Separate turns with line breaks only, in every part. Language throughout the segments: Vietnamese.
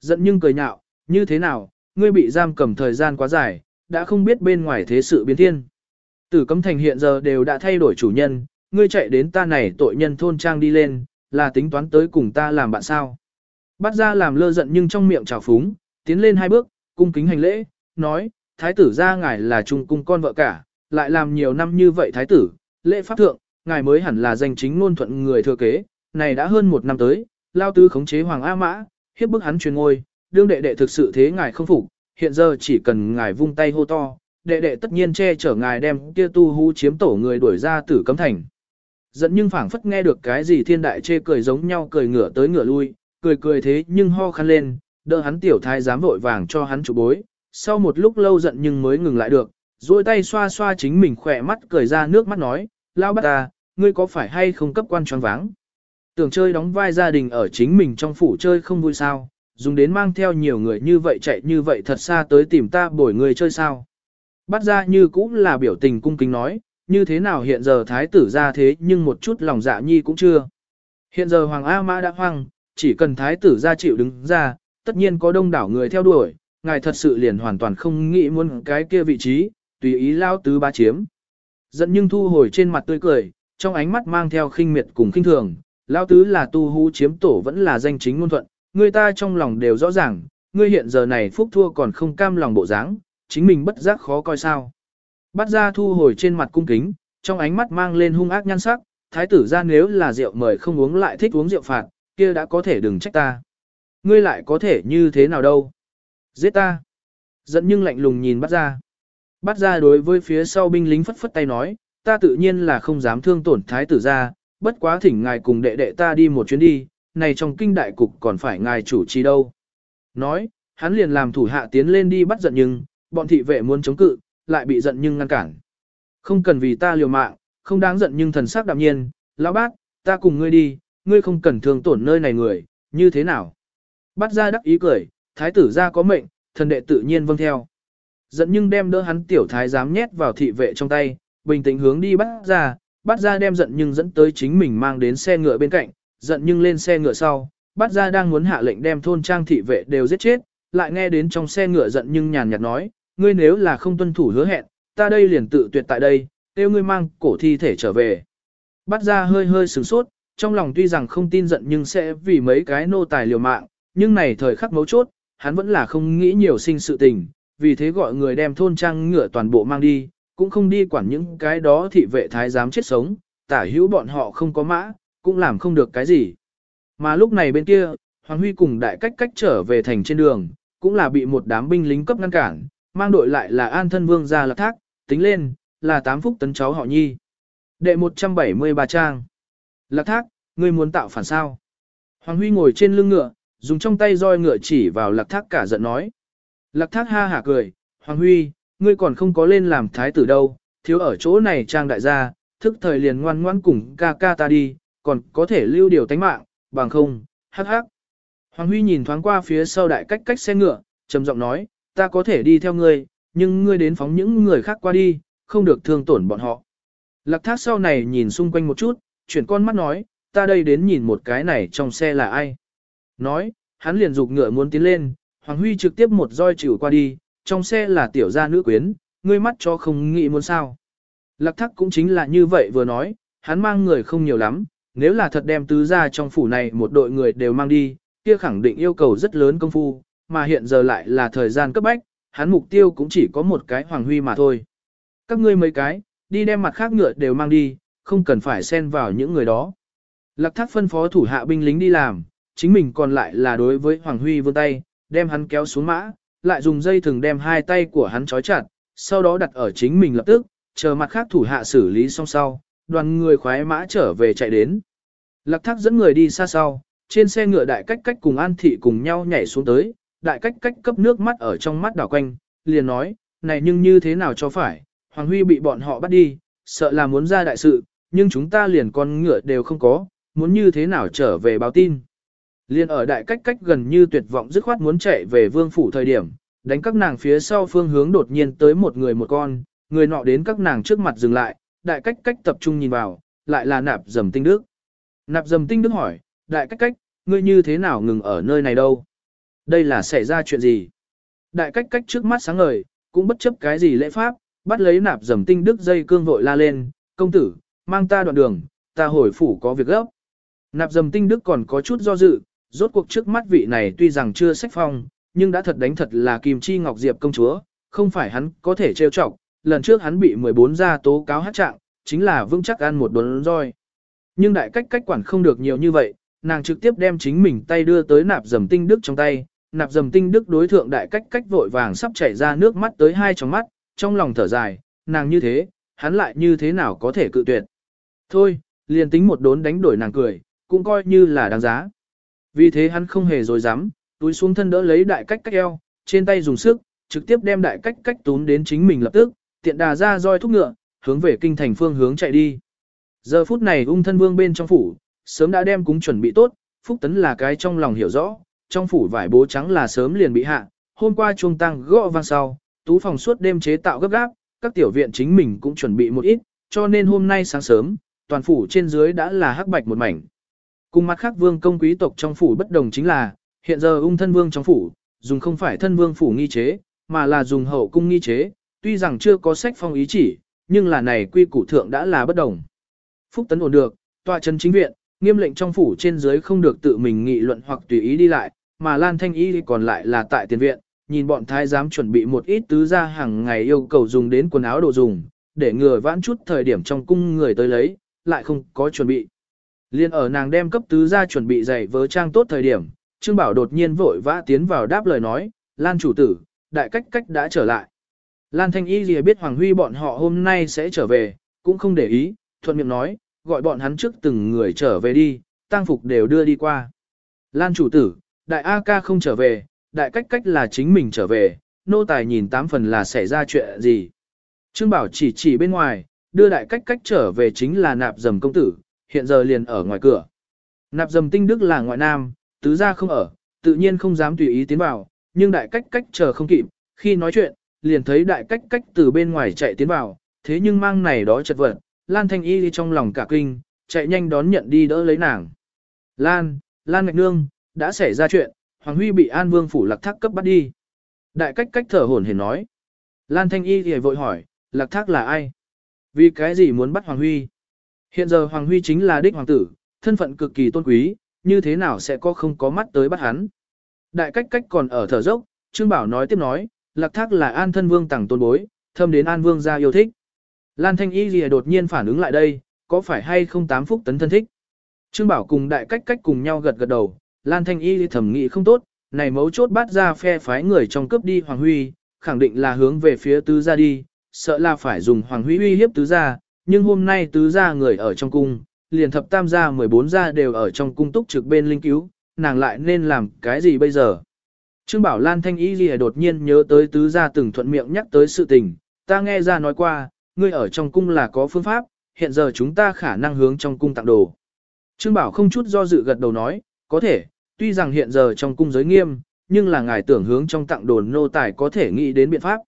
Giận nhưng cười nhạo, như thế nào, ngươi bị giam cầm thời gian quá dài, đã không biết bên ngoài thế sự biến thiên. Tử cấm thành hiện giờ đều đã thay đổi chủ nhân, ngươi chạy đến ta này tội nhân thôn trang đi lên, là tính toán tới cùng ta làm bạn sao. Bắt ra làm lơ giận nhưng trong miệng trào phúng, tiến lên hai bước, cung kính hành lễ, nói, thái tử ra ngài là trung cung con vợ cả, lại làm nhiều năm như vậy thái tử, lễ pháp thượng, ngài mới hẳn là danh chính ngôn thuận người thừa kế, này đã hơn một năm tới, lao tư khống chế hoàng A mã, hiếp bức hắn truyền ngôi, đương đệ đệ thực sự thế ngài không phục, hiện giờ chỉ cần ngài vung tay hô to, đệ đệ tất nhiên che chở ngài đem kia tu hú chiếm tổ người đuổi ra tử cấm thành. Giận nhưng phảng phất nghe được cái gì thiên đại chê cười giống nhau cười ngửa tới ngửa lui, cười cười thế nhưng ho khăn lên, đỡ hắn tiểu thái dám vội vàng cho hắn chủ bối, sau một lúc lâu giận nhưng mới ngừng lại được, duỗi tay xoa xoa chính mình khỏe mắt cười ra nước mắt nói, lao bắt ta, ngươi có phải hay không cấp quan choáng váng? Tưởng chơi đóng vai gia đình ở chính mình trong phủ chơi không vui sao, dùng đến mang theo nhiều người như vậy chạy như vậy thật xa tới tìm ta bổi người chơi sao. Bắt ra như cũng là biểu tình cung kính nói, như thế nào hiện giờ thái tử ra thế nhưng một chút lòng dạ nhi cũng chưa. Hiện giờ Hoàng A Mã đã hoang, chỉ cần thái tử ra chịu đứng ra, tất nhiên có đông đảo người theo đuổi, ngài thật sự liền hoàn toàn không nghĩ muốn cái kia vị trí, tùy ý lao tứ ba chiếm. Giận nhưng thu hồi trên mặt tươi cười, trong ánh mắt mang theo khinh miệt cùng khinh thường, lao tứ là tu hú chiếm tổ vẫn là danh chính ngôn thuận, người ta trong lòng đều rõ ràng, ngươi hiện giờ này phúc thua còn không cam lòng bộ dáng, chính mình bất giác khó coi sao. Bắt ra thu hồi trên mặt cung kính, trong ánh mắt mang lên hung ác nhan sắc, thái tử ra nếu là rượu mời không uống lại thích uống rượu phạt, kia đã có thể đừng trách ta. Ngươi lại có thể như thế nào đâu. Giết ta. Giận nhưng lạnh lùng nhìn bắt ra. Bắt ra đối với phía sau binh lính phất phất tay nói, ta tự nhiên là không dám thương tổn thái tử ra, bất quá thỉnh ngài cùng đệ đệ ta đi một chuyến đi, này trong kinh đại cục còn phải ngài chủ trì đâu. Nói, hắn liền làm thủ hạ tiến lên đi bắt giận nhưng, bọn thị vệ muốn chống cự, lại bị giận nhưng ngăn cản. Không cần vì ta liều mạng, không đáng giận nhưng thần sắc đạm nhiên, lão bác, ta cùng ngươi đi, ngươi không cần thương tổn nơi này người, như thế nào? Bắt ra đắc ý cười, thái tử ra có mệnh, thần đệ tự nhiên vâng theo. Giận nhưng đem đỡ hắn tiểu thái giám nhét vào thị vệ trong tay, bình tĩnh hướng đi bắt ra, bắt ra đem giận nhưng dẫn tới chính mình mang đến xe ngựa bên cạnh, giận nhưng lên xe ngựa sau, bắt ra đang muốn hạ lệnh đem thôn trang thị vệ đều giết chết, lại nghe đến trong xe ngựa giận nhưng nhàn nhạt nói, ngươi nếu là không tuân thủ hứa hẹn, ta đây liền tự tuyệt tại đây, kêu ngươi mang cổ thi thể trở về. Bắt ra hơi hơi sửng sốt, trong lòng tuy rằng không tin giận nhưng sẽ vì mấy cái nô tài liều mạng, nhưng này thời khắc mấu chốt, hắn vẫn là không nghĩ nhiều sinh sự tình, vì thế gọi người đem thôn trang ngựa toàn bộ mang đi, cũng không đi quản những cái đó thị vệ thái giám chết sống, tả hữu bọn họ không có mã, cũng làm không được cái gì. Mà lúc này bên kia, Hoàng Huy cùng đại cách cách trở về thành trên đường, cũng là bị một đám binh lính cấp ngăn cản, mang đội lại là an thân vương ra lạc thác, tính lên, là 8 phúc tấn cháu họ nhi. Đệ 173 trang. Lạc thác, ngươi muốn tạo phản sao? Hoàng Huy ngồi trên lưng ngựa, dùng trong tay roi ngựa chỉ vào lạc thác cả giận nói. Lạc thác ha hả cười, Hoàng Huy, ngươi còn không có lên làm thái tử đâu, thiếu ở chỗ này trang đại gia, thức thời liền ngoan ngoan cùng ca ca ta đi, còn có thể lưu điều tánh mạng, bằng không, hắc hắc. Hoàng Huy nhìn thoáng qua phía sau đại cách cách xe ngựa, trầm giọng nói, ta có thể đi theo ngươi, nhưng ngươi đến phóng những người khác qua đi, không được thương tổn bọn họ. Lạc thác sau này nhìn xung quanh một chút, chuyển con mắt nói, ta đây đến nhìn một cái này trong xe là ai. Nói, hắn liền dục ngựa muốn tiến lên, Hoàng Huy trực tiếp một roi chịu qua đi, trong xe là tiểu gia nữ quyến, ngươi mắt cho không nghĩ muốn sao. Lạc thác cũng chính là như vậy vừa nói, hắn mang người không nhiều lắm, nếu là thật đem tứ ra trong phủ này một đội người đều mang đi, kia khẳng định yêu cầu rất lớn công phu, mà hiện giờ lại là thời gian cấp bách, hắn mục tiêu cũng chỉ có một cái hoàng huy mà thôi. Các ngươi mấy cái, đi đem mặt khác ngựa đều mang đi, không cần phải xen vào những người đó. Lạc thác phân phó thủ hạ binh lính đi làm, chính mình còn lại là đối với Hoàng Huy vươn tay, đem hắn kéo xuống mã, lại dùng dây thừng đem hai tay của hắn trói chặt, sau đó đặt ở chính mình lập tức, chờ mặt khác thủ hạ xử lý xong sau, đoàn người khoái mã trở về chạy đến. Lạc thác dẫn người đi xa sau, trên xe ngựa đại cách cách cùng An Thị cùng nhau nhảy xuống tới, đại cách cách cấp nước mắt ở trong mắt đảo quanh, liền nói, này nhưng như thế nào cho phải, Hoàng Huy bị bọn họ bắt đi, sợ là muốn ra đại sự, nhưng chúng ta liền con ngựa đều không có, muốn như thế nào trở về báo tin. Liên ở đại cách cách gần như tuyệt vọng dứt khoát muốn chạy về vương phủ thời điểm, đánh các nàng phía sau phương hướng đột nhiên tới một người một con, người nọ đến các nàng trước mặt dừng lại, đại cách cách tập trung nhìn vào, lại là nạp dầm tinh đức. Nạp dầm tinh đức hỏi, đại cách cách, ngươi như thế nào ngừng ở nơi này đâu? Đây là xảy ra chuyện gì? Đại cách cách trước mắt sáng ngời, cũng bất chấp cái gì lễ pháp, bắt lấy nạp dầm tinh đức dây cương vội la lên, công tử, mang ta đoạn đường, ta hồi phủ có việc gấp. Nạp dầm tinh đức còn có chút do dự, rốt cuộc trước mắt vị này tuy rằng chưa sách phong, nhưng đã thật đánh thật là kim chi ngọc diệp công chúa, không phải hắn có thể trêu chọc, lần trước hắn bị 14 gia tố cáo hát trạng, chính là vững chắc ăn một đốn roi. Nhưng đại cách cách quản không được nhiều như vậy, nàng trực tiếp đem chính mình tay đưa tới nạp dầm tinh đức trong tay, nạp dầm tinh đức đối thượng đại cách cách vội vàng sắp chảy ra nước mắt tới hai trong mắt, trong lòng thở dài, nàng như thế, hắn lại như thế nào có thể cự tuyệt. Thôi, liền tính một đốn đánh đổi nàng cười, cũng coi như là đáng giá. Vì thế hắn không hề dối dám, túi xuống thân đỡ lấy đại cách cách eo, trên tay dùng sức, trực tiếp đem đại cách cách tún đến chính mình lập tức, tiện đà ra roi thúc ngựa, hướng về kinh thành phương hướng chạy đi. Giờ phút này ung thân vương bên trong phủ, sớm đã đem cúng chuẩn bị tốt, Phúc Tấn là cái trong lòng hiểu rõ, trong phủ vải bố trắng là sớm liền bị hạ, hôm qua chuông tăng gõ vang sau, tú phòng suốt đêm chế tạo gấp gáp, các tiểu viện chính mình cũng chuẩn bị một ít, cho nên hôm nay sáng sớm, toàn phủ trên dưới đã là hắc bạch một mảnh. Cùng mặt khác vương công quý tộc trong phủ bất đồng chính là, hiện giờ ung thân vương trong phủ, dùng không phải thân vương phủ nghi chế, mà là dùng hậu cung nghi chế, tuy rằng chưa có sách phong ý chỉ, nhưng là này quy củ thượng đã là bất đồng. Phúc tấn ổn được, tòa chân chính viện, nghiêm lệnh trong phủ trên dưới không được tự mình nghị luận hoặc tùy ý đi lại, mà Lan Thanh Y còn lại là tại tiền viện, nhìn bọn thái giám chuẩn bị một ít tứ gia hàng ngày yêu cầu dùng đến quần áo đồ dùng, để ngừa vãn chút thời điểm trong cung người tới lấy, lại không có chuẩn bị. Liên ở nàng đem cấp tứ gia chuẩn bị giày vớ trang tốt thời điểm, Trương Bảo đột nhiên vội vã tiến vào đáp lời nói, Lan chủ tử, đại cách cách đã trở lại. Lan Thanh Y lìa biết Hoàng Huy bọn họ hôm nay sẽ trở về, cũng không để ý, thuận miệng nói, gọi bọn hắn trước từng người trở về đi, tang phục đều đưa đi qua. Lan chủ tử, đại A ca không trở về, đại cách cách là chính mình trở về, nô tài nhìn tám phần là xảy ra chuyện gì. Trương Bảo chỉ chỉ bên ngoài, đưa đại cách cách trở về chính là nạp dầm công tử, hiện giờ liền ở ngoài cửa. Nạp dầm tinh đức là ngoại nam, tứ gia không ở, tự nhiên không dám tùy ý tiến vào, nhưng đại cách cách chờ không kịp, khi nói chuyện, liền thấy đại cách cách từ bên ngoài chạy tiến vào, thế nhưng mang này đó chật vật, Lan Thanh Y đi trong lòng cả kinh, chạy nhanh đón nhận đi đỡ lấy nàng. Lan, Lan Ngạch Nương, đã xảy ra chuyện, Hoàng Huy bị An Vương phủ lạc thác cấp bắt đi. Đại cách cách thở hổn hển nói. Lan Thanh Y thì vội hỏi, lạc thác là ai? Vì cái gì muốn bắt Hoàng Huy? Hiện giờ Hoàng Huy chính là đích hoàng tử, thân phận cực kỳ tôn quý, như thế nào sẽ có không có mắt tới bắt hắn? Đại cách cách còn ở thở dốc, Trương Bảo nói tiếp nói, lạc thác là an thân vương tặng tôn bối, thâm đến an vương gia yêu thích. Lan Thanh Y lìa đột nhiên phản ứng lại đây, có phải hay không tám phúc tấn thân thích? Trương Bảo cùng đại cách cách cùng nhau gật gật đầu, Lan Thanh Y thẩm nghị không tốt, này mấu chốt bắt ra phe phái người trong cướp đi Hoàng Huy, khẳng định là hướng về phía tứ gia đi, sợ là phải dùng Hoàng Huy uy hiếp tứ gia, nhưng hôm nay tứ gia người ở trong cung, liền thập tam gia 14 gia đều ở trong cung túc trực bên linh cứu, nàng lại nên làm cái gì bây giờ? Trương Bảo Lan Thanh Y Ghi đột nhiên nhớ tới tứ gia từng thuận miệng nhắc tới sự tình, ta nghe ra nói qua, ngươi ở trong cung là có phương pháp, hiện giờ chúng ta khả năng hướng trong cung tặng đồ. Trương Bảo không chút do dự gật đầu nói, có thể, tuy rằng hiện giờ trong cung giới nghiêm, nhưng là ngài tưởng hướng trong tặng đồ nô tài có thể nghĩ đến biện pháp.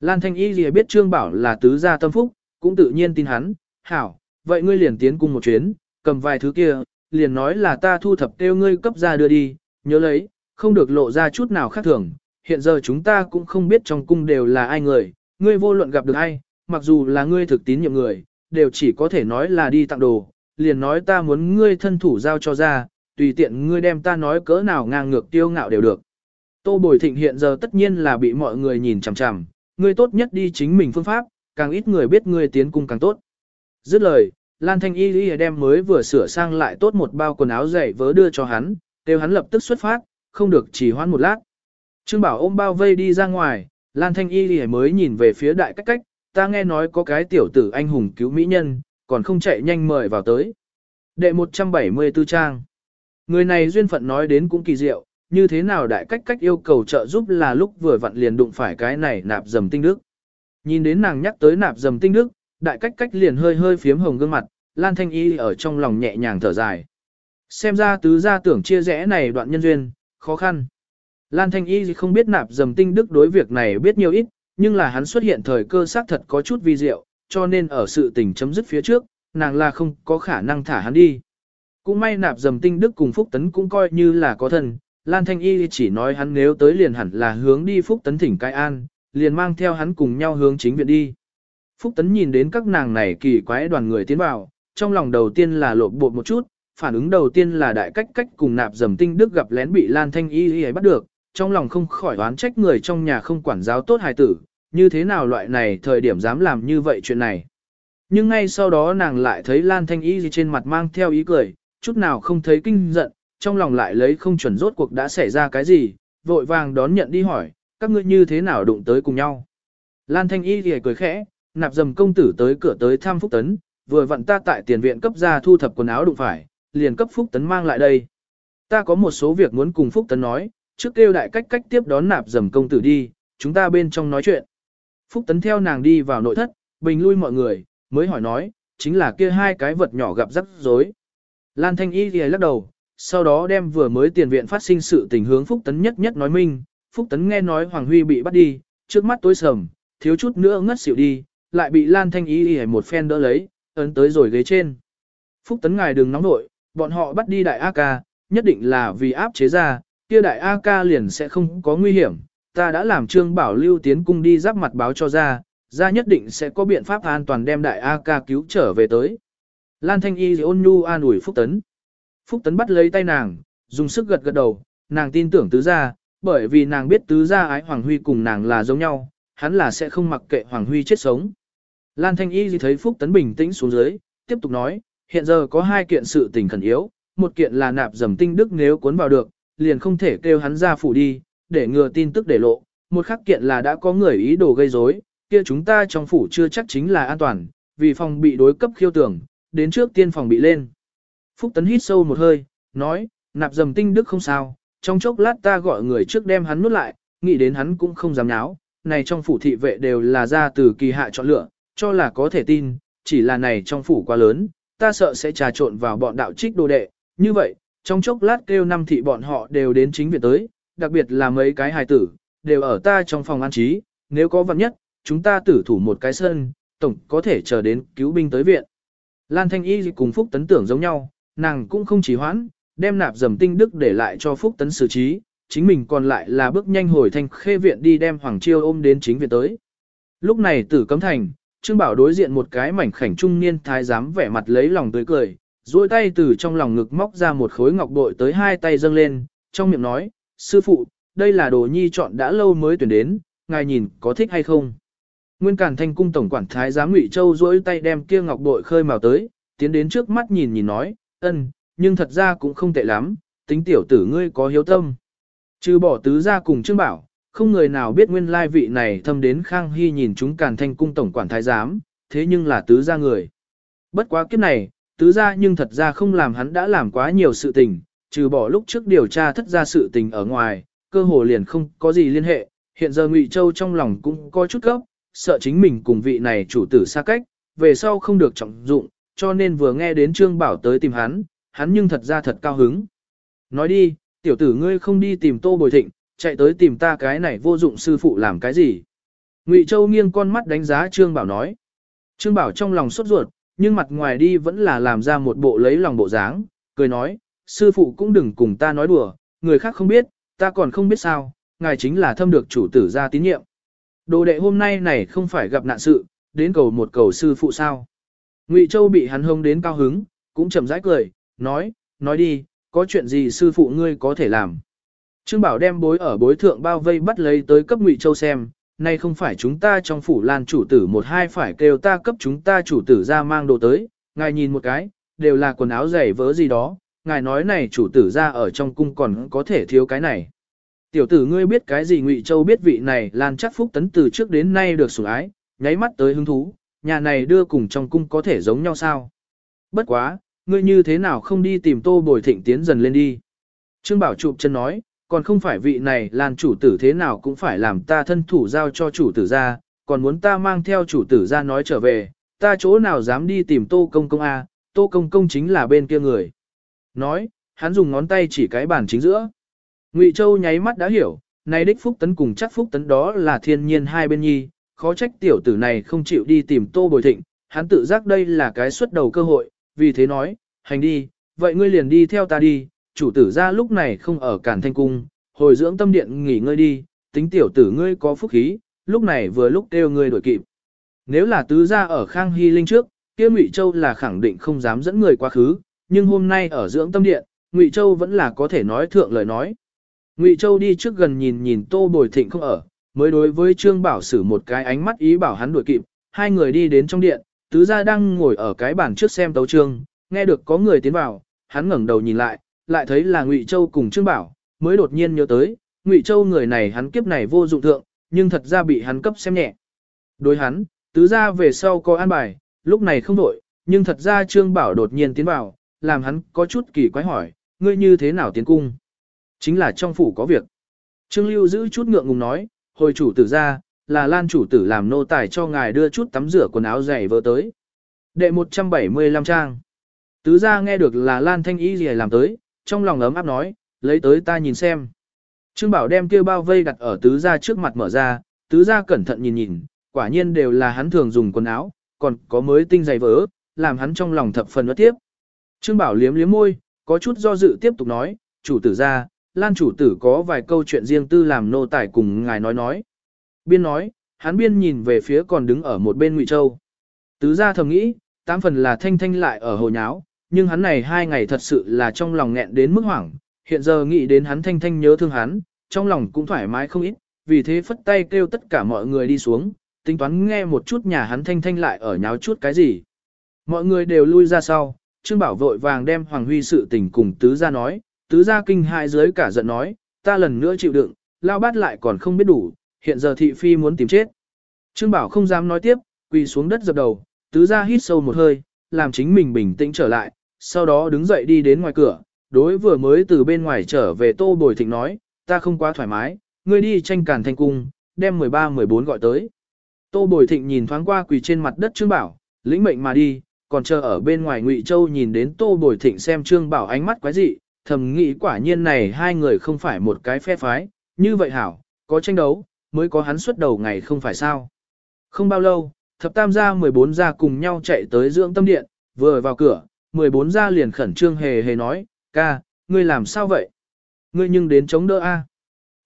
Lan Thanh Y Ghi biết Trương Bảo là tứ gia tâm phúc, cũng tự nhiên tin hắn, hảo, vậy ngươi liền tiến cung một chuyến, cầm vài thứ kia, liền nói là ta thu thập kêu ngươi cấp ra đưa đi, nhớ lấy, không được lộ ra chút nào khác thường, hiện giờ chúng ta cũng không biết trong cung đều là ai người, ngươi vô luận gặp được ai, mặc dù là ngươi thực tín nhiệm người, đều chỉ có thể nói là đi tặng đồ, liền nói ta muốn ngươi thân thủ giao cho ra, tùy tiện ngươi đem ta nói cỡ nào ngang ngược tiêu ngạo đều được. Tô Bồi Thịnh hiện giờ tất nhiên là bị mọi người nhìn chằm chằm, ngươi tốt nhất đi chính mình phương pháp, càng ít người biết ngươi tiến cung càng tốt. Dứt lời, Lan Thanh Y Lý đem mới vừa sửa sang lại tốt một bao quần áo dày vớ đưa cho hắn, kêu hắn lập tức xuất phát, không được chỉ hoãn một lát. Trương Bảo ôm bao vây đi ra ngoài, Lan Thanh Y Lý mới nhìn về phía đại cách cách, ta nghe nói có cái tiểu tử anh hùng cứu mỹ nhân, còn không chạy nhanh mời vào tới. Đệ 174 trang. Người này duyên phận nói đến cũng kỳ diệu, như thế nào đại cách cách yêu cầu trợ giúp là lúc vừa vặn liền đụng phải cái này nạp dầm tinh đức. Nhìn đến nàng nhắc tới nạp dầm tinh đức, đại cách cách liền hơi hơi phiếm hồng gương mặt, Lan Thanh Y ở trong lòng nhẹ nhàng thở dài. Xem ra tứ gia tưởng chia rẽ này đoạn nhân duyên, khó khăn. Lan Thanh Y không biết nạp dầm tinh đức đối việc này biết nhiều ít, nhưng là hắn xuất hiện thời cơ xác thật có chút vi diệu, cho nên ở sự tình chấm dứt phía trước, nàng là không có khả năng thả hắn đi. Cũng may nạp dầm tinh đức cùng Phúc Tấn cũng coi như là có thân, Lan Thanh Y chỉ nói hắn nếu tới liền hẳn là hướng đi Phúc Tấn thỉnh cai an, liền mang theo hắn cùng nhau hướng chính viện đi. Phúc Tấn nhìn đến các nàng này kỳ quái đoàn người tiến vào, trong lòng đầu tiên là lộn bột một chút, phản ứng đầu tiên là đại cách cách cùng nạp dầm tinh đức gặp lén bị Lan Thanh Y Y bắt được, trong lòng không khỏi oán trách người trong nhà không quản giáo tốt hài tử, như thế nào loại này thời điểm dám làm như vậy chuyện này. Nhưng ngay sau đó nàng lại thấy Lan Thanh Y trên mặt mang theo ý cười, chút nào không thấy kinh giận, trong lòng lại lấy không chuẩn rốt cuộc đã xảy ra cái gì, vội vàng đón nhận đi hỏi, các ngươi như thế nào đụng tới cùng nhau. Lan Thanh Y thì cười khẽ, nạp dầm công tử tới cửa tới thăm Phúc Tấn, vừa vặn ta tại tiền viện cấp ra thu thập quần áo đụng phải, liền cấp Phúc Tấn mang lại đây. Ta có một số việc muốn cùng Phúc Tấn nói, trước kêu đại cách cách tiếp đón nạp dầm công tử đi, chúng ta bên trong nói chuyện. Phúc Tấn theo nàng đi vào nội thất, bình lui mọi người, mới hỏi nói, chính là kia hai cái vật nhỏ gặp rắc rối. Lan Thanh Y thì lắc đầu, sau đó đem vừa mới tiền viện phát sinh sự tình hướng Phúc Tấn nhất nhất nói minh, Phúc Tấn nghe nói Hoàng Huy bị bắt đi, trước mắt tối sầm, thiếu chút nữa ngất xỉu đi, lại bị Lan Thanh Y y một phen đỡ lấy, ấn tới rồi ghế trên. Phúc Tấn ngài đừng nóng nội, bọn họ bắt đi đại A ca, nhất định là vì áp chế ra, kia đại A ca liền sẽ không có nguy hiểm. Ta đã làm trương bảo lưu tiến cung đi giáp mặt báo cho ra, ra nhất định sẽ có biện pháp an toàn đem đại A ca cứu trở về tới. Lan Thanh Y ôn nhu an ủi Phúc Tấn. Phúc Tấn bắt lấy tay nàng, dùng sức gật gật đầu, nàng tin tưởng tứ gia, bởi vì nàng biết tứ gia ái Hoàng Huy cùng nàng là giống nhau, hắn là sẽ không mặc kệ Hoàng Huy chết sống. Lan Thanh Y thấy Phúc Tấn bình tĩnh xuống dưới, tiếp tục nói, hiện giờ có hai kiện sự tình khẩn yếu, một kiện là nạp dầm tinh đức nếu cuốn vào được, liền không thể kêu hắn ra phủ đi, để ngừa tin tức để lộ, một khác kiện là đã có người ý đồ gây rối, kia chúng ta trong phủ chưa chắc chính là an toàn, vì phòng bị đối cấp khiêu tưởng, đến trước tiên phòng bị lên. Phúc Tấn hít sâu một hơi, nói, nạp dầm tinh đức không sao, trong chốc lát ta gọi người trước đem hắn nuốt lại, nghĩ đến hắn cũng không dám nháo, này trong phủ thị vệ đều là ra từ kỳ hạ chọn lựa, cho là có thể tin, chỉ là này trong phủ quá lớn, ta sợ sẽ trà trộn vào bọn đạo trích đồ đệ, như vậy, trong chốc lát kêu năm thị bọn họ đều đến chính viện tới, đặc biệt là mấy cái hài tử, đều ở ta trong phòng an trí, nếu có vật nhất, chúng ta tử thủ một cái sân, tổng có thể chờ đến cứu binh tới viện. Lan Thanh Y cùng Phúc Tấn tưởng giống nhau, nàng cũng không chỉ hoãn, đem nạp dầm tinh đức để lại cho Phúc Tấn xử trí, chính mình còn lại là bước nhanh hồi thanh khê viện đi đem Hoàng Chiêu ôm đến chính viện tới. Lúc này tử cấm thành, Trương Bảo đối diện một cái mảnh khảnh trung niên thái giám vẻ mặt lấy lòng tươi cười, duỗi tay từ trong lòng ngực móc ra một khối ngọc bội tới hai tay dâng lên, trong miệng nói, sư phụ, đây là đồ nhi chọn đã lâu mới tuyển đến, ngài nhìn có thích hay không. Nguyên Càn Thanh cung tổng quản thái giám Ngụy Châu duỗi tay đem kia ngọc bội khơi mào tới, tiến đến trước mắt nhìn nhìn nói, ân, nhưng thật ra cũng không tệ lắm, tính tiểu tử ngươi có hiếu tâm. Trừ bỏ tứ ra cùng Trương Bảo, không người nào biết nguyên lai vị này thâm đến Khang Hy nhìn chúng Càn Thanh cung tổng quản thái giám, thế nhưng là tứ ra người. Bất quá kiếp này, tứ ra nhưng thật ra không làm hắn đã làm quá nhiều sự tình, trừ bỏ lúc trước điều tra thất ra sự tình ở ngoài, cơ hồ liền không có gì liên hệ, hiện giờ Ngụy Châu trong lòng cũng có chút gấp, sợ chính mình cùng vị này chủ tử xa cách, về sau không được trọng dụng, cho nên vừa nghe đến Trương Bảo tới tìm hắn, hắn nhưng thật ra thật cao hứng. Nói đi, tiểu tử ngươi không đi tìm Tô Bồi Thịnh, chạy tới tìm ta cái này vô dụng sư phụ làm cái gì. Ngụy Châu nghiêng con mắt đánh giá Trương Bảo nói. Trương Bảo trong lòng sốt ruột, nhưng mặt ngoài đi vẫn là làm ra một bộ lấy lòng bộ dáng, cười nói, sư phụ cũng đừng cùng ta nói đùa, người khác không biết, ta còn không biết sao, ngài chính là thâm được chủ tử ra tín nhiệm. Đồ đệ hôm nay này không phải gặp nạn sự, đến cầu một cầu sư phụ sao. Ngụy Châu bị hắn hông đến cao hứng, cũng chậm rãi cười, nói, nói đi, có chuyện gì sư phụ ngươi có thể làm. Trương Bảo đem bối ở bối thượng bao vây bắt lấy tới cấp Ngụy Châu xem, nay không phải chúng ta trong phủ lan chủ tử một hai phải kêu ta cấp chúng ta chủ tử ra mang đồ tới, ngài nhìn một cái, đều là quần áo giày vớ gì đó, ngài nói này chủ tử ra ở trong cung còn có thể thiếu cái này. Tiểu tử ngươi biết cái gì Ngụy Châu biết vị này Lan chắc phúc tấn từ trước đến nay được sủng ái, nháy mắt tới hứng thú, nhà này đưa cùng trong cung có thể giống nhau sao? Bất quá, ngươi như thế nào không đi tìm tô bồi thịnh tiến dần lên đi? Trương Bảo chụp chân nói, còn không phải vị này Lan chủ tử thế nào cũng phải làm ta thân thủ giao cho chủ tử ra, còn muốn ta mang theo chủ tử ra nói trở về, ta chỗ nào dám đi tìm tô công công a? tô công công chính là bên kia người. Nói, hắn dùng ngón tay chỉ cái bàn chính giữa. Ngụy Châu nháy mắt đã hiểu, này đích phúc tấn cùng chắc phúc tấn đó là thiên nhiên hai bên nhi, khó trách tiểu tử này không chịu đi tìm tô bồi thịnh, hắn tự giác đây là cái xuất đầu cơ hội, vì thế nói, hành đi, vậy ngươi liền đi theo ta đi, chủ tử ra lúc này không ở Cản Thanh Cung, hồi dưỡng tâm điện nghỉ ngơi đi, tính tiểu tử ngươi có phúc khí, lúc này vừa lúc kêu ngươi đổi kịp. Nếu là tứ gia ở Khang Hy Linh trước, kia Ngụy Châu là khẳng định không dám dẫn người quá khứ, nhưng hôm nay ở dưỡng tâm điện, Ngụy Châu vẫn là có thể nói thượng lời nói. Ngụy Châu đi trước gần nhìn nhìn Tô Bồi Thịnh không ở, mới đối với Trương Bảo sử một cái ánh mắt ý bảo hắn đuổi kịp, hai người đi đến trong điện, tứ gia đang ngồi ở cái bàn trước xem tấu trương, nghe được có người tiến vào, hắn ngẩng đầu nhìn lại, lại thấy là Ngụy Châu cùng Trương Bảo, mới đột nhiên nhớ tới, Ngụy Châu người này hắn kiếp này vô dụng thượng, nhưng thật ra bị hắn cấp xem nhẹ. Đối hắn, tứ gia về sau có an bài, lúc này không đổi, nhưng thật ra Trương Bảo đột nhiên tiến vào, làm hắn có chút kỳ quái hỏi, ngươi như thế nào tiến cung? Chính là trong phủ có việc. Trương Lưu giữ chút ngượng ngùng nói, hồi chủ tử ra, là Lan chủ tử làm nô tài cho ngài đưa chút tắm rửa quần áo dày vỡ tới. Đệ 175 trang. Tứ gia nghe được là Lan Thanh Y gì làm tới, trong lòng ấm áp nói, lấy tới ta nhìn xem. Trương Bảo đem kia bao vây đặt ở tứ gia trước mặt mở ra, tứ gia cẩn thận nhìn nhìn, quả nhiên đều là hắn thường dùng quần áo, còn có mới tinh dày vỡ, làm hắn trong lòng thập phần ớt tiếp. Trương Bảo liếm liếm môi, có chút do dự tiếp tục nói, chủ tử ra, Lan chủ tử có vài câu chuyện riêng tư làm nô tài cùng ngài nói nói. Biên nói, hắn biên nhìn về phía còn đứng ở một bên Ngụy Châu. Tứ gia thầm nghĩ, tám phần là thanh thanh lại ở hồ nháo, nhưng hắn này hai ngày thật sự là trong lòng nghẹn đến mức hoảng, hiện giờ nghĩ đến hắn thanh thanh nhớ thương hắn, trong lòng cũng thoải mái không ít, vì thế phất tay kêu tất cả mọi người đi xuống, tính toán nghe một chút nhà hắn thanh thanh lại ở nháo chút cái gì. Mọi người đều lui ra sau, Trương Bảo vội vàng đem Hoàng Huy sự tình cùng tứ gia nói, tứ gia kinh hại dưới cả giận nói, ta lần nữa chịu đựng, lao bát lại còn không biết đủ, hiện giờ thị phi muốn tìm chết. Trương Bảo không dám nói tiếp, quỳ xuống đất dập đầu, tứ gia hít sâu một hơi, làm chính mình bình tĩnh trở lại, sau đó đứng dậy đi đến ngoài cửa, đối vừa mới từ bên ngoài trở về Tô Bồi Thịnh nói, ta không quá thoải mái, ngươi đi tranh cản thanh cung, đem 13-14 gọi tới. Tô Bồi Thịnh nhìn thoáng qua quỳ trên mặt đất Trương Bảo, lĩnh mệnh mà đi, còn chờ ở bên ngoài Ngụy Châu nhìn đến Tô Bồi Thịnh xem Trương Bảo ánh mắt quái dị, thầm nghĩ quả nhiên này hai người không phải một cái phe phái, như vậy hảo, có tranh đấu, mới có hắn xuất đầu ngày không phải sao. Không bao lâu, thập tam gia 14 gia cùng nhau chạy tới dưỡng tâm điện, vừa vào cửa, 14 gia liền khẩn trương hề hề nói, ca, ngươi làm sao vậy? Ngươi nhưng đến chống đỡ a.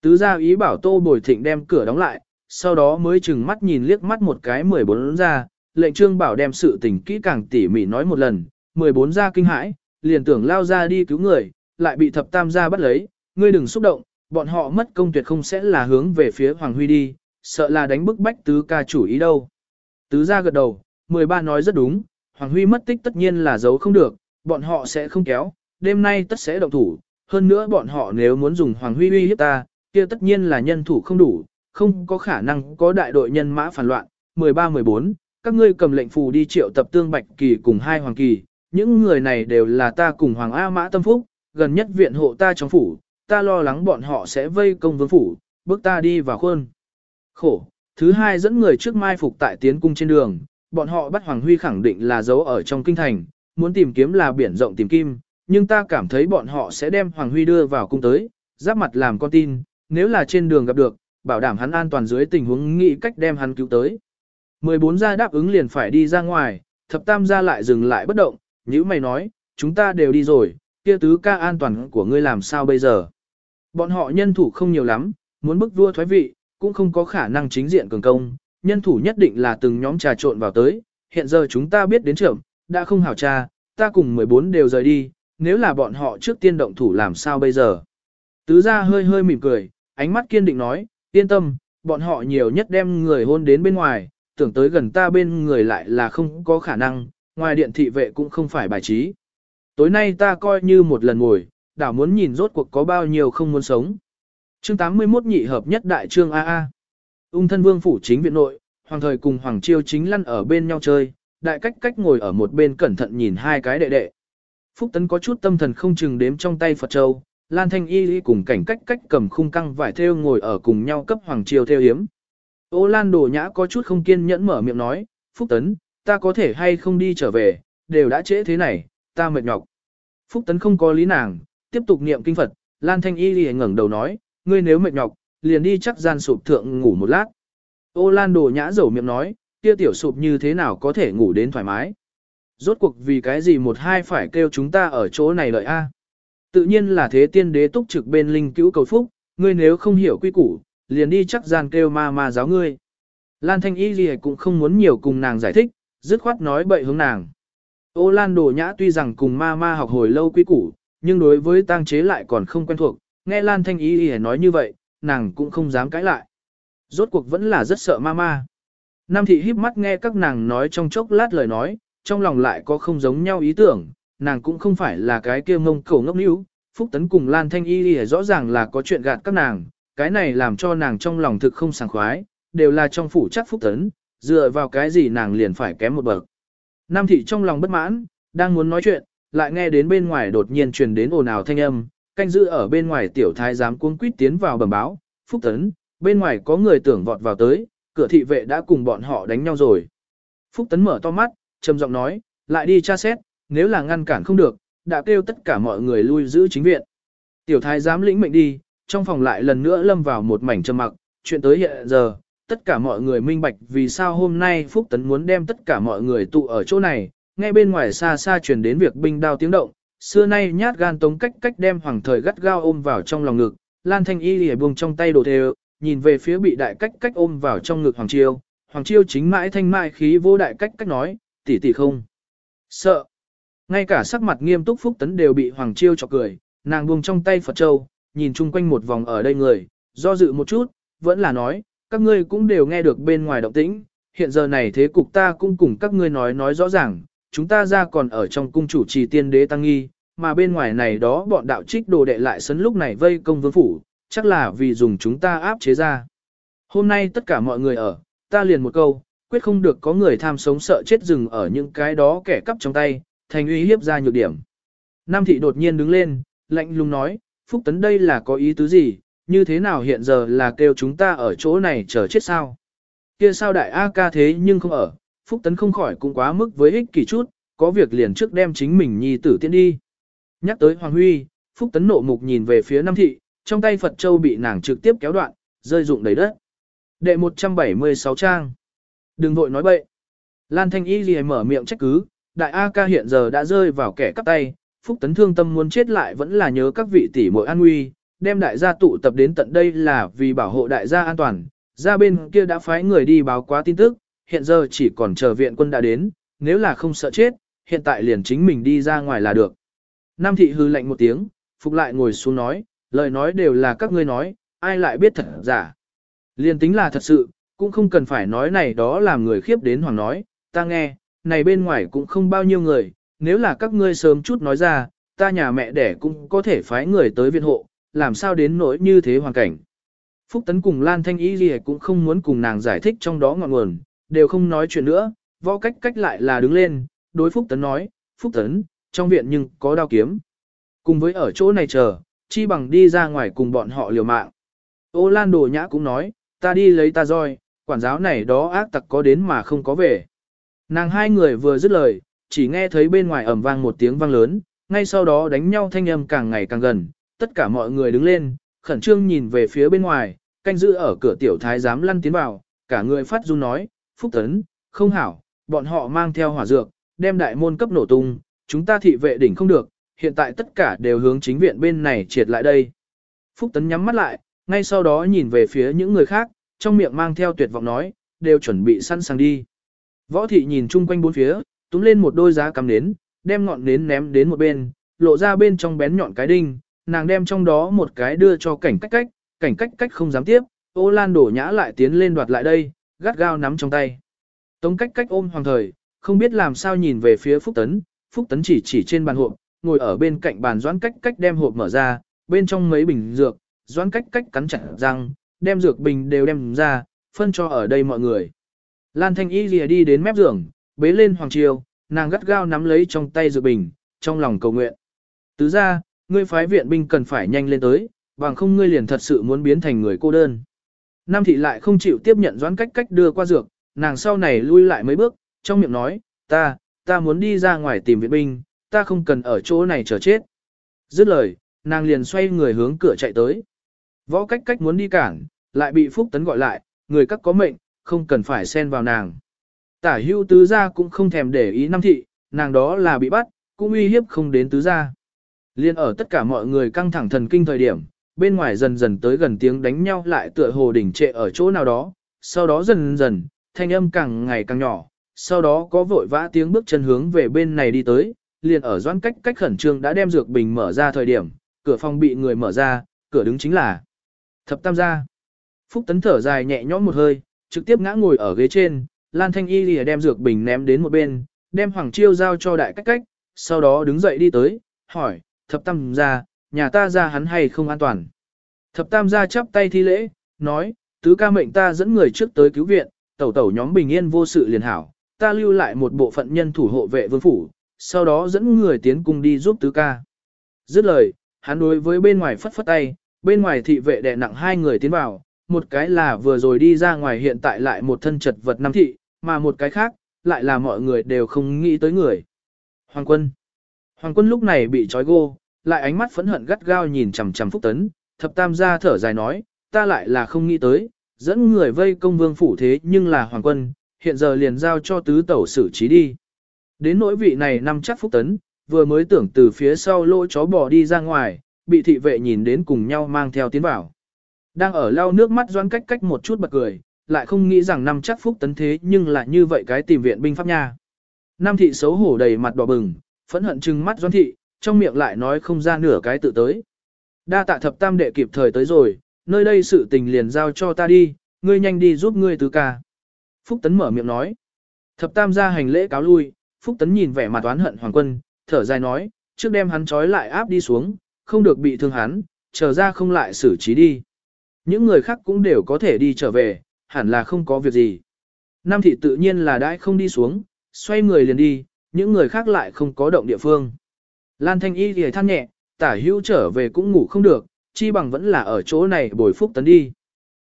Tứ gia ý bảo Tô Bồi Thịnh đem cửa đóng lại, sau đó mới chừng mắt nhìn liếc mắt một cái 14 gia, lệnh trương bảo đem sự tình kỹ càng tỉ mỉ nói một lần, 14 gia kinh hãi, liền tưởng lao ra đi cứu người, lại bị thập tam gia bắt lấy, ngươi đừng xúc động, bọn họ mất công tuyệt không sẽ là hướng về phía Hoàng Huy đi, sợ là đánh bức bách tứ ca chủ ý đâu. Tứ gia gật đầu, 13 nói rất đúng, Hoàng Huy mất tích tất nhiên là giấu không được, bọn họ sẽ không kéo, đêm nay tất sẽ động thủ, hơn nữa bọn họ nếu muốn dùng Hoàng Huy uy hiếp ta, kia tất nhiên là nhân thủ không đủ, không có khả năng có đại đội nhân mã phản loạn. 13-14, các ngươi cầm lệnh phù đi triệu tập tương bạch kỳ cùng hai hoàng kỳ, những người này đều là ta cùng Hoàng A Mã Tâm Phúc, gần nhất viện hộ ta trong phủ, ta lo lắng bọn họ sẽ vây công vương phủ, bước ta đi vào khuôn. Khổ, thứ hai dẫn người trước mai phục tại tiến cung trên đường, bọn họ bắt Hoàng Huy khẳng định là giấu ở trong kinh thành, muốn tìm kiếm là biển rộng tìm kim, nhưng ta cảm thấy bọn họ sẽ đem Hoàng Huy đưa vào cung tới, giáp mặt làm con tin, nếu là trên đường gặp được, bảo đảm hắn an toàn dưới tình huống nghĩ cách đem hắn cứu tới. 14 gia đáp ứng liền phải đi ra ngoài, thập tam gia lại dừng lại bất động, như mày nói, chúng ta đều đi rồi, kia tứ ca an toàn của ngươi làm sao bây giờ. Bọn họ nhân thủ không nhiều lắm, muốn bức vua thoái vị, cũng không có khả năng chính diện cường công, nhân thủ nhất định là từng nhóm trà trộn vào tới, hiện giờ chúng ta biết đến trưởng, đã không hảo tra, ta cùng 14 đều rời đi, nếu là bọn họ trước tiên động thủ làm sao bây giờ. Tứ gia hơi hơi mỉm cười, ánh mắt kiên định nói, yên tâm, bọn họ nhiều nhất đem người hôn đến bên ngoài, tưởng tới gần ta bên người lại là không có khả năng, ngoài điện thị vệ cũng không phải bài trí. Tối nay ta coi như một lần ngồi, đảo muốn nhìn rốt cuộc có bao nhiêu không muốn sống. Chương 81 nhị hợp nhất đại trương AA. Ung thân vương phủ chính viện nội, hoàng thời cùng hoàng chiêu chính lăn ở bên nhau chơi, đại cách cách ngồi ở một bên cẩn thận nhìn hai cái đệ đệ. Phúc tấn có chút tâm thần không chừng đếm trong tay Phật Châu, Lan Thanh Y Y cùng cảnh cách cách cầm khung căng vải theo ngồi ở cùng nhau cấp hoàng chiêu theo hiếm. Ô Lan Đồ Nhã có chút không kiên nhẫn mở miệng nói, Phúc Tấn, ta có thể hay không đi trở về, đều đã trễ thế này, ta mệt nhọc. Phúc Tấn không có lý nàng, tiếp tục niệm kinh Phật, Lan Thanh Y liền ngẩng đầu nói, ngươi nếu mệt nhọc, liền đi chắc gian sụp thượng ngủ một lát. Ô Lan Đồ Nhã dầu miệng nói, kia tiểu sụp như thế nào có thể ngủ đến thoải mái. Rốt cuộc vì cái gì một hai phải kêu chúng ta ở chỗ này lợi a? Tự nhiên là thế tiên đế túc trực bên linh cứu cầu phúc, ngươi nếu không hiểu quy củ, liền đi chắc gian kêu ma ma giáo ngươi. Lan Thanh Y gì cũng không muốn nhiều cùng nàng giải thích, dứt khoát nói bậy hướng nàng. Ô Lan Đồ Nhã tuy rằng cùng ma ma học hồi lâu quy củ, nhưng đối với tang chế lại còn không quen thuộc, nghe Lan Thanh Y Y nói như vậy, nàng cũng không dám cãi lại. Rốt cuộc vẫn là rất sợ ma ma. Nam thị híp mắt nghe các nàng nói trong chốc lát lời nói, trong lòng lại có không giống nhau ý tưởng, nàng cũng không phải là cái kia mông cổ ngốc níu, Phúc Tấn cùng Lan Thanh Y Y rõ ràng là có chuyện gạt các nàng, cái này làm cho nàng trong lòng thực không sảng khoái, đều là trong phủ chắc Phúc Tấn, dựa vào cái gì nàng liền phải kém một bậc. Nam thị trong lòng bất mãn, đang muốn nói chuyện, lại nghe đến bên ngoài đột nhiên truyền đến ồn ào thanh âm, canh giữ ở bên ngoài tiểu thái giám cuống quýt tiến vào bẩm báo, Phúc Tấn, bên ngoài có người tưởng vọt vào tới, cửa thị vệ đã cùng bọn họ đánh nhau rồi. Phúc Tấn mở to mắt, trầm giọng nói, lại đi tra xét, nếu là ngăn cản không được, đã kêu tất cả mọi người lui giữ chính viện. Tiểu thái giám lĩnh mệnh đi, trong phòng lại lần nữa lâm vào một mảnh trầm mặc, chuyện tới hiện giờ, tất cả mọi người minh bạch vì sao hôm nay Phúc Tấn muốn đem tất cả mọi người tụ ở chỗ này, ngay bên ngoài xa xa truyền đến việc binh đao tiếng động, xưa nay nhát gan tống cách cách đem hoàng thời gắt gao ôm vào trong lòng ngực, Lan Thanh Y lìa buông trong tay đồ thề, nhìn về phía bị đại cách cách ôm vào trong ngực Hoàng Chiêu, Hoàng Chiêu chính mãi thanh mại khí vô đại cách cách nói, tỷ tỷ không. Sợ. Ngay cả sắc mặt nghiêm túc Phúc Tấn đều bị Hoàng Chiêu chọc cười, nàng buông trong tay Phật Châu, nhìn chung quanh một vòng ở đây người, do dự một chút, vẫn là nói, các ngươi cũng đều nghe được bên ngoài động tĩnh, hiện giờ này thế cục ta cũng cùng các ngươi nói nói rõ ràng, chúng ta ra còn ở trong cung chủ trì tiên đế tăng nghi, mà bên ngoài này đó bọn đạo trích đồ đệ lại sấn lúc này vây công vương phủ, chắc là vì dùng chúng ta áp chế ra. Hôm nay tất cả mọi người ở, ta liền một câu, quyết không được có người tham sống sợ chết rừng ở những cái đó kẻ cắp trong tay, thành uy hiếp ra nhược điểm. Nam thị đột nhiên đứng lên, lạnh lùng nói, Phúc Tấn đây là có ý tứ gì, như thế nào hiện giờ là kêu chúng ta ở chỗ này chờ chết sao? Kia sao đại A ca thế nhưng không ở, Phúc Tấn không khỏi cũng quá mức với ích kỷ chút, có việc liền trước đem chính mình nhi tử tiễn đi. Nhắc tới Hoàng Huy, Phúc Tấn nộ mục nhìn về phía Nam thị, trong tay Phật Châu bị nàng trực tiếp kéo đoạn, rơi rụng đầy đất. Đệ 176 trang. Đừng vội nói bậy. Lan Thanh Y gì mở miệng trách cứ, đại A ca hiện giờ đã rơi vào kẻ cắp tay, Phúc Tấn thương tâm muốn chết lại vẫn là nhớ các vị tỷ muội an nguy, đem đại gia tụ tập đến tận đây là vì bảo hộ đại gia an toàn. Ra bên kia đã phái người đi báo quá tin tức, hiện giờ chỉ còn chờ viện quân đã đến, nếu là không sợ chết, hiện tại liền chính mình đi ra ngoài là được. Nam thị hư lạnh một tiếng, Phục lại ngồi xuống nói, lời nói đều là các ngươi nói, ai lại biết thật giả. liền tính là thật sự, cũng không cần phải nói này đó làm người khiếp đến hoàng nói, ta nghe, này bên ngoài cũng không bao nhiêu người, nếu là các ngươi sớm chút nói ra, ta nhà mẹ đẻ cũng có thể phái người tới viện hộ, làm sao đến nỗi như thế hoàn cảnh. Phúc Tấn cùng Lan Thanh Y Ghi cũng không muốn cùng nàng giải thích trong đó ngọn nguồn, đều không nói chuyện nữa, võ cách cách lại là đứng lên, đối Phúc Tấn nói, Phúc Tấn, trong viện nhưng có đao kiếm. Cùng với ở chỗ này chờ, chi bằng đi ra ngoài cùng bọn họ liều mạng. Ô Lan Đồ Nhã cũng nói, ta đi lấy ta roi, quản giáo này đó ác tặc có đến mà không có về. Nàng hai người vừa dứt lời, chỉ nghe thấy bên ngoài ầm vang một tiếng vang lớn, ngay sau đó đánh nhau thanh âm càng ngày càng gần, tất cả mọi người đứng lên, khẩn trương nhìn về phía bên ngoài, canh giữ ở cửa tiểu thái giám lăn tiến vào, cả người phát run nói, Phúc Tấn, không hảo, bọn họ mang theo hỏa dược, đem đại môn cấp nổ tung, chúng ta thị vệ đỉnh không được, hiện tại tất cả đều hướng chính viện bên này triệt lại đây. Phúc Tấn nhắm mắt lại, ngay sau đó nhìn về phía những người khác, trong miệng mang theo tuyệt vọng nói, đều chuẩn bị sẵn sàng đi. Võ thị nhìn chung quanh bốn phía, túm lên một đôi giá cắm nến, đem ngọn nến ném đến một bên, lộ ra bên trong bén nhọn cái đinh, nàng đem trong đó một cái đưa cho cảnh cách cách, cảnh cách cách không dám tiếp, ô lan đổ nhã lại tiến lên đoạt lại đây, gắt gao nắm trong tay. Tống cách cách ôm hoàng thời, không biết làm sao nhìn về phía Phúc Tấn, Phúc Tấn chỉ chỉ trên bàn hộp, ngồi ở bên cạnh bàn doãn cách cách đem hộp mở ra, bên trong mấy bình dược, doãn cách cách cắn chặt răng, đem dược bình đều đem ra, phân cho ở đây mọi người. Lan Thanh Y lìa đi đến mép giường, bế lên Hoàng Triều, nàng gắt gao nắm lấy trong tay dược bình, trong lòng cầu nguyện. Tứ ra, ngươi phái viện binh cần phải nhanh lên tới, bằng không ngươi liền thật sự muốn biến thành người cô đơn. Nam thị lại không chịu tiếp nhận doãn cách cách đưa qua dược, nàng sau này lui lại mấy bước, trong miệng nói, ta, ta muốn đi ra ngoài tìm viện binh, ta không cần ở chỗ này chờ chết. Dứt lời, nàng liền xoay người hướng cửa chạy tới. Võ cách cách muốn đi cản, lại bị Phúc Tấn gọi lại, người các có mệnh, không cần phải xen vào nàng. Tả hưu tứ gia cũng không thèm để ý Nam thị, nàng đó là bị bắt, cũng uy hiếp không đến tứ gia. Liên ở tất cả mọi người căng thẳng thần kinh thời điểm, bên ngoài dần dần tới gần tiếng đánh nhau lại tựa hồ đỉnh trệ ở chỗ nào đó, sau đó dần dần, thanh âm càng ngày càng nhỏ, sau đó có vội vã tiếng bước chân hướng về bên này đi tới, liền ở doãn cách cách khẩn trương đã đem dược bình mở ra thời điểm, cửa phòng bị người mở ra, cửa đứng chính là thập tam gia. Phúc tấn thở dài nhẹ nhõm một hơi, trực tiếp ngã ngồi ở ghế trên, Lan Thanh Y lìa đem dược bình ném đến một bên, đem Hoàng Chiêu giao cho đại cách cách, sau đó đứng dậy đi tới, hỏi, thập tam gia, nhà ta ra hắn hay không an toàn. Thập tam gia chắp tay thi lễ, nói, tứ ca mệnh ta dẫn người trước tới cứu viện, tẩu tẩu nhóm bình yên vô sự liền hảo, ta lưu lại một bộ phận nhân thủ hộ vệ vương phủ, sau đó dẫn người tiến cùng đi giúp tứ ca. Dứt lời, hắn đối với bên ngoài phất phất tay, bên ngoài thị vệ đè nặng hai người tiến vào, một cái là vừa rồi đi ra ngoài hiện tại lại một thân chật vật năm thị, mà một cái khác, lại là mọi người đều không nghĩ tới người. Hoàng quân. Hoàng quân lúc này bị trói gô, lại ánh mắt phẫn hận gắt gao nhìn chằm chằm Phúc Tấn, thập tam gia thở dài nói, ta lại là không nghĩ tới, dẫn người vây công vương phủ thế nhưng là hoàng quân, hiện giờ liền giao cho tứ tẩu xử trí đi. Đến nỗi vị này năm chắc Phúc Tấn, vừa mới tưởng từ phía sau lỗ chó bò đi ra ngoài, bị thị vệ nhìn đến cùng nhau mang theo tiến vào. Đang ở lau nước mắt doan cách cách một chút bật cười, lại không nghĩ rằng năm chắc Phúc Tấn thế nhưng là như vậy cái tìm viện binh pháp nha. Nam thị xấu hổ đầy mặt đỏ bừng, phẫn hận trừng mắt doan thị, trong miệng lại nói không ra nửa cái tự tới. Đa tạ thập tam đệ kịp thời tới rồi, nơi đây sự tình liền giao cho ta đi, ngươi nhanh đi giúp ngươi tứ ca. Phúc Tấn mở miệng nói. Thập tam ra hành lễ cáo lui, Phúc Tấn nhìn vẻ mặt oán hận hoàng quân, thở dài nói, trước đem hắn trói lại áp đi xuống, không được bị thương hắn, trở ra không lại xử trí đi. Những người khác cũng đều có thể đi trở về, hẳn là không có việc gì. Nam thị tự nhiên là đãi không đi xuống, xoay người liền đi, những người khác lại không có động địa phương. Lan Thanh Y thì than nhẹ, tả hữu trở về cũng ngủ không được, chi bằng vẫn là ở chỗ này bồi phúc tấn đi.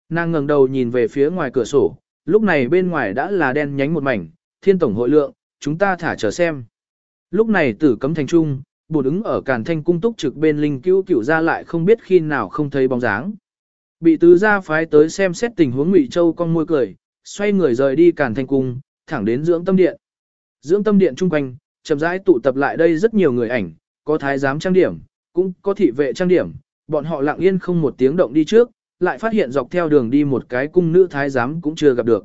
Nàng ngẩng đầu nhìn về phía ngoài cửa sổ, lúc này bên ngoài đã là đen nhánh một mảnh, thiên tổng hội lượng, chúng ta thả chờ xem. Lúc này tử cấm thành trung, bổn ứng ở càn thanh cung túc trực bên linh cứu cửu ra lại không biết khi nào không thấy bóng dáng. Bị tứ gia phái tới xem xét tình huống ngụy châu con môi cười, xoay người rời đi càn thanh cung, thẳng đến dưỡng tâm điện. Dưỡng tâm điện chung quanh, chậm rãi tụ tập lại đây rất nhiều người ảnh, có thái giám trang điểm, cũng có thị vệ trang điểm, bọn họ lặng yên không một tiếng động đi trước, lại phát hiện dọc theo đường đi một cái cung nữ thái giám cũng chưa gặp được.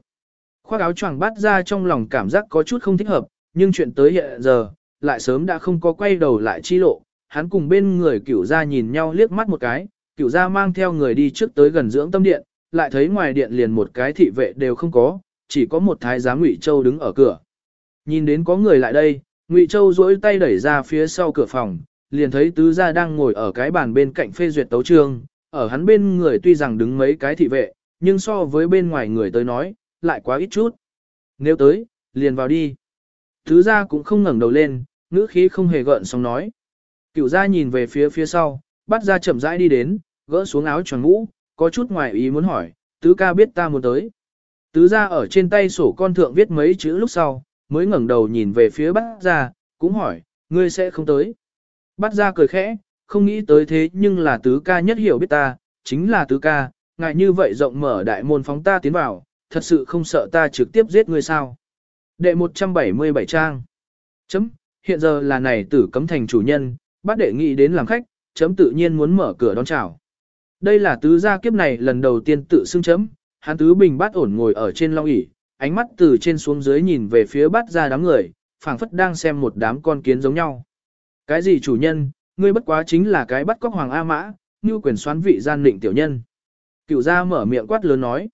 Khoác áo choàng bắt ra trong lòng cảm giác có chút không thích hợp, nhưng chuyện tới hiện giờ, lại sớm đã không có quay đầu lại chi lộ, hắn cùng bên người cửu gia nhìn nhau liếc mắt một cái, cửu gia mang theo người đi trước tới gần dưỡng tâm điện, lại thấy ngoài điện liền một cái thị vệ đều không có, chỉ có một thái giám Ngụy Châu đứng ở cửa. Nhìn đến có người lại đây, Ngụy Châu duỗi tay đẩy ra phía sau cửa phòng, liền thấy tứ gia đang ngồi ở cái bàn bên cạnh phê duyệt tấu chương. ở hắn bên người tuy rằng đứng mấy cái thị vệ, nhưng so với bên ngoài người tới nói, lại quá ít chút. Nếu tới, liền vào đi. Tứ gia cũng không ngẩng đầu lên, ngữ khí không hề gợn sóng nói. Cửu gia nhìn về phía phía sau, bắt ra chậm rãi đi đến, gỡ xuống áo choàng ngũ, có chút ngoài ý muốn hỏi, tứ ca biết ta muốn tới. Tứ gia ở trên tay sổ con thượng viết mấy chữ lúc sau, mới ngẩng đầu nhìn về phía bát gia, cũng hỏi, ngươi sẽ không tới. bát gia cười khẽ, không nghĩ tới thế nhưng là tứ ca nhất hiểu biết ta, chính là tứ ca, ngại như vậy rộng mở đại môn phóng ta tiến vào, thật sự không sợ ta trực tiếp giết ngươi sao. Đệ 177 trang. Chấm, hiện giờ là này tử cấm thành chủ nhân, bát đệ nghĩ đến làm khách, chấm tự nhiên muốn mở cửa đón chào. Đây là tứ gia kiếp này lần đầu tiên tự xưng chấm, hắn tứ bình bát ổn ngồi ở trên long ỷ ánh mắt từ trên xuống dưới nhìn về phía bát ra đám người, phảng phất đang xem một đám con kiến giống nhau. Cái gì chủ nhân, ngươi bất quá chính là cái bắt cóc hoàng A mã, như quyền xoán vị gian định tiểu nhân. Cửu gia mở miệng quát lớn nói.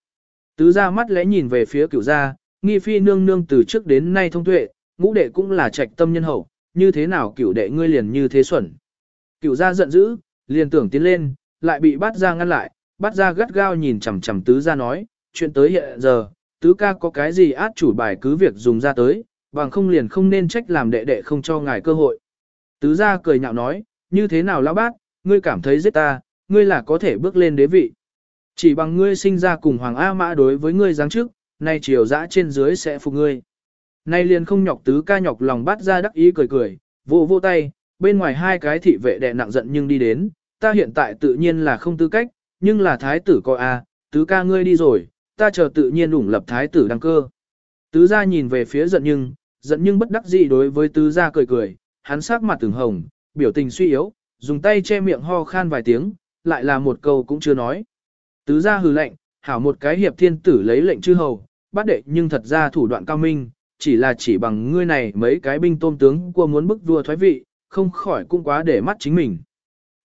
Tứ gia mắt lẽ nhìn về phía cửu gia, nghi phi nương nương từ trước đến nay thông tuệ, ngũ đệ cũng là trạch tâm nhân hậu, như thế nào cửu đệ ngươi liền như thế xuẩn. Cửu gia giận dữ, liền tưởng tiến lên, lại bị Bát ra ngăn lại, Bát ra gắt gao nhìn chằm chằm tứ gia nói, chuyện tới hiện giờ, tứ ca có cái gì át chủ bài cứ việc dùng ra tới, bằng không liền không nên trách làm đệ đệ không cho ngài cơ hội. Tứ gia cười nhạo nói, như thế nào lão bát, ngươi cảm thấy giết ta, ngươi là có thể bước lên đế vị. Chỉ bằng ngươi sinh ra cùng Hoàng A Mã đối với ngươi giáng trước, nay chiều dã trên dưới sẽ phục ngươi. Nay liền không nhọc tứ ca nhọc lòng bắt ra đắc ý cười cười, vô vô tay, bên ngoài hai cái thị vệ đệ nặng giận nhưng đi đến, ta hiện tại tự nhiên là không tư cách, nhưng là thái tử coi a, tứ ca ngươi đi rồi, ta chờ tự nhiên ủng lập thái tử đăng cơ. Tứ gia nhìn về phía giận nhưng, giận nhưng bất đắc dĩ đối với tứ gia cười cười, hắn sắc mặt từng hồng, biểu tình suy yếu, dùng tay che miệng ho khan vài tiếng, lại là một câu cũng chưa nói. Tứ gia hừ lạnh, hảo một cái hiệp thiên tử lấy lệnh chư hầu, bắt đệ nhưng thật ra thủ đoạn cao minh, chỉ là chỉ bằng ngươi này mấy cái binh tôm tướng của muốn bức vua thoái vị, không khỏi cũng quá để mắt chính mình.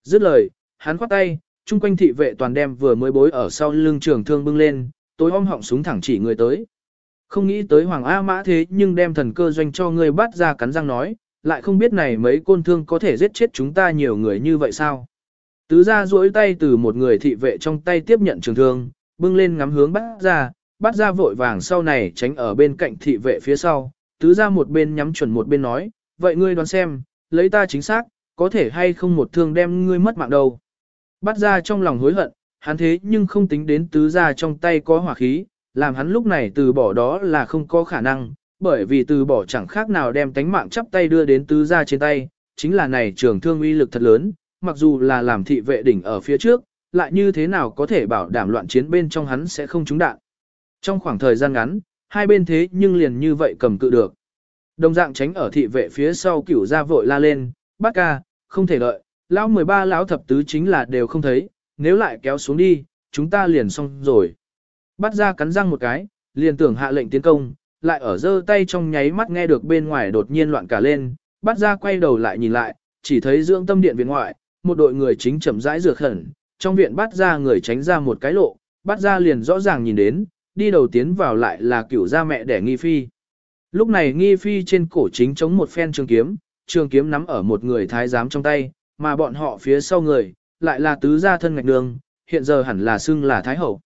Dứt lời, hắn khoát tay, chung quanh thị vệ toàn đem vừa mới bối ở sau lưng trường thương bưng lên, tối om họng súng thẳng chỉ người tới. Không nghĩ tới Hoàng A Mã thế nhưng đem thần cơ doanh cho ngươi bắt ra cắn răng nói, lại không biết này mấy côn thương có thể giết chết chúng ta nhiều người như vậy sao. Tứ ra duỗi tay từ một người thị vệ trong tay tiếp nhận trường thương, bưng lên ngắm hướng bắt ra, bắt ra vội vàng sau này tránh ở bên cạnh thị vệ phía sau, tứ ra một bên nhắm chuẩn một bên nói, vậy ngươi đoán xem, lấy ta chính xác, có thể hay không một thương đem ngươi mất mạng đâu. Bắt ra trong lòng hối hận, hắn thế nhưng không tính đến tứ gia trong tay có hỏa khí, làm hắn lúc này từ bỏ đó là không có khả năng, bởi vì từ bỏ chẳng khác nào đem tánh mạng chắp tay đưa đến tứ gia trên tay, chính là này trường thương uy lực thật lớn, mặc dù là làm thị vệ đỉnh ở phía trước, lại như thế nào có thể bảo đảm loạn chiến bên trong hắn sẽ không trúng đạn. Trong khoảng thời gian ngắn, hai bên thế nhưng liền như vậy cầm cự được. Đồng dạng tránh ở thị vệ phía sau cửu ra vội la lên, bác ca, không thể đợi, lão 13 lão thập tứ chính là đều không thấy, nếu lại kéo xuống đi, chúng ta liền xong rồi. Bắt ra cắn răng một cái, liền tưởng hạ lệnh tiến công, lại ở giơ tay trong nháy mắt nghe được bên ngoài đột nhiên loạn cả lên, bắt ra quay đầu lại nhìn lại, chỉ thấy dưỡng tâm điện viện ngoại, một đội người chính chậm rãi rửa khẩn, trong viện bắt ra người tránh ra một cái lộ, bắt ra liền rõ ràng nhìn đến, đi đầu tiến vào lại là cửu gia mẹ đẻ nghi phi. Lúc này nghi phi trên cổ chính chống một phen trường kiếm, trường kiếm nắm ở một người thái giám trong tay, mà bọn họ phía sau người, lại là tứ gia thân ngạch đường, hiện giờ hẳn là xưng là thái hậu.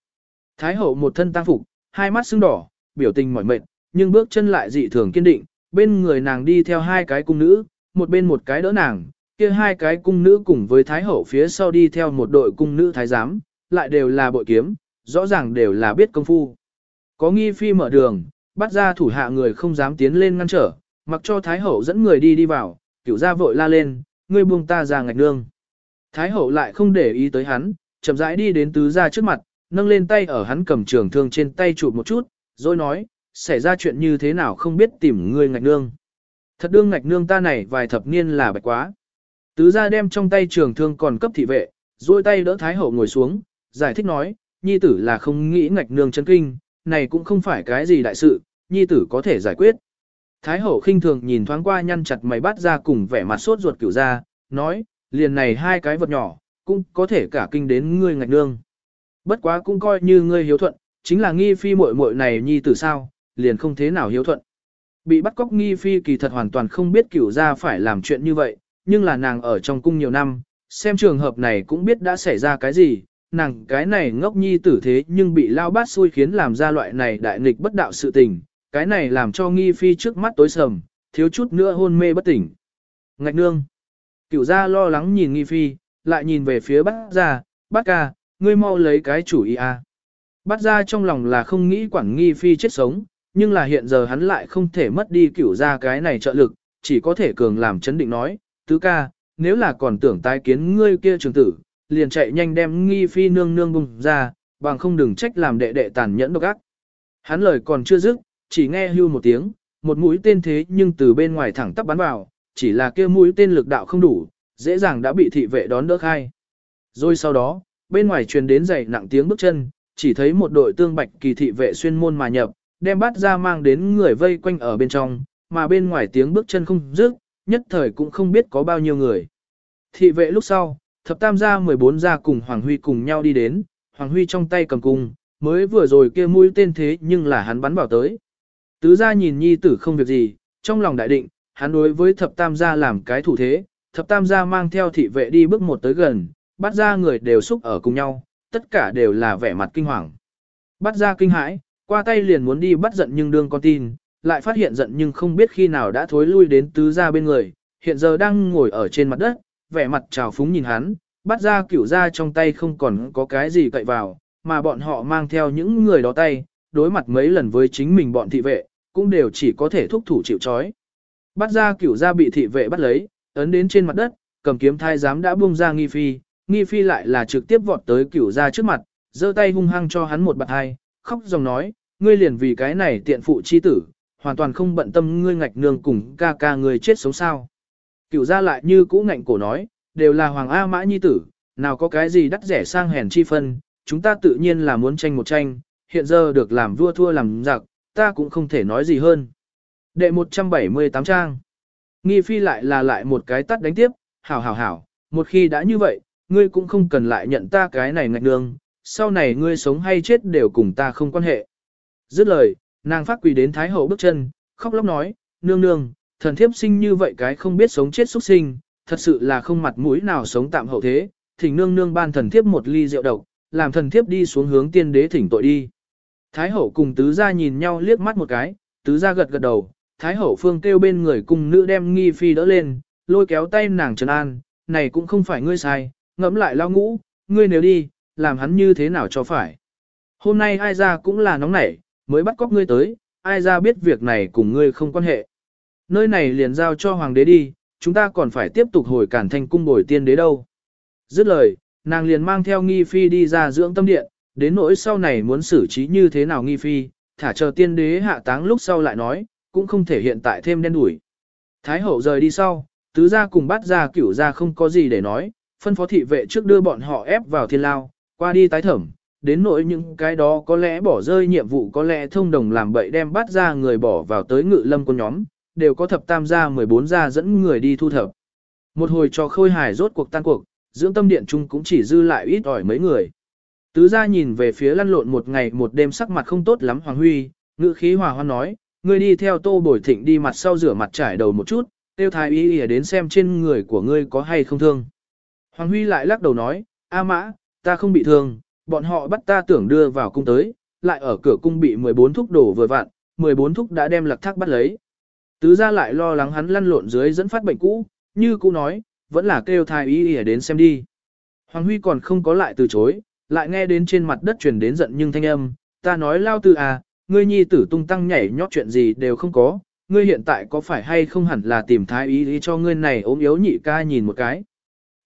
Thái hậu một thân tang phục, hai mắt sưng đỏ, biểu tình mỏi mệt, nhưng bước chân lại dị thường kiên định, bên người nàng đi theo hai cái cung nữ, một bên một cái đỡ nàng, kia hai cái cung nữ cùng với thái hậu phía sau đi theo một đội cung nữ thái giám, lại đều là bội kiếm, rõ ràng đều là biết công phu. Có nghi phi mở đường, bắt ra thủ hạ người không dám tiến lên ngăn trở, mặc cho thái hậu dẫn người đi đi vào, cửu gia vội la lên, ngươi buông ta ra ngạch nương. Thái hậu lại không để ý tới hắn, chậm rãi đi đến tứ gia trước mặt, nâng lên tay ở hắn cầm trường thương trên tay chụp một chút, rồi nói, xảy ra chuyện như thế nào không biết tìm ngươi ngạch nương. Thật đương ngạch nương ta này vài thập niên là bạch quá. Tứ gia đem trong tay trường thương còn cấp thị vệ, duỗi tay đỡ Thái Hậu ngồi xuống, giải thích nói, nhi tử là không nghĩ ngạch nương chân kinh, này cũng không phải cái gì đại sự, nhi tử có thể giải quyết. Thái Hậu khinh thường nhìn thoáng qua nhăn chặt mày bắt ra cùng vẻ mặt sốt ruột cửu ra, nói, liền này hai cái vật nhỏ, cũng có thể cả kinh đến ngươi ngạch nương. Bất quá cũng coi như ngươi hiếu thuận, chính là nghi phi muội muội này nhi tử sao, liền không thế nào hiếu thuận. Bị bắt cóc nghi phi kỳ thật hoàn toàn không biết cửu ra phải làm chuyện như vậy, nhưng là nàng ở trong cung nhiều năm, xem trường hợp này cũng biết đã xảy ra cái gì, nàng cái này ngốc nhi tử thế nhưng bị lao bát xui khiến làm ra loại này đại nghịch bất đạo sự tình, cái này làm cho nghi phi trước mắt tối sầm, thiếu chút nữa hôn mê bất tỉnh. Ngạch nương, cửu gia lo lắng nhìn nghi phi, lại nhìn về phía bát gia, bát ca, ngươi mau lấy cái chủ ý a. À. Bát gia trong lòng là không nghĩ quản nghi phi chết sống, nhưng là hiện giờ hắn lại không thể mất đi cửu gia cái này trợ lực, chỉ có thể cường làm chấn định nói, tứ ca, nếu là còn tưởng tái kiến ngươi kia trường tử, liền chạy nhanh đem nghi phi nương nương bùng ra, bằng không đừng trách làm đệ đệ tàn nhẫn độc ác. Hắn lời còn chưa dứt, chỉ nghe hưu một tiếng, một mũi tên thế nhưng từ bên ngoài thẳng tắp bắn vào, chỉ là kia mũi tên lực đạo không đủ, dễ dàng đã bị thị vệ đón đỡ khai. Rồi sau đó, bên ngoài truyền đến dày nặng tiếng bước chân, chỉ thấy một đội tương bạch kỳ thị vệ xuyên môn mà nhập, đem bắt ra mang đến người vây quanh ở bên trong, mà bên ngoài tiếng bước chân không dứt, nhất thời cũng không biết có bao nhiêu người. Thị vệ lúc sau, thập tam gia 14 gia cùng Hoàng Huy cùng nhau đi đến, Hoàng Huy trong tay cầm cung, mới vừa rồi kia mũi tên thế nhưng là hắn bắn vào tới. Tứ gia nhìn nhi tử không việc gì, trong lòng đại định, hắn đối với thập tam gia làm cái thủ thế, thập tam gia mang theo thị vệ đi bước một tới gần, bắt ra người đều xúc ở cùng nhau, tất cả đều là vẻ mặt kinh hoàng. Bắt ra kinh hãi, qua tay liền muốn đi bắt giận nhưng đương con tin, lại phát hiện giận nhưng không biết khi nào đã thối lui đến tứ gia bên người, hiện giờ đang ngồi ở trên mặt đất, vẻ mặt trào phúng nhìn hắn, bắt ra cửu ra trong tay không còn có cái gì cậy vào, mà bọn họ mang theo những người đó tay, đối mặt mấy lần với chính mình bọn thị vệ, cũng đều chỉ có thể thúc thủ chịu chói. Bắt ra cửu gia bị thị vệ bắt lấy, ấn đến trên mặt đất, cầm kiếm thái giám đã buông ra nghi phi, nghi phi lại là trực tiếp vọt tới cửu gia trước mặt, giơ tay hung hăng cho hắn một bạt hai, khóc dòng nói, ngươi liền vì cái này tiện phụ chi tử, hoàn toàn không bận tâm ngươi ngạch nương cùng ca ca ngươi chết sống sao. Cửu gia lại như cũ ngạnh cổ nói, đều là Hoàng A Mã Nhi tử, nào có cái gì đắt rẻ sang hèn chi phân, chúng ta tự nhiên là muốn tranh một tranh, hiện giờ được làm vua thua làm giặc, ta cũng không thể nói gì hơn. Đệ 178 trang. Nghi phi lại là lại một cái tắt đánh tiếp, hảo hảo hảo, một khi đã như vậy, ngươi cũng không cần lại nhận ta cái này ngạch nương, sau này ngươi sống hay chết đều cùng ta không quan hệ. Dứt lời, nàng phát quỳ đến Thái Hậu bước chân, khóc lóc nói, nương nương, thần thiếp sinh như vậy cái không biết sống chết xuất sinh, thật sự là không mặt mũi nào sống tạm hậu thế, thỉnh nương nương ban thần thiếp một ly rượu độc, làm thần thiếp đi xuống hướng tiên đế thỉnh tội đi. Thái hậu cùng tứ gia nhìn nhau liếc mắt một cái, tứ gia gật gật đầu, thái hậu phương kêu bên người cùng nữ đem nghi phi đỡ lên, lôi kéo tay nàng trấn an, này cũng không phải ngươi sai, ngẫm lại lao ngũ, ngươi nếu đi, làm hắn như thế nào cho phải. Hôm nay ai ra cũng là nóng nảy, mới bắt cóc ngươi tới, ai ra biết việc này cùng ngươi không quan hệ. Nơi này liền giao cho hoàng đế đi, chúng ta còn phải tiếp tục hồi cản thành cung bồi tiên đế đâu. Dứt lời, nàng liền mang theo nghi phi đi ra dưỡng tâm điện, đến nỗi sau này muốn xử trí như thế nào nghi phi, thả chờ tiên đế hạ táng lúc sau lại nói, cũng không thể hiện tại thêm đen đủi. Thái hậu rời đi sau, tứ gia cùng bát gia cửu gia không có gì để nói, phân phó thị vệ trước đưa bọn họ ép vào thiên lao, qua đi tái thẩm, đến nỗi những cái đó có lẽ bỏ rơi nhiệm vụ có lẽ thông đồng làm bậy đem bắt ra người bỏ vào tới ngự lâm quân nhóm, đều có thập tam gia 14 gia dẫn người đi thu thập. Một hồi cho khôi hài rốt cuộc tan cuộc, dưỡng tâm điện chung cũng chỉ dư lại ít ỏi mấy người. Tứ gia nhìn về phía lăn lộn một ngày một đêm sắc mặt không tốt lắm Hoàng Huy, ngữ khí hòa hoan nói, ngươi đi theo tô bồi thịnh đi mặt sau rửa mặt trải đầu một chút, tiêu thái y ỉa đến xem trên người của ngươi có hay không thương. Hoàng Huy lại lắc đầu nói, A mã, ta không bị thương, bọn họ bắt ta tưởng đưa vào cung tới, lại ở cửa cung bị 14 thúc đổ vừa vạn, 14 thúc đã đem lạc thác bắt lấy. Tứ gia lại lo lắng hắn lăn lộn dưới dẫn phát bệnh cũ, như cũ nói, vẫn là kêu thái y ỉa đến xem đi. Hoàng Huy còn không có lại từ chối, lại nghe đến trên mặt đất truyền đến giận nhưng thanh âm, ta nói lao tư à, ngươi nhi tử tung tăng nhảy nhót chuyện gì đều không có, ngươi hiện tại có phải hay không hẳn là tìm thái ý ý cho ngươi này ốm yếu nhị ca nhìn một cái.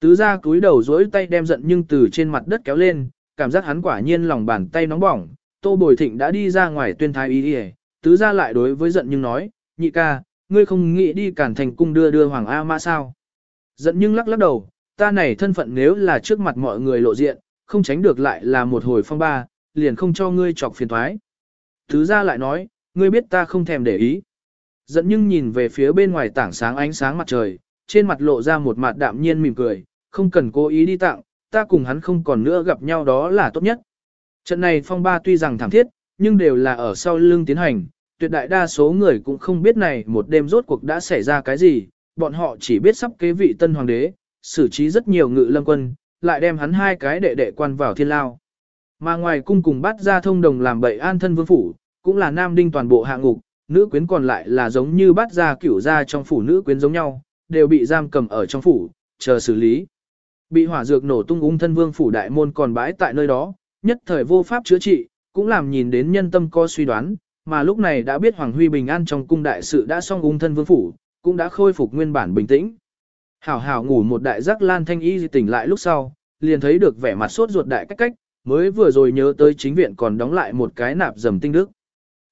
Tứ gia cúi đầu dối tay đem giận nhưng từ trên mặt đất kéo lên, cảm giác hắn quả nhiên lòng bàn tay nóng bỏng, tô bồi thịnh đã đi ra ngoài tuyên thái ý ý. tứ gia lại đối với giận nhưng nói, nhị ca, ngươi không nghĩ đi cản thành cung đưa đưa hoàng A mã sao. Giận nhưng lắc lắc đầu, ta này thân phận nếu là trước mặt mọi người lộ diện, không tránh được lại là một hồi phong ba, liền không cho ngươi chọc phiền thoái thứ Ra lại nói, ngươi biết ta không thèm để ý. dẫn nhưng nhìn về phía bên ngoài tảng sáng ánh sáng mặt trời, trên mặt lộ ra một mặt đạm nhiên mỉm cười, không cần cố ý đi tặng, ta cùng hắn không còn nữa gặp nhau đó là tốt nhất. Trận này phong ba tuy rằng thảm thiết, nhưng đều là ở sau lưng tiến hành, tuyệt đại đa số người cũng không biết này một đêm rốt cuộc đã xảy ra cái gì, bọn họ chỉ biết sắp kế vị tân hoàng đế, xử trí rất nhiều ngự lâm quân, lại đem hắn hai cái đệ đệ quan vào thiên lao. Mà ngoài cung cùng bắt ra thông đồng làm bậy an thân vương phủ, cũng là nam đinh toàn bộ hạ ngục, nữ quyến còn lại là giống như bắt ra kiểu ra trong phủ nữ quyến giống nhau, đều bị giam cầm ở trong phủ, chờ xử lý. Bị hỏa dược nổ tung ung thân vương phủ đại môn còn bãi tại nơi đó, nhất thời vô pháp chữa trị, cũng làm nhìn đến nhân tâm co suy đoán, mà lúc này đã biết Hoàng Huy bình an trong cung đại sự đã xong ung thân vương phủ, cũng đã khôi phục nguyên bản bình tĩnh. Hảo hảo ngủ một đại giác lan thanh y tỉnh lại lúc sau, liền thấy được vẻ mặt sốt ruột đại cách cách, mới vừa rồi nhớ tới chính viện còn đóng lại một cái nạp dầm tinh đức.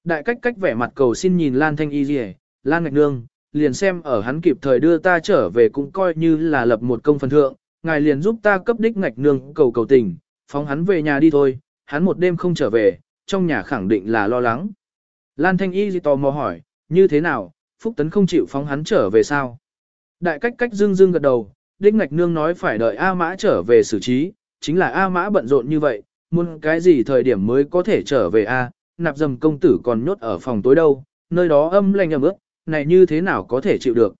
Đại cách cách vẻ mặt cầu xin nhìn Lan Thanh Y Dì Lan Ngạch Nương, liền xem ở hắn kịp thời đưa ta trở về cũng coi như là lập một công phần thượng, ngài liền giúp ta cấp đích Ngạch Nương cầu cầu tình, phóng hắn về nhà đi thôi, hắn một đêm không trở về, trong nhà khẳng định là lo lắng. Lan Thanh Y Dì tò mò hỏi, như thế nào, Phúc Tấn không chịu phóng hắn trở về sao? Đại cách cách dưng dưng gật đầu, đích Ngạch Nương nói phải đợi A Mã trở về xử trí, chính là A Mã bận rộn như vậy, muốn cái gì thời điểm mới có thể trở về A, nạp dầm công tử còn nhốt ở phòng tối đâu, nơi đó âm lạnh ẩm ướt, này như thế nào có thể chịu được.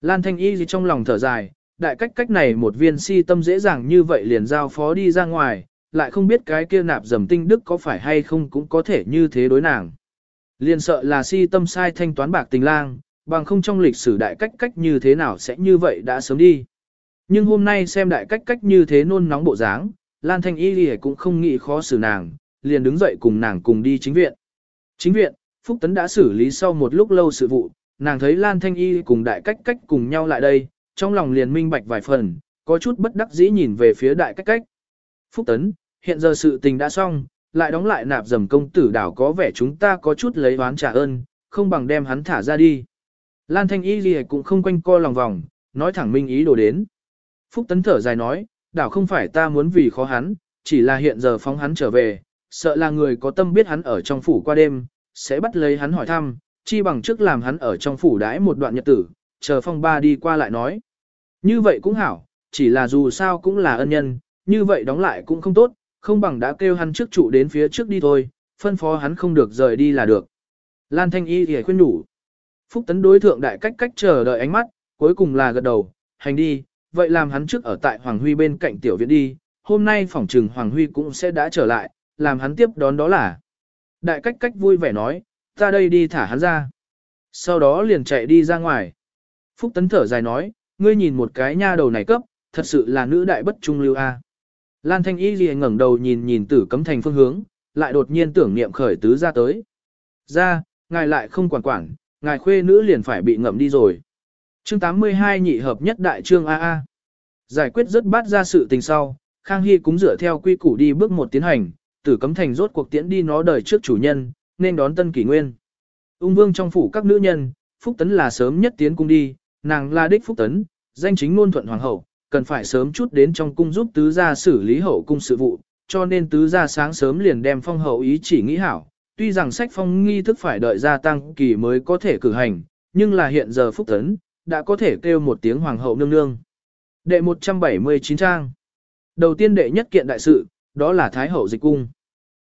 Lan Thanh Y gì trong lòng thở dài, đại cách cách này một viên si tâm dễ dàng như vậy liền giao phó đi ra ngoài, lại không biết cái kia nạp dầm tinh đức có phải hay không cũng có thể như thế đối nàng. Liền sợ là si tâm sai thanh toán bạc tình lang, bằng không trong lịch sử đại cách cách như thế nào sẽ như vậy đã sớm đi. Nhưng hôm nay xem đại cách cách như thế nôn nóng bộ dáng, Lan Thanh Y Ghi cũng không nghĩ khó xử nàng, liền đứng dậy cùng nàng cùng đi chính viện. Chính viện, Phúc Tấn đã xử lý sau một lúc lâu sự vụ, nàng thấy Lan Thanh Y cùng đại cách cách cùng nhau lại đây, trong lòng liền minh bạch vài phần, có chút bất đắc dĩ nhìn về phía đại cách cách. Phúc Tấn, hiện giờ sự tình đã xong, lại đóng lại nạp dầm công tử đảo có vẻ chúng ta có chút lấy oán trả ơn, không bằng đem hắn thả ra đi. Lan Thanh Y Ghi cũng không quanh co lòng vòng, nói thẳng minh ý đồ đến. Phúc Tấn thở dài nói, đảo không phải ta muốn vì khó hắn, chỉ là hiện giờ phóng hắn trở về, sợ là người có tâm biết hắn ở trong phủ qua đêm, sẽ bắt lấy hắn hỏi thăm, chi bằng trước làm hắn ở trong phủ đãi một đoạn nhật tử, chờ phong ba đi qua lại nói. Như vậy cũng hảo, chỉ là dù sao cũng là ân nhân, như vậy đóng lại cũng không tốt, không bằng đã kêu hắn trước trụ đến phía trước đi thôi, phân phó hắn không được rời đi là được. Lan Thanh Y thì khuyên đủ. Phúc Tấn đối thượng đại cách cách chờ đợi ánh mắt, cuối cùng là gật đầu, hành đi, vậy làm hắn trước ở tại Hoàng Huy bên cạnh tiểu viện đi, hôm nay phỏng trừng Hoàng Huy cũng sẽ đã trở lại, làm hắn tiếp đón đó là. Đại cách cách vui vẻ nói, ta đây đi thả hắn ra. Sau đó liền chạy đi ra ngoài. Phúc Tấn thở dài nói, ngươi nhìn một cái nha đầu này cấp, thật sự là nữ đại bất trung lưu a. Lan Thanh Y liền ngẩng đầu nhìn nhìn tử cấm thành phương hướng, lại đột nhiên tưởng niệm khởi tứ ra tới. Ra, ngài lại không quản quản, ngài khuê nữ liền phải bị ngậm đi rồi. Chương 82 nhị hợp nhất đại trương AA. Giải quyết rất bát ra sự tình sau, Khang Hy cũng dựa theo quy củ đi bước một tiến hành, tử cấm thành rốt cuộc tiễn đi nó đời trước chủ nhân, nên đón tân kỷ nguyên. Ung vương trong phủ các nữ nhân, Phúc Tấn là sớm nhất tiến cung đi, nàng là đích Phúc Tấn, danh chính ngôn thuận hoàng hậu, cần phải sớm chút đến trong cung giúp tứ gia xử lý hậu cung sự vụ, cho nên tứ gia sáng sớm liền đem phong hậu ý chỉ nghĩ hảo. Tuy rằng sách phong nghi thức phải đợi gia tăng kỳ mới có thể cử hành, nhưng là hiện giờ Phúc Tấn, đã có thể kêu một tiếng hoàng hậu nương nương. Đệ 179 trang Đầu tiên đệ nhất kiện đại sự, đó là Thái hậu dịch cung.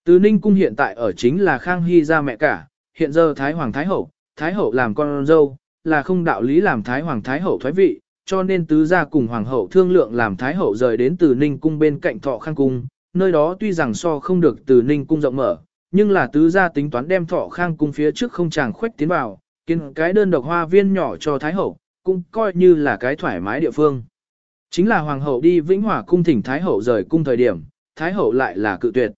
Từ Ninh cung hiện tại ở chính là Khang Hy gia mẹ cả, hiện giờ Thái Hoàng Thái hậu, Thái hậu làm con dâu, là không đạo lý làm Thái Hoàng Thái hậu thoái vị, cho nên tứ gia cùng Hoàng hậu thương lượng làm Thái hậu rời đến từ Ninh cung bên cạnh Thọ Khang cung, nơi đó tuy rằng so không được từ Ninh cung rộng mở, nhưng là tứ gia tính toán đem Thọ Khang cung phía trước không chàng khuếch tiến vào, kiến cái đơn độc hoa viên nhỏ cho Thái hậu, cũng coi như là cái thoải mái địa phương. Chính là Hoàng hậu đi Vĩnh Hòa cung thỉnh Thái hậu rời cung thời điểm, Thái hậu lại là cự tuyệt.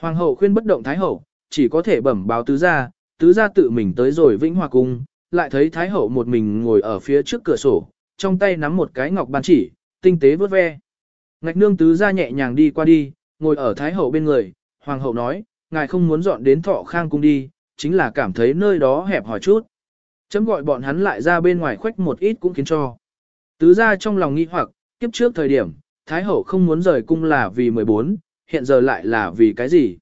Hoàng hậu khuyên bất động Thái hậu, chỉ có thể bẩm báo tứ gia, tứ gia tự mình tới rồi Vĩnh Hòa cung, lại thấy Thái hậu một mình ngồi ở phía trước cửa sổ, trong tay nắm một cái ngọc bàn chỉ, tinh tế vớt ve. Ngạch nương tứ gia nhẹ nhàng đi qua đi, ngồi ở Thái hậu bên người, Hoàng hậu nói, ngài không muốn dọn đến thọ khang cung đi, chính là cảm thấy nơi đó hẹp hòi chút. Chấm gọi bọn hắn lại ra bên ngoài khoách một ít cũng khiến cho. Tứ gia trong lòng nghi hoặc, kiếp trước thời điểm, Thái hậu không muốn rời cung là vì 14, hiện giờ lại là vì cái gì?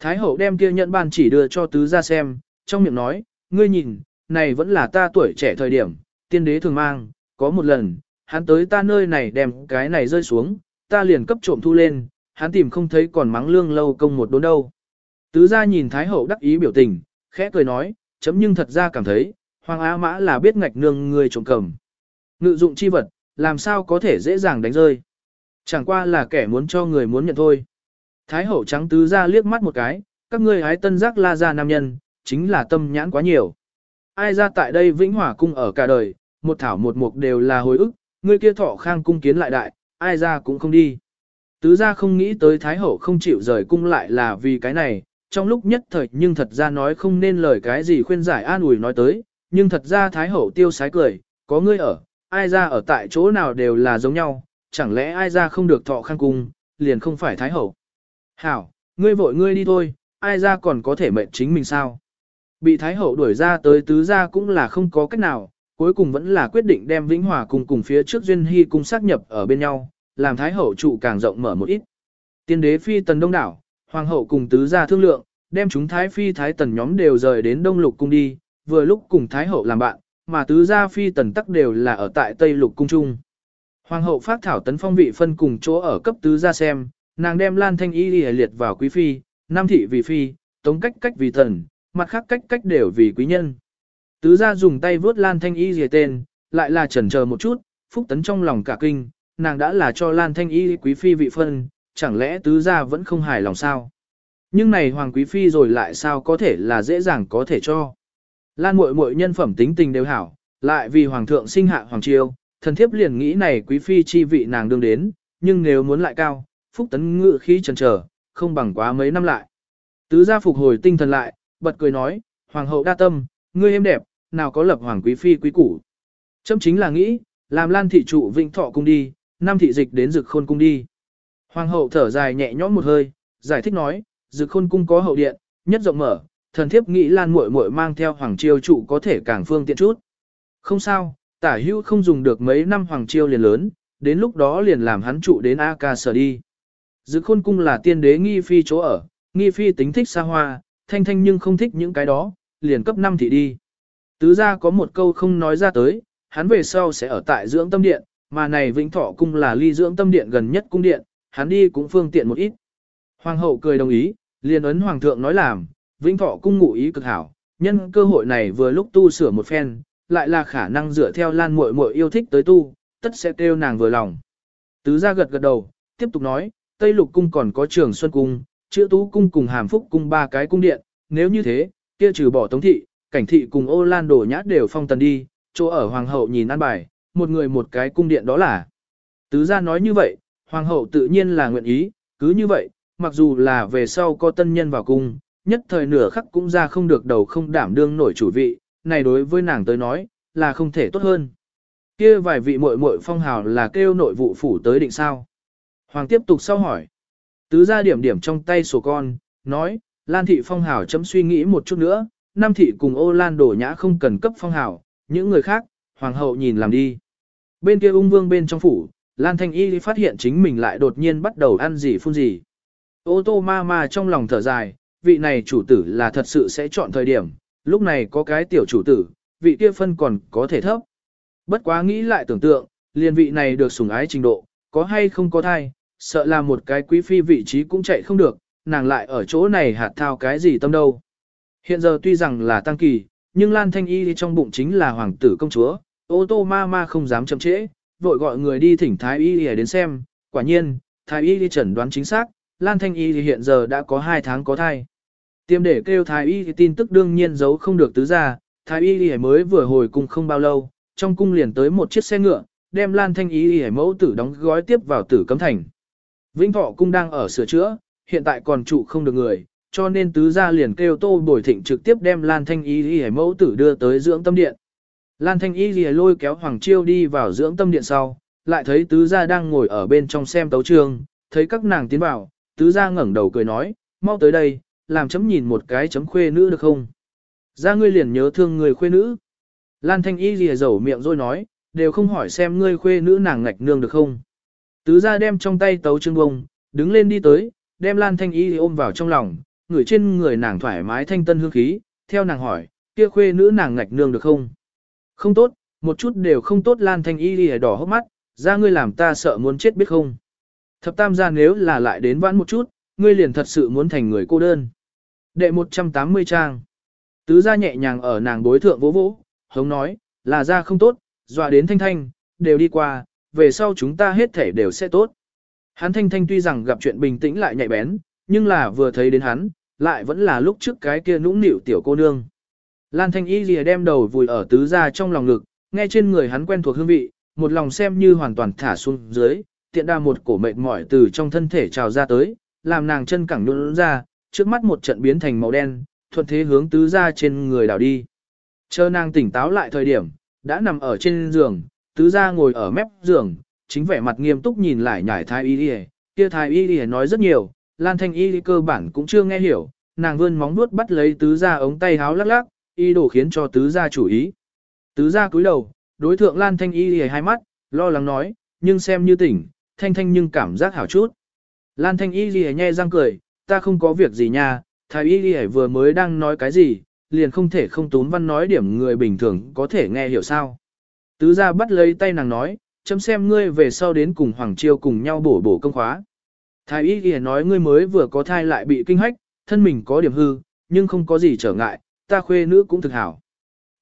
Thái hậu đem kia nhận ban chỉ đưa cho tứ gia xem, trong miệng nói, ngươi nhìn, này vẫn là ta tuổi trẻ thời điểm, tiên đế thường mang, có một lần, hắn tới ta nơi này đem cái này rơi xuống, ta liền cấp trộm thu lên, hắn tìm không thấy còn mắng lương lâu công một đốn đâu. Tứ gia nhìn Thái hậu đắc ý biểu tình, khẽ cười nói, chấm nhưng thật ra cảm thấy, Hoàng Á Mã là biết ngạch nương người trộm cầm. Ngự dụng chi vật, làm sao có thể dễ dàng đánh rơi. Chẳng qua là kẻ muốn cho người muốn nhận thôi. Thái hậu trắng tứ ra liếc mắt một cái, các ngươi hái tân giác la ra nam nhân, chính là tâm nhãn quá nhiều. Ai ra tại đây vĩnh hỏa cung ở cả đời, một thảo một mục đều là hồi ức, ngươi kia thọ khang cung kiến lại đại, ai ra cũng không đi. Tứ ra không nghĩ tới Thái hậu không chịu rời cung lại là vì cái này, trong lúc nhất thời nhưng thật ra nói không nên lời cái gì khuyên giải an ủi nói tới, nhưng thật ra Thái hậu tiêu sái cười, có ngươi ở, ai ra ở tại chỗ nào đều là giống nhau, chẳng lẽ ai ra không được thọ khăn cung, liền không phải Thái hậu. Hảo, ngươi vội ngươi đi thôi, ai ra còn có thể mệnh chính mình sao? Bị Thái hậu đuổi ra tới tứ gia cũng là không có cách nào, cuối cùng vẫn là quyết định đem Vĩnh Hòa cùng cùng phía trước Duyên Hy cung xác nhập ở bên nhau, làm Thái hậu trụ càng rộng mở một ít. Tiên đế phi tần đông đảo, hoàng hậu cùng tứ gia thương lượng, đem chúng thái phi thái tần nhóm đều rời đến đông lục cung đi, vừa lúc cùng thái hậu làm bạn, mà tứ gia phi tần tắc đều là ở tại tây lục cung trung. Hoàng hậu phát thảo tấn phong vị phân cùng chỗ ở cấp tứ gia xem, nàng đem Lan Thanh Y liệt vào quý phi, Nam thị vì phi, Tống cách cách vì thần, mặt khác cách cách đều vì quý nhân. Tứ gia dùng tay vớt Lan Thanh Y dìa tên, lại là chần chờ một chút, phúc tấn trong lòng cả kinh, nàng đã là cho Lan Thanh Y quý phi vị phân, chẳng lẽ tứ gia vẫn không hài lòng sao? Nhưng này hoàng quý phi rồi lại sao có thể là dễ dàng có thể cho. Lan muội muội nhân phẩm tính tình đều hảo, lại vì hoàng thượng sinh hạ hoàng triều, thần thiếp liền nghĩ này quý phi chi vị nàng đương đến, nhưng nếu muốn lại cao, phúc tấn ngự khí chần chờ, không bằng quá mấy năm lại. Tứ gia phục hồi tinh thần lại, bật cười nói, hoàng hậu đa tâm, ngươi êm đẹp, nào có lập hoàng quý phi quý củ. Châm chính là nghĩ, làm lan thị trụ vĩnh thọ cung đi, nam thị dịch đến dực khôn cung đi. Hoàng hậu thở dài nhẹ nhõm một hơi, giải thích nói, dực khôn cung có hậu điện, nhất rộng mở, thần thiếp nghĩ lan muội muội mang theo hoàng chiêu trụ có thể càng phương tiện chút. Không sao, tả hữu không dùng được mấy năm hoàng chiêu liền lớn, đến lúc đó liền làm hắn trụ đến A ca sở đi. Dự khôn cung là tiên đế nghi phi chỗ ở, nghi phi tính thích xa hoa, thanh thanh nhưng không thích những cái đó, liền cấp 5 thị đi. Tứ ra có một câu không nói ra tới, hắn về sau sẽ ở tại dưỡng tâm điện, mà này vĩnh thọ cung là ly dưỡng tâm điện gần nhất cung điện, hắn đi cũng phương tiện một ít. Hoàng hậu cười đồng ý, liền ấn hoàng thượng nói làm, vĩnh thọ cung ngụ ý cực hảo, nhân cơ hội này vừa lúc tu sửa một phen, lại là khả năng dựa theo lan muội muội yêu thích tới tu, tất sẽ kêu nàng vừa lòng. Tứ gia gật gật đầu, tiếp tục nói, Tây Lục cung còn có Trường Xuân cung, Chữ Tú cung cùng Hàm Phúc cung ba cái cung điện, nếu như thế, kia trừ bỏ Tống thị, Cảnh thị cùng Ô Lan Đổ Nhã đều phong tần đi, chỗ ở hoàng hậu nhìn an bài, một người một cái cung điện đó là. Tứ gia nói như vậy, hoàng hậu tự nhiên là nguyện ý, cứ như vậy, mặc dù là về sau có tân nhân vào cung, nhất thời nửa khắc cũng ra không được đầu không đảm đương nổi chủ vị, này đối với nàng tới nói, là không thể tốt hơn. Kia vài vị muội muội phong hào là kêu nội vụ phủ tới định sao? Hoàng tiếp tục sau hỏi. Tứ ra điểm điểm trong tay sổ con, nói, Lan thị phong hào chấm suy nghĩ một chút nữa, Nam thị cùng ô Lan đổ nhã không cần cấp phong hào, những người khác, hoàng hậu nhìn làm đi. Bên kia ung vương bên trong phủ, Lan Thanh Y phát hiện chính mình lại đột nhiên bắt đầu ăn gì phun gì. Ô tô ma ma trong lòng thở dài, vị này chủ tử là thật sự sẽ chọn thời điểm, lúc này có cái tiểu chủ tử, vị kia phân còn có thể thấp. Bất quá nghĩ lại tưởng tượng, liền vị này được sủng ái trình độ, có hay không có thai, sợ là một cái quý phi vị trí cũng chạy không được, nàng lại ở chỗ này hạt thao cái gì tâm đâu. Hiện giờ tuy rằng là tăng kỳ, nhưng Lan Thanh Y trong bụng chính là hoàng tử công chúa, ô tô ma ma không dám chậm trễ, vội gọi người đi thỉnh Thái Y để đến xem, quả nhiên, Thái Y đi chẩn đoán chính xác, Lan Thanh Y hiện giờ đã có 2 tháng có thai. Tiêm để kêu Thái Y thì tin tức đương nhiên giấu không được tứ ra, Thái Y thì mới vừa hồi cung không bao lâu, trong cung liền tới một chiếc xe ngựa, đem Lan Thanh Y thì mẫu tử đóng gói tiếp vào tử cấm thành. Vĩnh Thọ cung đang ở sửa chữa, hiện tại còn trụ không được người, cho nên tứ gia liền kêu Tô Bồi Thịnh trực tiếp đem Lan Thanh Y thì mẫu tử đưa tới dưỡng tâm điện. Lan Thanh Y thì lôi kéo Hoàng Chiêu đi vào dưỡng tâm điện sau, lại thấy tứ gia đang ngồi ở bên trong xem tấu trường, thấy các nàng tiến vào, tứ gia ngẩng đầu cười nói, mau tới đây, làm chấm nhìn một cái chấm khuê nữ được không? Ra ngươi liền nhớ thương người khuê nữ. Lan Thanh Y lìa dầu miệng rồi nói, đều không hỏi xem ngươi khuê nữ nàng ngạch nương được không? Tứ gia đem trong tay tấu trương bông, đứng lên đi tới, đem Lan Thanh Y ôm vào trong lòng, người trên người nàng thoải mái thanh tân hương khí, theo nàng hỏi, kia khuê nữ nàng ngạch nương được không? Không tốt, một chút đều không tốt Lan Thanh Y lìa đỏ hốc mắt, ra ngươi làm ta sợ muốn chết biết không? Thập tam gia nếu là lại đến vãn một chút, ngươi liền thật sự muốn thành người cô đơn. Đệ 180 trang. Tứ gia nhẹ nhàng ở nàng đối thượng vỗ vỗ, hống nói, là ra không tốt, dọa đến thanh thanh, đều đi qua, về sau chúng ta hết thể đều sẽ tốt. Hắn thanh thanh tuy rằng gặp chuyện bình tĩnh lại nhạy bén, nhưng là vừa thấy đến hắn, lại vẫn là lúc trước cái kia nũng nịu tiểu cô nương. Lan thanh y lìa đem đầu vùi ở tứ gia trong lòng ngực, nghe trên người hắn quen thuộc hương vị, một lòng xem như hoàn toàn thả xuống dưới, tiện đa một cổ mệt mỏi từ trong thân thể trào ra tới, làm nàng chân cẳng nhũn ra, trước mắt một trận biến thành màu đen, thuận thế hướng tứ gia trên người đảo đi. Chờ nàng tỉnh táo lại thời điểm, đã nằm ở trên giường, tứ gia ngồi ở mép giường, chính vẻ mặt nghiêm túc nhìn lại nhải thái y đi kia thái y đi nói rất nhiều, lan thanh y cơ bản cũng chưa nghe hiểu, nàng vươn móng nuốt bắt lấy tứ gia ống tay háo lắc lắc, y đổ khiến cho tứ gia chủ ý. Tứ gia cúi đầu, đối thượng lan thanh y hai mắt, lo lắng nói, nhưng xem như tỉnh, thanh thanh nhưng cảm giác hảo chút. Lan thanh y đi nhe răng cười, ta không có việc gì nha, thái y đi vừa mới đang nói cái gì, liền không thể không tún văn nói điểm người bình thường có thể nghe hiểu sao. Tứ gia bắt lấy tay nàng nói, chấm xem ngươi về sau đến cùng Hoàng Chiêu cùng nhau bổ bổ công khóa. Thái y ghi nói ngươi mới vừa có thai lại bị kinh hách, thân mình có điểm hư, nhưng không có gì trở ngại, ta khuê nữ cũng thực hảo.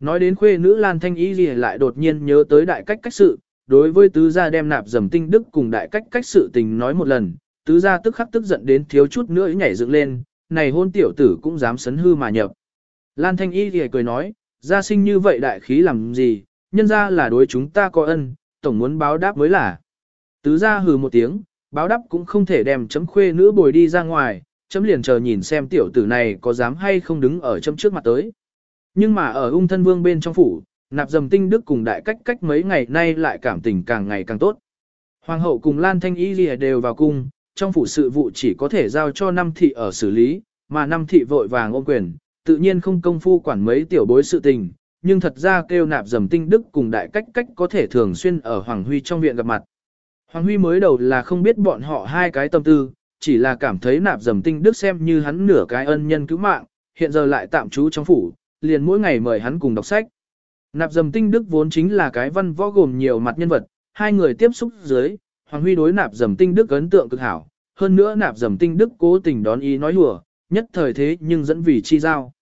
Nói đến khuê nữ Lan Thanh y ghi lại đột nhiên nhớ tới đại cách cách sự, đối với tứ gia đem nạp dầm tinh đức cùng đại cách cách sự tình nói một lần, tứ gia tức khắc tức giận đến thiếu chút nữa nhảy dựng lên, này hôn tiểu tử cũng dám sấn hư mà nhập. Lan Thanh Y thì cười nói, gia sinh như vậy đại khí làm gì, nhân ra là đối chúng ta có ân, tổng muốn báo đáp mới là. Tứ gia hừ một tiếng, báo đáp cũng không thể đem chấm khuê nữ bồi đi ra ngoài, chấm liền chờ nhìn xem tiểu tử này có dám hay không đứng ở chấm trước mặt tới. Nhưng mà ở ung thân vương bên trong phủ, nạp dầm tinh đức cùng đại cách cách mấy ngày nay lại cảm tình càng ngày càng tốt. Hoàng hậu cùng Lan Thanh Y lìa đều vào cung, trong phủ sự vụ chỉ có thể giao cho năm thị ở xử lý, mà năm thị vội vàng ôm quyền, tự nhiên không công phu quản mấy tiểu bối sự tình, nhưng thật ra kêu nạp dầm tinh đức cùng đại cách cách có thể thường xuyên ở Hoàng Huy trong viện gặp mặt. Hoàng Huy mới đầu là không biết bọn họ hai cái tâm tư, chỉ là cảm thấy nạp dầm tinh đức xem như hắn nửa cái ân nhân cứu mạng, hiện giờ lại tạm trú trong phủ, liền mỗi ngày mời hắn cùng đọc sách. Nạp dầm tinh đức vốn chính là cái văn võ gồm nhiều mặt nhân vật, hai người tiếp xúc dưới, Hoàng Huy đối nạp dầm tinh đức ấn tượng cực hảo, hơn nữa nạp dầm tinh đức cố tình đón ý nói hùa, nhất thời thế nhưng dẫn vì chi giao.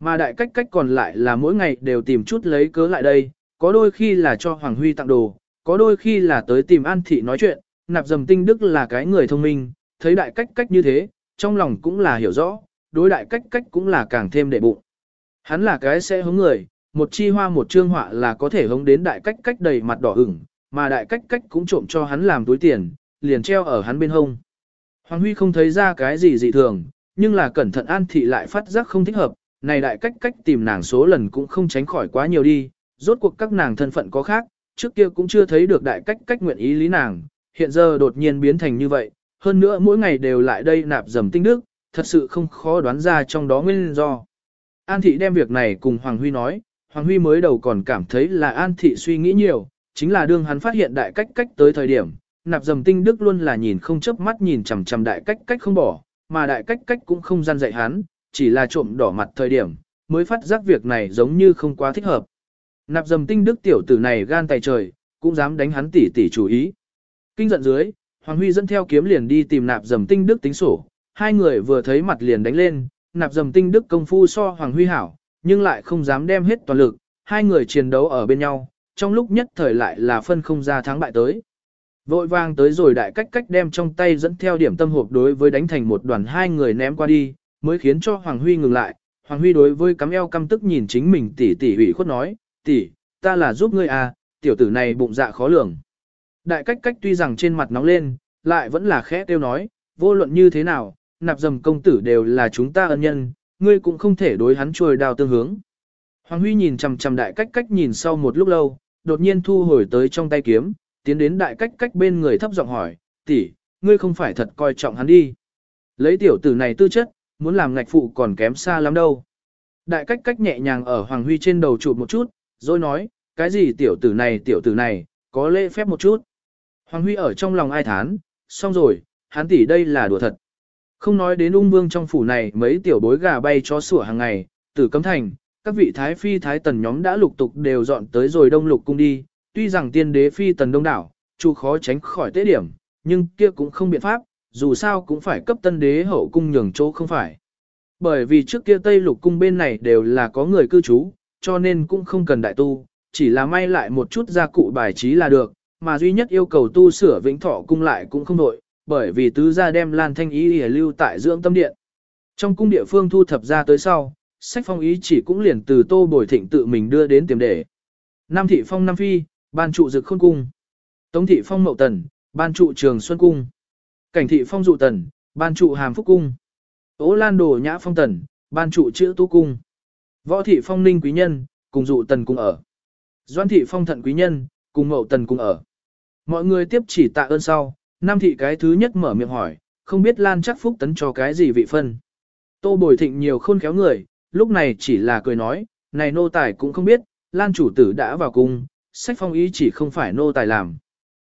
Mà đại cách cách còn lại là mỗi ngày đều tìm chút lấy cớ lại đây, có đôi khi là cho Hoàng Huy tặng đồ, có đôi khi là tới tìm An Thị nói chuyện, nạp dầm tinh đức là cái người thông minh, thấy đại cách cách như thế, trong lòng cũng là hiểu rõ, đối đại cách cách cũng là càng thêm đệ bụng. Hắn là cái sẽ hống người, một chi hoa một trương họa là có thể hống đến đại cách cách đầy mặt đỏ ửng, mà đại cách cách cũng trộm cho hắn làm túi tiền, liền treo ở hắn bên hông. Hoàng Huy không thấy ra cái gì dị thường, nhưng là cẩn thận An Thị lại phát giác không thích hợp, này đại cách cách tìm nàng số lần cũng không tránh khỏi quá nhiều đi, rốt cuộc các nàng thân phận có khác, trước kia cũng chưa thấy được đại cách cách nguyện ý lý nàng, hiện giờ đột nhiên biến thành như vậy, hơn nữa mỗi ngày đều lại đây nạp dầm tinh đức, thật sự không khó đoán ra trong đó nguyên do. An Thị đem việc này cùng Hoàng Huy nói, Hoàng Huy mới đầu còn cảm thấy là An Thị suy nghĩ nhiều, chính là đương hắn phát hiện đại cách cách tới thời điểm, nạp dầm tinh đức luôn là nhìn không chớp mắt nhìn chằm chằm đại cách cách không bỏ, mà đại cách cách cũng không gian dạy hắn, chỉ là trộm đỏ mặt thời điểm, mới phát giác việc này giống như không quá thích hợp. Nạp dầm tinh đức tiểu tử này gan tay trời, cũng dám đánh hắn tỉ tỉ chủ ý. Kinh giận dưới, Hoàng Huy dẫn theo kiếm liền đi tìm nạp dầm tinh đức tính sổ, hai người vừa thấy mặt liền đánh lên, nạp dầm tinh đức công phu so Hoàng Huy hảo, nhưng lại không dám đem hết toàn lực, hai người chiến đấu ở bên nhau, trong lúc nhất thời lại là phân không ra thắng bại tới. Vội vang tới rồi đại cách cách đem trong tay dẫn theo điểm tâm hộp đối với đánh thành một đoàn hai người ném qua đi, mới khiến cho Hoàng Huy ngừng lại. Hoàng Huy đối với cắm eo căm tức nhìn chính mình tỷ tỷ ủy khuất nói, tỷ, ta là giúp ngươi à, tiểu tử này bụng dạ khó lường. Đại cách cách tuy rằng trên mặt nóng lên, lại vẫn là khẽ tiêu nói, vô luận như thế nào, nạp dầm công tử đều là chúng ta ân nhân, ngươi cũng không thể đối hắn trôi đào tương hướng. Hoàng Huy nhìn chằm chằm đại cách cách nhìn sau một lúc lâu, đột nhiên thu hồi tới trong tay kiếm, tiến đến đại cách cách bên người thấp giọng hỏi, tỷ, ngươi không phải thật coi trọng hắn đi. Lấy tiểu tử này tư chất, muốn làm ngạch phụ còn kém xa lắm đâu. Đại cách cách nhẹ nhàng ở Hoàng Huy trên đầu chụp một chút, rồi nói, cái gì tiểu tử này tiểu tử này, có lễ phép một chút. Hoàng Huy ở trong lòng ai thán, xong rồi, hắn tỷ đây là đùa thật. Không nói đến ung vương trong phủ này mấy tiểu bối gà bay cho sủa hàng ngày, tử cấm thành, các vị thái phi thái tần nhóm đã lục tục đều dọn tới rồi đông lục cung đi, tuy rằng tiên đế phi tần đông đảo, chủ khó tránh khỏi tế điểm, nhưng kia cũng không biện pháp, dù sao cũng phải cấp tân đế hậu cung nhường chỗ không phải. Bởi vì trước kia Tây Lục cung bên này đều là có người cư trú, cho nên cũng không cần đại tu, chỉ là may lại một chút gia cụ bài trí là được, mà duy nhất yêu cầu tu sửa vĩnh thọ cung lại cũng không nổi, bởi vì tứ gia đem Lan Thanh Ý để lưu tại dưỡng tâm điện. Trong cung địa phương thu thập ra tới sau, sách phong ý chỉ cũng liền từ tô bồi thịnh tự mình đưa đến tiềm để. Nam thị phong Nam Phi, ban trụ dực khôn cung. Tống thị phong mậu tần, ban trụ trường xuân cung. Cảnh thị phong dụ tần, ban trụ hàm phúc cung. Ố lan đồ nhã phong tần, ban trụ chữ tu cung. Võ thị phong ninh quý nhân, cùng dụ tần cùng ở. Doan thị phong thận quý nhân, cùng mậu tần cùng ở. Mọi người tiếp chỉ tạ ơn sau, Nam thị cái thứ nhất mở miệng hỏi, không biết Lan chắc phúc tấn cho cái gì vị phân. Tô bồi thịnh nhiều khôn khéo người, lúc này chỉ là cười nói, này nô tài cũng không biết, Lan chủ tử đã vào cung, sách phong ý chỉ không phải nô tài làm.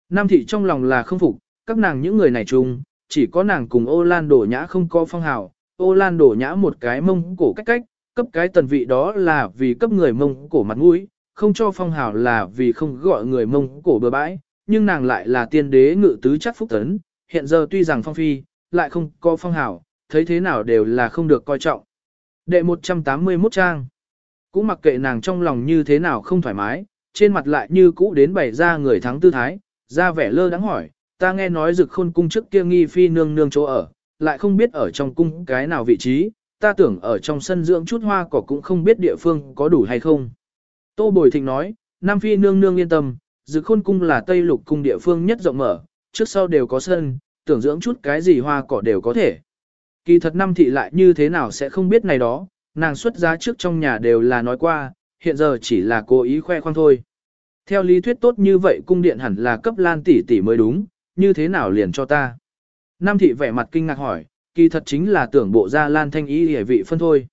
Nam thị trong lòng là không phục, các nàng những người này chung, chỉ có nàng cùng ô lan đổ nhã không có phong hào, ô lan đổ nhã một cái mông cổ cách cách, cấp cái tần vị đó là vì cấp người mông cổ mặt mũi, không cho phong hào là vì không gọi người mông cổ bừa bãi, nhưng nàng lại là tiên đế ngự tứ chắc phúc tấn, hiện giờ tuy rằng phong phi, lại không có phong hào, thấy thế nào đều là không được coi trọng. Đệ 181 trang Cũng mặc kệ nàng trong lòng như thế nào không thoải mái, trên mặt lại như cũ đến bày ra người thắng tư thái, ra vẻ lơ đáng hỏi, ta nghe nói rực khôn cung trước kia nghi phi nương nương chỗ ở, lại không biết ở trong cung cái nào vị trí, ta tưởng ở trong sân dưỡng chút hoa cỏ cũng không biết địa phương có đủ hay không. Tô Bồi Thịnh nói, Nam Phi nương nương yên tâm, Dực Khôn cung là Tây Lục cung địa phương nhất rộng mở, trước sau đều có sân, tưởng dưỡng chút cái gì hoa cỏ đều có thể. Kỳ thật năm thị lại như thế nào sẽ không biết này đó, nàng xuất giá trước trong nhà đều là nói qua, hiện giờ chỉ là cố ý khoe khoang thôi. Theo lý thuyết tốt như vậy cung điện hẳn là cấp lan tỷ tỷ mới đúng, như thế nào liền cho ta. Nam thị vẻ mặt kinh ngạc hỏi, kỳ thật chính là tưởng bộ ra lan thanh ý hề vị phân thôi.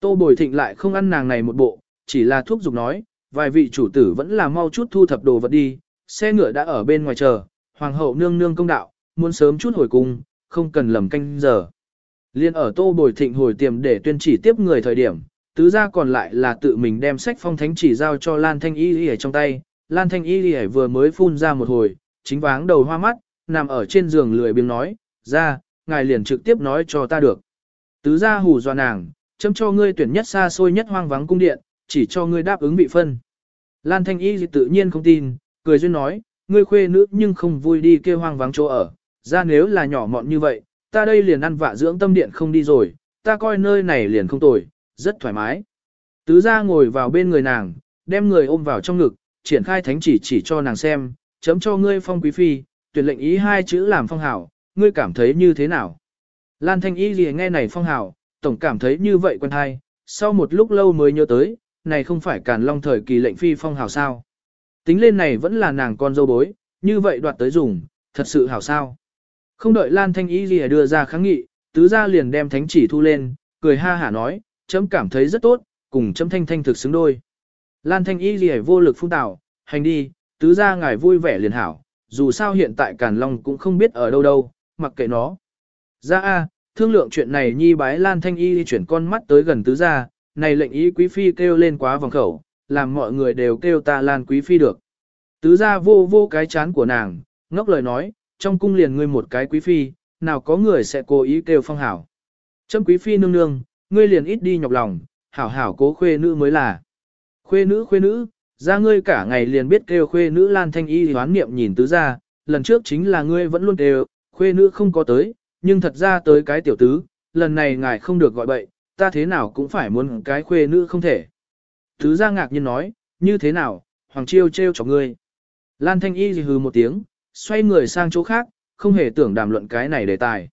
Tô bồi thịnh lại không ăn nàng này một bộ, chỉ là thuốc dục nói, vài vị chủ tử vẫn là mau chút thu thập đồ vật đi, xe ngựa đã ở bên ngoài chờ, hoàng hậu nương nương công đạo, muốn sớm chút hồi cung, không cần lầm canh giờ. Liên ở tô bồi thịnh hồi tiềm để tuyên chỉ tiếp người thời điểm, tứ gia còn lại là tự mình đem sách phong thánh chỉ giao cho Lan Thanh Y ở trong tay. Lan Thanh Y vừa mới phun ra một hồi, chính váng đầu hoa mắt, nằm ở trên giường lười biếng nói, ra, ngài liền trực tiếp nói cho ta được. Tứ gia hù dọa nàng, chấm cho ngươi tuyển nhất xa xôi nhất hoang vắng cung điện, chỉ cho ngươi đáp ứng bị phân. Lan Thanh Y tự nhiên không tin, cười duyên nói, ngươi khuê nữ nhưng không vui đi kêu hoang vắng chỗ ở, ra nếu là nhỏ mọn như vậy, ta đây liền ăn vạ dưỡng tâm điện không đi rồi, ta coi nơi này liền không tồi, rất thoải mái. Tứ gia ngồi vào bên người nàng, đem người ôm vào trong ngực, triển khai thánh chỉ chỉ cho nàng xem, chấm cho ngươi phong quý phi, tuyển lệnh ý hai chữ làm phong hảo, ngươi cảm thấy như thế nào? Lan Thanh Y gì nghe này phong hảo, tổng cảm thấy như vậy quen hay, sau một lúc lâu mới nhớ tới, này không phải càn long thời kỳ lệnh phi phong hảo sao. Tính lên này vẫn là nàng con dâu bối, như vậy đoạt tới dùng, thật sự hảo sao. Không đợi Lan Thanh Y gì đưa ra kháng nghị, tứ gia liền đem thánh chỉ thu lên, cười ha hả nói, chấm cảm thấy rất tốt, cùng chấm thanh thanh thực xứng đôi. Lan Thanh Y gì vô lực phun tạo, hành đi, tứ gia ngài vui vẻ liền hảo, dù sao hiện tại Càn Long cũng không biết ở đâu đâu, mặc kệ nó. Ra A, thương lượng chuyện này nhi bái Lan Thanh Y chuyển con mắt tới gần tứ gia, này lệnh ý quý phi kêu lên quá vòng khẩu, làm mọi người đều kêu ta Lan quý phi được. Tứ gia vô vô cái chán của nàng, ngốc lời nói, trong cung liền ngươi một cái quý phi, nào có người sẽ cố ý kêu phong hảo. Trâm quý phi nương nương, ngươi liền ít đi nhọc lòng, hảo hảo cố khuê nữ mới là. Khuê nữ khuê nữ, ra ngươi cả ngày liền biết kêu khuê nữ Lan Thanh Y hoán niệm nhìn tứ gia, lần trước chính là ngươi vẫn luôn kêu, khuê nữ không có tới, nhưng thật ra tới cái tiểu tứ, lần này ngài không được gọi bậy, ta thế nào cũng phải muốn cái khuê nữ không thể. Tứ gia ngạc nhiên nói, như thế nào, Hoàng Chiêu trêu cho ngươi. Lan Thanh Y hừ một tiếng, xoay người sang chỗ khác, không hề tưởng đàm luận cái này đề tài.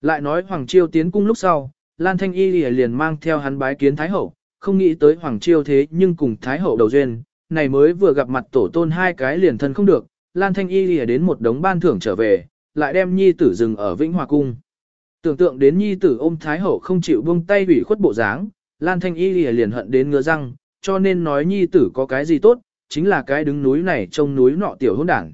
Lại nói Hoàng Chiêu tiến cung lúc sau, Lan Thanh Y liền mang theo hắn bái kiến Thái Hậu, không nghĩ tới Hoàng Chiêu thế nhưng cùng Thái Hậu đầu duyên, này mới vừa gặp mặt tổ tôn hai cái liền thân không được, Lan Thanh Y lìa đến một đống ban thưởng trở về, lại đem nhi tử dừng ở Vĩnh Hòa Cung. Tưởng tượng đến nhi tử ôm Thái Hậu không chịu buông tay ủy khuất bộ dáng, Lan Thanh Y lìa liền hận đến ngứa răng, cho nên nói nhi tử có cái gì tốt, chính là cái đứng núi này trông núi nọ tiểu hôn đảng.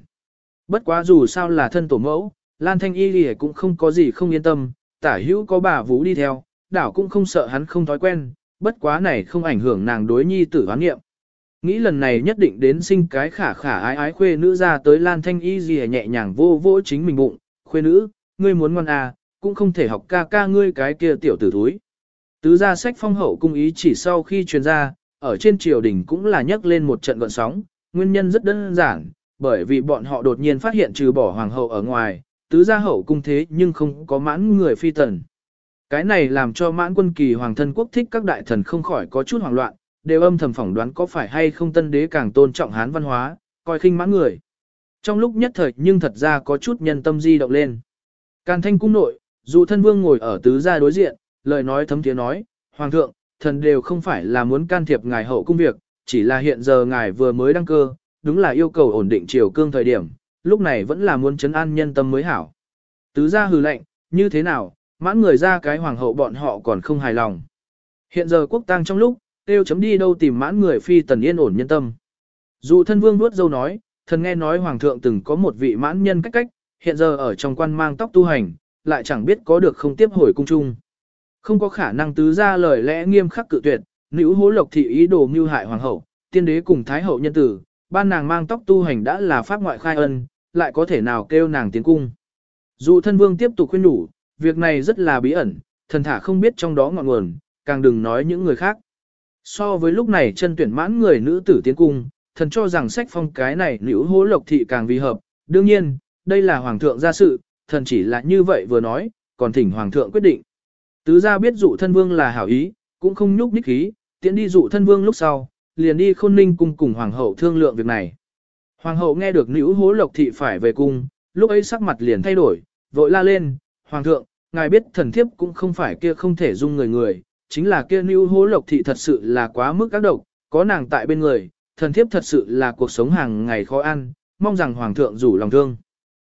Bất quá dù sao là thân tổ mẫu, Lan Thanh Y thì cũng không có gì không yên tâm, tả hữu có bà Vũ đi theo, đảo cũng không sợ hắn không thói quen, bất quá này không ảnh hưởng nàng đối nhi tử hoán nghiệm. Nghĩ lần này nhất định đến sinh cái khả khả ái ái khuê nữ ra tới Lan Thanh Y gì nhẹ nhàng vô vô chính mình bụng, khuê nữ, ngươi muốn ngoan à, cũng không thể học ca ca ngươi cái kia tiểu tử thúi. Tứ gia sách phong hậu cung ý chỉ sau khi truyền ra, ở trên triều đình cũng là nhắc lên một trận gọn sóng, nguyên nhân rất đơn giản, bởi vì bọn họ đột nhiên phát hiện trừ bỏ hoàng hậu ở ngoài, tứ gia hậu cung thế nhưng không có mãn người phi tần. Cái này làm cho mãn quân kỳ hoàng thân quốc thích các đại thần không khỏi có chút hoảng loạn, đều âm thầm phỏng đoán có phải hay không tân đế càng tôn trọng hán văn hóa, coi khinh mãn người. Trong lúc nhất thời nhưng thật ra có chút nhân tâm di động lên. Càn thanh cung nội, dù thân vương ngồi ở tứ gia đối diện, lời nói thấm tiếng nói, Hoàng thượng, thần đều không phải là muốn can thiệp ngài hậu cung việc, chỉ là hiện giờ ngài vừa mới đăng cơ, đúng là yêu cầu ổn định triều cương thời điểm, lúc này vẫn là muốn chấn an nhân tâm mới hảo. Tứ gia hừ lệnh, như thế nào, mãn người ra cái hoàng hậu bọn họ còn không hài lòng. Hiện giờ quốc tang trong lúc, tiêu chấm đi đâu tìm mãn người phi tần yên ổn nhân tâm. Dù thân vương vuốt dâu nói, thần nghe nói hoàng thượng từng có một vị mãn nhân cách cách, hiện giờ ở trong quan mang tóc tu hành, lại chẳng biết có được không tiếp hồi cung trung. Không có khả năng tứ ra lời lẽ nghiêm khắc cự tuyệt, nữ hố lộc thị ý đồ mưu hại hoàng hậu, tiên đế cùng thái hậu nhân tử, ban nàng mang tóc tu hành đã là pháp ngoại khai ân, lại có thể nào kêu nàng tiến cung. Dù thân vương tiếp tục khuyên đủ, việc này rất là bí ẩn, thần thả không biết trong đó ngọn nguồn, càng đừng nói những người khác. So với lúc này chân tuyển mãn người nữ tử tiến cung, thần cho rằng sách phong cái này nữ hố lộc thị càng vi hợp. Đương nhiên, đây là hoàng thượng gia sự, thần chỉ là như vậy vừa nói, còn thỉnh hoàng thượng quyết định. Tứ gia biết dụ thân vương là hảo ý, cũng không nhúc nhích khí, tiễn đi dụ thân vương lúc sau, liền đi khôn ninh cung cùng hoàng hậu thương lượng việc này. Hoàng hậu nghe được nữ hố lộc thị phải về cung, lúc ấy sắc mặt liền thay đổi, vội la lên, hoàng thượng, ngài biết thần thiếp cũng không phải kia không thể dung người người, chính là kia nữ Hố Lộc thị thật sự là quá mức các độc, có nàng tại bên người, thần thiếp thật sự là cuộc sống hàng ngày khó ăn, mong rằng hoàng thượng rủ lòng thương.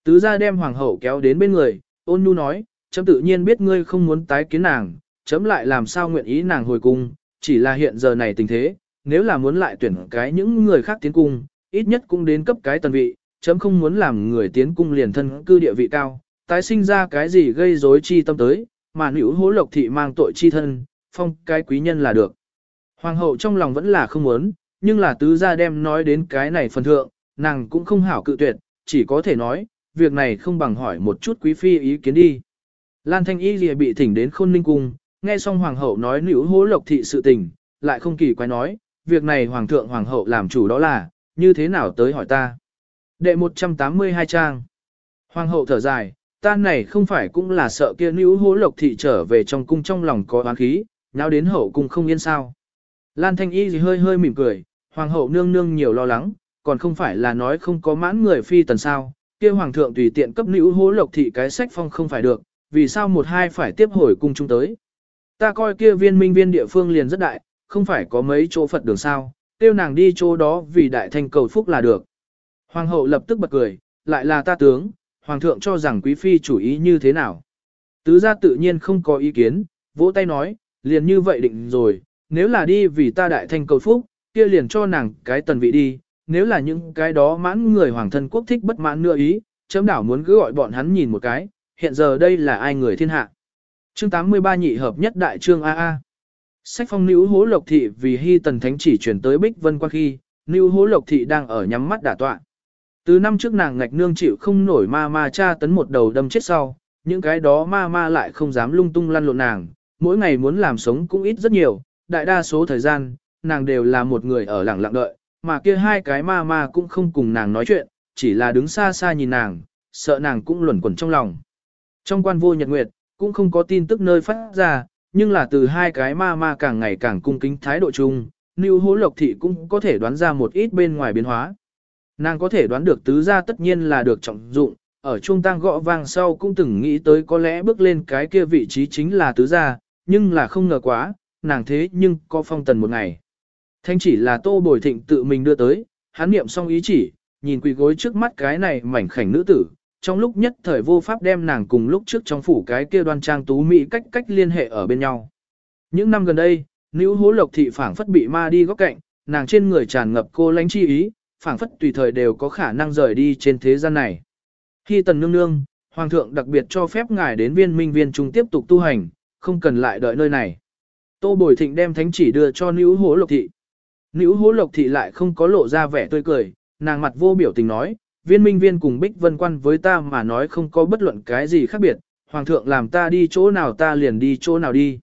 Tứ gia đem hoàng hậu kéo đến bên người, ôn nhu nói, chấm tự nhiên biết ngươi không muốn tái kiến nàng, chấm lại làm sao nguyện ý nàng hồi cung, chỉ là hiện giờ này tình thế, nếu là muốn lại tuyển cái những người khác tiến cung, ít nhất cũng đến cấp cái tần vị, chấm không muốn làm người tiến cung liền thân cư địa vị cao, tái sinh ra cái gì gây rối chi tâm tới, mà nữ hố lộc thị mang tội chi thân, phong cái quý nhân là được. Hoàng hậu trong lòng vẫn là không muốn, nhưng là tứ gia đem nói đến cái này phần thượng, nàng cũng không hảo cự tuyệt, chỉ có thể nói, việc này không bằng hỏi một chút quý phi ý kiến đi. Lan Thanh Y Lìa bị thỉnh đến khôn ninh cung, nghe xong hoàng hậu nói nữ hố lộc thị sự tình, lại không kỳ quái nói, việc này hoàng thượng hoàng hậu làm chủ đó là, như thế nào tới hỏi ta. Đệ 182 trang. Hoàng hậu thở dài, ta này không phải cũng là sợ kia nữ hố lộc thị trở về trong cung trong lòng có oán khí, nháo đến hậu cung không yên sao. Lan Thanh Y gì hơi hơi mỉm cười, hoàng hậu nương nương nhiều lo lắng, còn không phải là nói không có mãn người phi tần sao, kia hoàng thượng tùy tiện cấp nữ hố lộc thị cái sách phong không phải được, vì sao một hai phải tiếp hồi cung chúng tới. Ta coi kia viên minh viên địa phương liền rất đại, không phải có mấy chỗ Phật đường sao, tiêu nàng đi chỗ đó vì đại thanh cầu phúc là được. Hoàng hậu lập tức bật cười, lại là ta tướng, hoàng thượng cho rằng quý phi chủ ý như thế nào. Tứ gia tự nhiên không có ý kiến, vỗ tay nói, liền như vậy định rồi, nếu là đi vì ta đại thanh cầu phúc, kia liền cho nàng cái tần vị đi, nếu là những cái đó mãn người hoàng thân quốc thích bất mãn nữa ý, chấm đảo muốn cứ gọi bọn hắn nhìn một cái, hiện giờ đây là ai người thiên hạ. Chương 83 nhị hợp nhất đại trương AA. Sách phong nữ hố lộc thị vì hy tần thánh chỉ chuyển tới Bích Vân qua khi, nữ hố lộc thị đang ở nhắm mắt đả tọa. Từ năm trước nàng ngạch nương chịu không nổi ma ma cha tấn một đầu đâm chết sau, những cái đó ma ma lại không dám lung tung lăn lộn nàng, mỗi ngày muốn làm sống cũng ít rất nhiều, đại đa số thời gian, nàng đều là một người ở lặng lặng đợi, mà kia hai cái ma ma cũng không cùng nàng nói chuyện, chỉ là đứng xa xa nhìn nàng, sợ nàng cũng luẩn quẩn trong lòng. Trong quan vô nhật nguyệt, cũng không có tin tức nơi phát ra, nhưng là từ hai cái ma ma càng ngày càng cung kính thái độ chung, Nưu Hố Lộc Thị cũng có thể đoán ra một ít bên ngoài biến hóa. Nàng có thể đoán được tứ gia tất nhiên là được trọng dụng, ở trung tang gõ vang sau cũng từng nghĩ tới có lẽ bước lên cái kia vị trí chính là tứ gia, nhưng là không ngờ quá, nàng thế nhưng có phong tần một ngày. Thanh chỉ là tô bồi thịnh tự mình đưa tới, hắn niệm xong ý chỉ, nhìn quỳ gối trước mắt cái này mảnh khảnh nữ tử, trong lúc nhất thời vô pháp đem nàng cùng lúc trước trong phủ cái kia đoan trang tú mỹ cách cách liên hệ ở bên nhau. Những năm gần đây, nữ hố lộc thị phảng phất bị ma đi góc cạnh, nàng trên người tràn ngập cô lánh chi ý, phảng phất tùy thời đều có khả năng rời đi trên thế gian này. Khi tần nương nương, hoàng thượng đặc biệt cho phép ngài đến viên minh viên trung tiếp tục tu hành, không cần lại đợi nơi này. Tô Bồi Thịnh đem thánh chỉ đưa cho nữ hố lộc thị. Nữ hố lộc thị lại không có lộ ra vẻ tươi cười, nàng mặt vô biểu tình nói, viên minh viên cùng bích vân quan với ta mà nói không có bất luận cái gì khác biệt, hoàng thượng làm ta đi chỗ nào ta liền đi chỗ nào đi.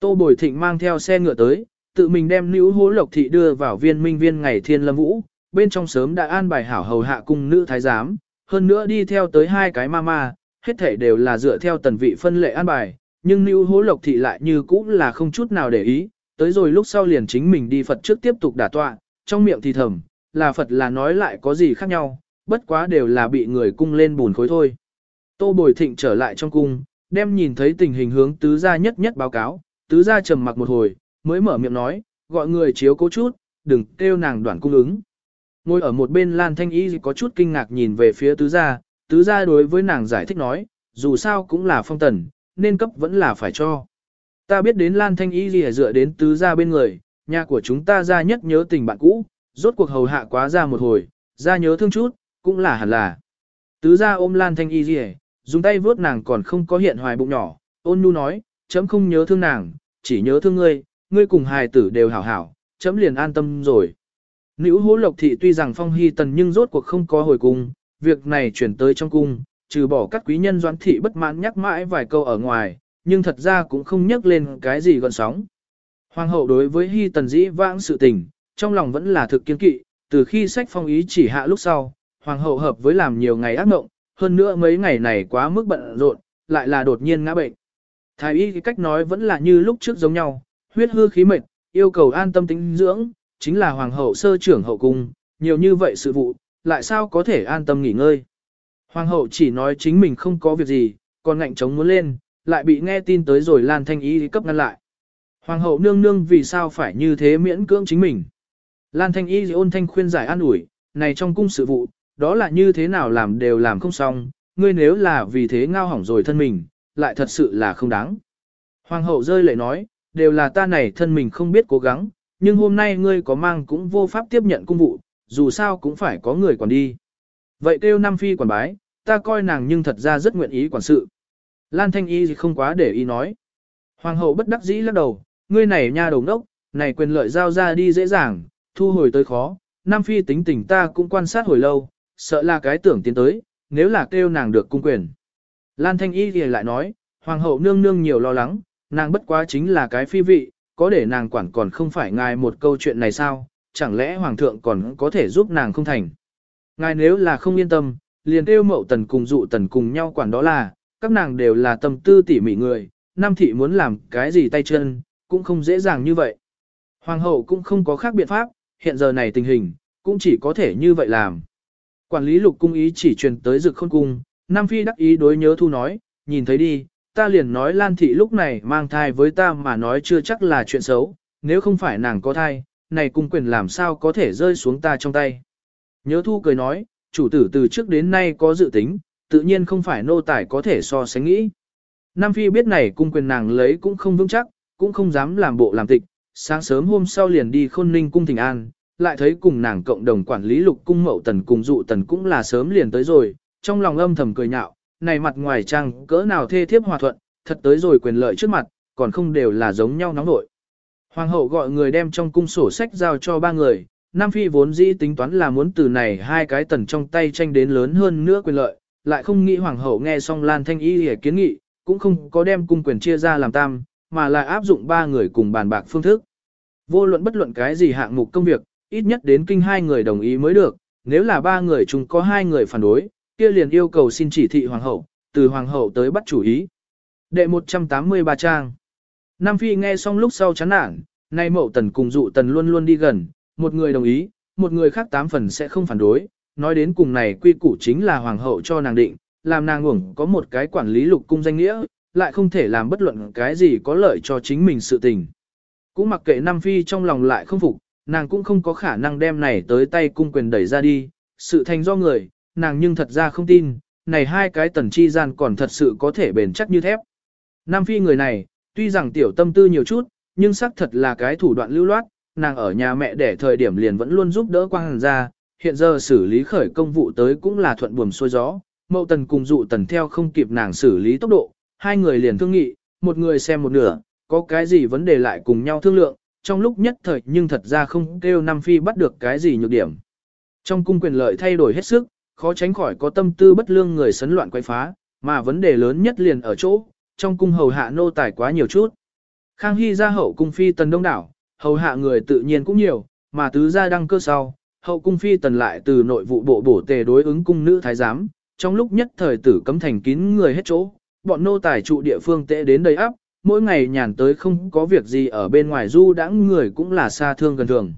Tô Bồi Thịnh mang theo xe ngựa tới, tự mình đem nữ hố lộc thị đưa vào viên minh viên ngày thiên lâm vũ, bên trong sớm đã an bài hảo hầu hạ cung nữ thái giám, hơn nữa đi theo tới hai cái ma ma, hết thể đều là dựa theo tần vị phân lệ an bài, nhưng nữ hố lộc thị lại như cũ là không chút nào để ý, tới rồi lúc sau liền chính mình đi Phật trước tiếp tục đả tọa, trong miệng thì thầm, là Phật là nói lại có gì khác nhau, bất quá đều là bị người cung lên bùn khối thôi. Tô Bồi Thịnh trở lại trong cung, đem nhìn thấy tình hình hướng tứ gia nhất nhất báo cáo, tứ gia trầm mặc một hồi, mới mở miệng nói, gọi người chiếu cố chút, đừng kêu nàng đoạn cung ứng. Ngồi ở một bên Lan Thanh Y có chút kinh ngạc nhìn về phía tứ gia, tứ gia đối với nàng giải thích nói, dù sao cũng là phong tần, nên cấp vẫn là phải cho. Ta biết đến Lan Thanh Y gì dựa đến tứ gia bên người, nhà của chúng ta ra nhất nhớ tình bạn cũ, rốt cuộc hầu hạ quá ra một hồi, ra nhớ thương chút, cũng là hẳn là. Tứ gia ôm Lan Thanh Y gì dùng tay vớt nàng còn không có hiện hoài bụng nhỏ, ôn nhu nói, chấm không nhớ thương nàng, chỉ nhớ thương ngươi, ngươi cùng hài tử đều hảo hảo, chấm liền an tâm rồi. Nữ hố lộc thị tuy rằng phong hy tần nhưng rốt cuộc không có hồi cung, việc này chuyển tới trong cung, trừ bỏ các quý nhân doãn thị bất mãn nhắc mãi vài câu ở ngoài, nhưng thật ra cũng không nhắc lên cái gì gần sóng. Hoàng hậu đối với hy tần dĩ vãng sự tình, trong lòng vẫn là thực kiên kỵ, từ khi sách phong ý chỉ hạ lúc sau, hoàng hậu hợp với làm nhiều ngày ác mộng, hơn nữa mấy ngày này quá mức bận rộn, lại là đột nhiên ngã bệnh. Thái y cách nói vẫn là như lúc trước giống nhau, huyết hư khí mệt, yêu cầu an tâm tính dưỡng, chính là hoàng hậu sơ trưởng hậu cung, nhiều như vậy sự vụ, lại sao có thể an tâm nghỉ ngơi. Hoàng hậu chỉ nói chính mình không có việc gì, còn ngạnh chống muốn lên, lại bị nghe tin tới rồi Lan Thanh Y cấp ngăn lại. Hoàng hậu nương nương vì sao phải như thế miễn cưỡng chính mình. Lan Thanh Y ôn thanh khuyên giải an ủi, này trong cung sự vụ, đó là như thế nào làm đều làm không xong, ngươi nếu là vì thế ngao hỏng rồi thân mình, lại thật sự là không đáng. Hoàng hậu rơi lệ nói, đều là ta này thân mình không biết cố gắng, nhưng hôm nay ngươi có mang cũng vô pháp tiếp nhận cung vụ, dù sao cũng phải có người quản đi. Vậy kêu Nam Phi quản bái, ta coi nàng nhưng thật ra rất nguyện ý quản sự. Lan Thanh Y không quá để ý nói. Hoàng hậu bất đắc dĩ lắc đầu, ngươi này nha đầu đốc, này quyền lợi giao ra đi dễ dàng, thu hồi tới khó. Nam Phi tính tình ta cũng quan sát hồi lâu, sợ là cái tưởng tiến tới, nếu là kêu nàng được cung quyền. Lan Thanh Y thì lại nói, Hoàng hậu nương nương nhiều lo lắng, nàng bất quá chính là cái phi vị, có để nàng quản còn không phải ngài một câu chuyện này sao, chẳng lẽ Hoàng thượng còn có thể giúp nàng không thành. Ngài nếu là không yên tâm, liền kêu mậu tần cùng dụ tần cùng nhau quản đó là, các nàng đều là tâm tư tỉ mỉ người, Nam thị muốn làm cái gì tay chân, cũng không dễ dàng như vậy. Hoàng hậu cũng không có khác biện pháp, hiện giờ này tình hình, cũng chỉ có thể như vậy làm. Quản lý lục cung ý chỉ truyền tới dực khôn cung, Nam Phi đắc ý đối nhớ thu nói, nhìn thấy đi, ta liền nói Lan Thị lúc này mang thai với ta mà nói chưa chắc là chuyện xấu, nếu không phải nàng có thai, này cung quyền làm sao có thể rơi xuống ta trong tay. Nhớ thu cười nói, chủ tử từ trước đến nay có dự tính, tự nhiên không phải nô tài có thể so sánh nghĩ. Nam Phi biết này cung quyền nàng lấy cũng không vững chắc, cũng không dám làm bộ làm tịch, sáng sớm hôm sau liền đi khôn ninh cung thỉnh an, lại thấy cùng nàng cộng đồng quản lý lục cung mậu tần cùng dụ tần cũng là sớm liền tới rồi, trong lòng âm thầm cười nhạo, này mặt ngoài trang cỡ nào thê thiếp hòa thuận, thật tới rồi quyền lợi trước mặt, còn không đều là giống nhau nóng nội. Hoàng hậu gọi người đem trong cung sổ sách giao cho ba người, Nam Phi vốn dĩ tính toán là muốn từ này hai cái tần trong tay tranh đến lớn hơn nữa quyền lợi, lại không nghĩ hoàng hậu nghe xong Lan Thanh Y để kiến nghị, cũng không có đem cung quyền chia ra làm tam, mà lại áp dụng ba người cùng bàn bạc phương thức. Vô luận bất luận cái gì hạng mục công việc, ít nhất đến kinh hai người đồng ý mới được, nếu là ba người chúng có hai người phản đối, kia liền yêu cầu xin chỉ thị hoàng hậu, từ hoàng hậu tới bắt chủ ý. Đệ 183 trang. Nam Phi nghe xong lúc sau chán nản, nay mậu tần cùng dụ tần luôn luôn đi gần, một người đồng ý, một người khác tám phần sẽ không phản đối, nói đến cùng này quy củ chính là hoàng hậu cho nàng định, làm nàng uổng có một cái quản lý lục cung danh nghĩa, lại không thể làm bất luận cái gì có lợi cho chính mình sự tình. Cũng mặc kệ Nam Phi trong lòng lại không phục, nàng cũng không có khả năng đem này tới tay cung quyền đẩy ra đi, sự thành do người, nàng nhưng thật ra không tin, này hai cái tần chi gian còn thật sự có thể bền chắc như thép. Nam Phi người này, tuy rằng tiểu tâm tư nhiều chút, nhưng xác thật là cái thủ đoạn lưu loát, nàng ở nhà mẹ để thời điểm liền vẫn luôn giúp đỡ quang hàn ra, hiện giờ xử lý khởi công vụ tới cũng là thuận buồm xuôi gió, mậu tần cùng dụ tần theo không kịp nàng xử lý tốc độ, hai người liền thương nghị, một người xem một nửa, có cái gì vấn đề lại cùng nhau thương lượng, trong lúc nhất thời nhưng thật ra không kêu Nam Phi bắt được cái gì nhược điểm. Trong cung quyền lợi thay đổi hết sức, khó tránh khỏi có tâm tư bất lương người sấn loạn quay phá, mà vấn đề lớn nhất liền ở chỗ, trong cung hầu hạ nô tài quá nhiều chút. Khang Hy ra hậu cung phi tần đông đảo, hầu hạ người tự nhiên cũng nhiều, mà tứ gia đăng cơ sau, hậu cung phi tần lại từ nội vụ bộ bổ tề đối ứng cung nữ thái giám, trong lúc nhất thời tử cấm thành kín người hết chỗ, bọn nô tài trụ địa phương tệ đến đầy áp, mỗi ngày nhàn tới không có việc gì ở bên ngoài du đãng người cũng là xa thương gần thường.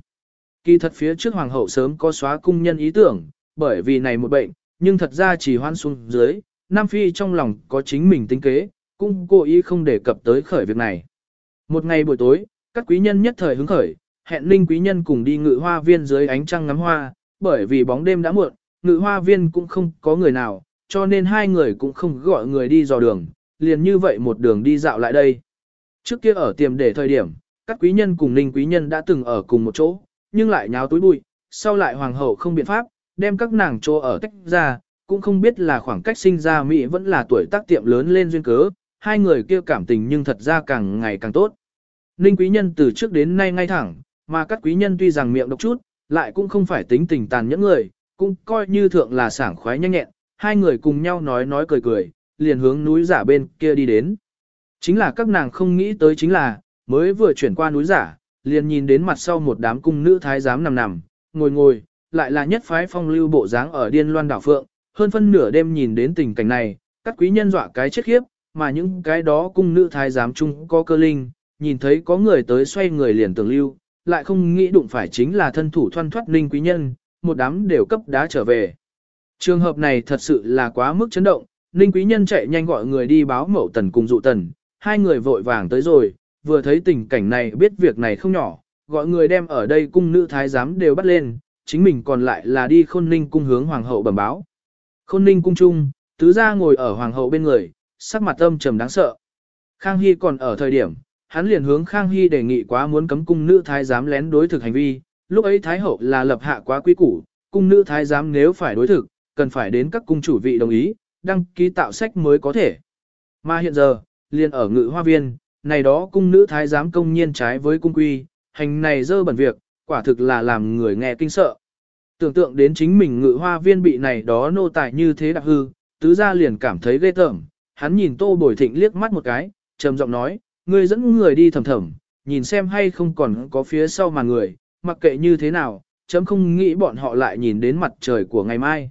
Kỳ thật phía trước hoàng hậu sớm có xóa cung nhân ý tưởng, bởi vì này một bệnh, nhưng thật ra chỉ hoan xuống dưới, Nam Phi trong lòng có chính mình tính kế, cũng cố ý không đề cập tới khởi việc này. Một ngày buổi tối, các quý nhân nhất thời hứng khởi, hẹn linh quý nhân cùng đi ngự hoa viên dưới ánh trăng ngắm hoa, bởi vì bóng đêm đã muộn, ngự hoa viên cũng không có người nào, cho nên hai người cũng không gọi người đi dò đường, liền như vậy một đường đi dạo lại đây. Trước kia ở tiềm để thời điểm, các quý nhân cùng linh quý nhân đã từng ở cùng một chỗ, nhưng lại nháo túi bụi, sau lại hoàng hậu không biện pháp, đem các nàng chỗ ở tách ra, cũng không biết là khoảng cách sinh ra Mỹ vẫn là tuổi tác tiệm lớn lên duyên cớ, hai người kia cảm tình nhưng thật ra càng ngày càng tốt. Ninh quý nhân từ trước đến nay ngay thẳng, mà các quý nhân tuy rằng miệng độc chút, lại cũng không phải tính tình tàn nhẫn người, cũng coi như thượng là sảng khoái nhanh nhẹn, hai người cùng nhau nói nói cười cười, liền hướng núi giả bên kia đi đến. Chính là các nàng không nghĩ tới chính là, mới vừa chuyển qua núi giả, liền nhìn đến mặt sau một đám cung nữ thái giám nằm nằm, ngồi ngồi, lại là nhất phái phong lưu bộ dáng ở điên loan đảo phượng, hơn phân nửa đêm nhìn đến tình cảnh này, các quý nhân dọa cái chết khiếp, mà những cái đó cung nữ thái giám chung có cơ linh, nhìn thấy có người tới xoay người liền tưởng lưu, lại không nghĩ đụng phải chính là thân thủ thoăn thoát ninh quý nhân, một đám đều cấp đá trở về. Trường hợp này thật sự là quá mức chấn động, ninh quý nhân chạy nhanh gọi người đi báo mẫu tần cùng dụ tần, hai người vội vàng tới rồi, vừa thấy tình cảnh này biết việc này không nhỏ, gọi người đem ở đây cung nữ thái giám đều bắt lên, chính mình còn lại là đi khôn ninh cung hướng hoàng hậu bẩm báo. Khôn ninh cung trung, tứ gia ngồi ở hoàng hậu bên người, sắc mặt âm trầm đáng sợ. Khang Hy còn ở thời điểm, hắn liền hướng Khang Hy đề nghị quá muốn cấm cung nữ thái giám lén đối thực hành vi, lúc ấy thái hậu là lập hạ quá quy củ, cung nữ thái giám nếu phải đối thực, cần phải đến các cung chủ vị đồng ý, đăng ký tạo sách mới có thể. Mà hiện giờ, liền ở ngự hoa viên, này đó cung nữ thái giám công nhiên trái với cung quy, hành này dơ bẩn việc, quả thực là làm người nghe kinh sợ. Tưởng tượng đến chính mình ngự hoa viên bị này đó nô tài như thế đặc hư, tứ gia liền cảm thấy ghê tởm, hắn nhìn tô bồi thịnh liếc mắt một cái, trầm giọng nói, ngươi dẫn người đi thầm thầm, nhìn xem hay không còn có phía sau mà người, mặc kệ như thế nào, chấm không nghĩ bọn họ lại nhìn đến mặt trời của ngày mai.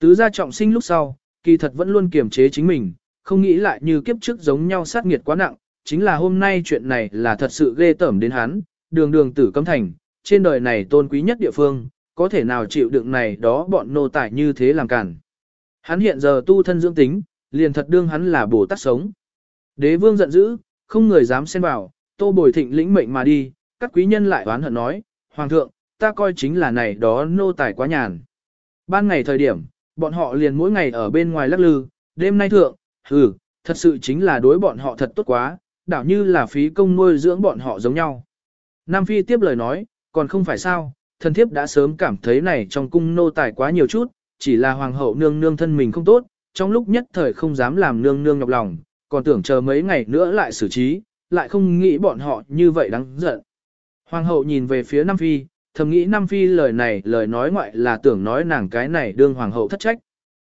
Tứ gia trọng sinh lúc sau, kỳ thật vẫn luôn kiềm chế chính mình, không nghĩ lại như kiếp trước giống nhau sát nghiệt quá nặng, chính là hôm nay chuyện này là thật sự ghê tởm đến hắn, đường đường tử cấm thành, trên đời này tôn quý nhất địa phương, có thể nào chịu đựng này đó bọn nô tài như thế làm cản. Hắn hiện giờ tu thân dưỡng tính, liền thật đương hắn là bồ tát sống. Đế vương giận dữ, không người dám xen vào, tô bồi thịnh lĩnh mệnh mà đi, các quý nhân lại oán hận nói, Hoàng thượng, ta coi chính là này đó nô tài quá nhàn. Ban ngày thời điểm, bọn họ liền mỗi ngày ở bên ngoài lắc lư, đêm nay thượng, hừ, thật sự chính là đối bọn họ thật tốt quá, đảo như là phí công nuôi dưỡng bọn họ giống nhau. Nam Phi tiếp lời nói, còn không phải sao, thần thiếp đã sớm cảm thấy này trong cung nô tài quá nhiều chút, chỉ là hoàng hậu nương nương thân mình không tốt, trong lúc nhất thời không dám làm nương nương nhọc lòng, còn tưởng chờ mấy ngày nữa lại xử trí, lại không nghĩ bọn họ như vậy đáng giận. Hoàng hậu nhìn về phía Nam Phi, thầm nghĩ Nam Phi lời này lời nói ngoại là tưởng nói nàng cái này đương hoàng hậu thất trách.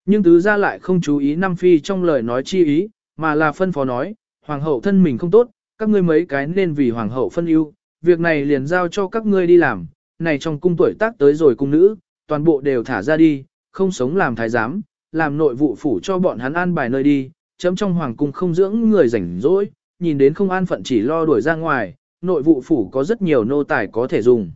Nhưng tứ ra lại không chú ý Nam Phi trong lời nói chi ý, mà là phân phó nói, hoàng hậu thân mình không tốt, các ngươi mấy cái nên vì hoàng hậu phân ưu, việc này liền giao cho các ngươi đi làm, này trong cung tuổi tác tới rồi cung nữ, toàn bộ đều thả ra đi, không sống làm thái giám, làm nội vụ phủ cho bọn hắn an bài nơi đi, chấm trong hoàng cung không dưỡng người rảnh rỗi, nhìn đến không an phận chỉ lo đuổi ra ngoài, nội vụ phủ có rất nhiều nô tài có thể dùng.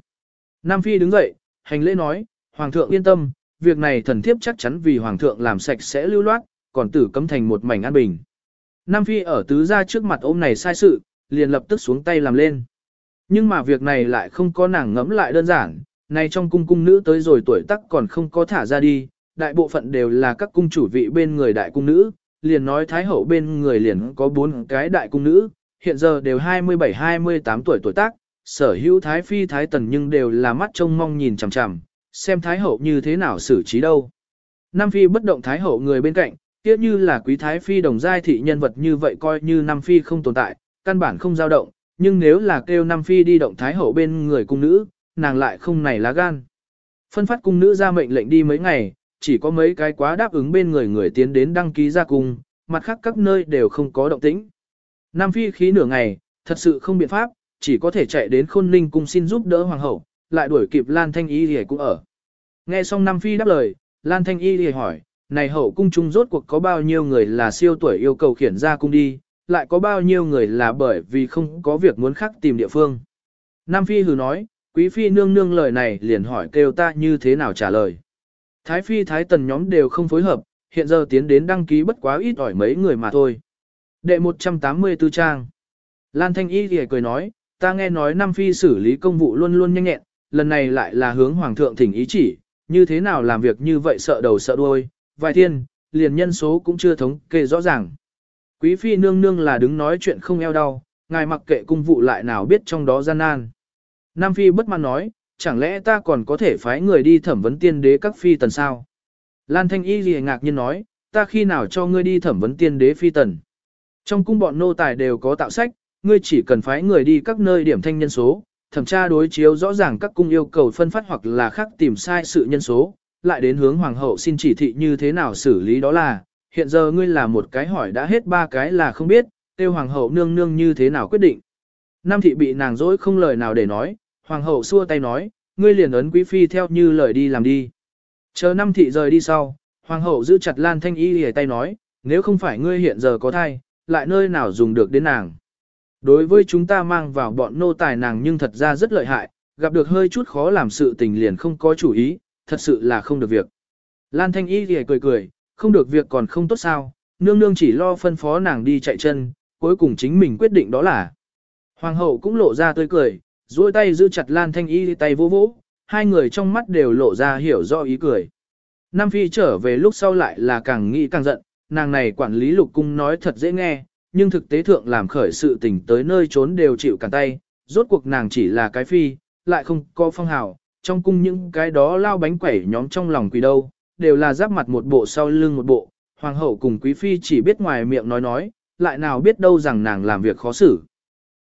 Nam Phi đứng dậy, hành lễ nói, Hoàng thượng yên tâm, việc này thần thiếp chắc chắn vì Hoàng thượng làm sạch sẽ lưu loát, còn tử cấm thành một mảnh an bình. Nam Phi ở tứ gia trước mặt ôm này sai sự, liền lập tức xuống tay làm lên. Nhưng mà việc này lại không có nàng ngẫm lại đơn giản, này trong cung cung nữ tới rồi tuổi tác còn không có thả ra đi, đại bộ phận đều là các cung chủ vị bên người đại cung nữ, liền nói thái hậu bên người liền có bốn cái đại cung nữ, hiện giờ đều 27-28 tuổi tuổi tác, sở hữu thái phi thái tần nhưng đều là mắt trông mong nhìn chằm chằm, xem thái hậu như thế nào xử trí đâu. Nam phi bất động thái hậu người bên cạnh, tiếc như là quý thái phi đồng giai thị nhân vật như vậy coi như Nam phi không tồn tại, căn bản không dao động, nhưng nếu là kêu Nam phi đi động thái hậu bên người cung nữ, nàng lại không này lá gan. Phân phát cung nữ ra mệnh lệnh đi mấy ngày, chỉ có mấy cái quá đáp ứng bên người người tiến đến đăng ký ra cung, mặt khác các nơi đều không có động tĩnh. Nam Phi khí nửa ngày, thật sự không biện pháp, chỉ có thể chạy đến khôn ninh cung xin giúp đỡ hoàng hậu, lại đuổi kịp Lan Thanh Y thì cũng ở. Nghe xong Nam Phi đáp lời, Lan Thanh Y thì hỏi, này hậu cung trung rốt cuộc có bao nhiêu người là siêu tuổi yêu cầu khiển ra cung đi, lại có bao nhiêu người là bởi vì không có việc muốn khác tìm địa phương. Nam Phi hừ nói, quý phi nương nương lời này liền hỏi kêu ta như thế nào trả lời. Thái Phi Thái Tần nhóm đều không phối hợp, hiện giờ tiến đến đăng ký bất quá ít ỏi mấy người mà thôi. Đệ 184 trang. Lan Thanh Y thì cười nói, ta nghe nói Nam Phi xử lý công vụ luôn luôn nhanh nhẹn, lần này lại là hướng Hoàng thượng thỉnh ý chỉ, như thế nào làm việc như vậy sợ đầu sợ đuôi, vài thiên, liền nhân số cũng chưa thống kê rõ ràng. Quý Phi nương nương là đứng nói chuyện không eo đau, ngài mặc kệ cung vụ lại nào biết trong đó gian nan. Nam Phi bất mãn nói, chẳng lẽ ta còn có thể phái người đi thẩm vấn tiên đế các phi tần sao? Lan Thanh Y lìa ngạc nhiên nói, ta khi nào cho ngươi đi thẩm vấn tiên đế phi tần? Trong cung bọn nô tài đều có tạo sách, ngươi chỉ cần phái người đi các nơi điểm thanh nhân số, thẩm tra đối chiếu rõ ràng các cung yêu cầu phân phát hoặc là khác tìm sai sự nhân số, lại đến hướng hoàng hậu xin chỉ thị như thế nào xử lý đó là, hiện giờ ngươi là một cái hỏi đã hết ba cái là không biết, tiêu hoàng hậu nương nương như thế nào quyết định. Nam thị bị nàng dối không lời nào để nói, hoàng hậu xua tay nói, ngươi liền ấn quý phi theo như lời đi làm đi. Chờ năm thị rời đi sau, hoàng hậu giữ chặt Lan Thanh Y lìa tay nói, nếu không phải ngươi hiện giờ có thai, lại nơi nào dùng được đến nàng. Đối với chúng ta mang vào bọn nô tài nàng nhưng thật ra rất lợi hại, gặp được hơi chút khó làm sự tình liền không có chủ ý, thật sự là không được việc. Lan Thanh Y lìa cười cười, không được việc còn không tốt sao, nương nương chỉ lo phân phó nàng đi chạy chân, cuối cùng chính mình quyết định đó là. Hoàng hậu cũng lộ ra tươi cười, duỗi tay giữ chặt Lan Thanh Y tay vô vỗ, hai người trong mắt đều lộ ra hiểu rõ ý cười. Nam Phi trở về lúc sau lại là càng nghĩ càng giận, nàng này quản lý lục cung nói thật dễ nghe, nhưng thực tế thượng làm khởi sự tình tới nơi trốn đều chịu cản tay, rốt cuộc nàng chỉ là cái phi, lại không có phong hào, trong cung những cái đó lao bánh quẩy nhóm trong lòng quỳ đâu, đều là giáp mặt một bộ sau lưng một bộ, hoàng hậu cùng quý phi chỉ biết ngoài miệng nói nói, lại nào biết đâu rằng nàng làm việc khó xử.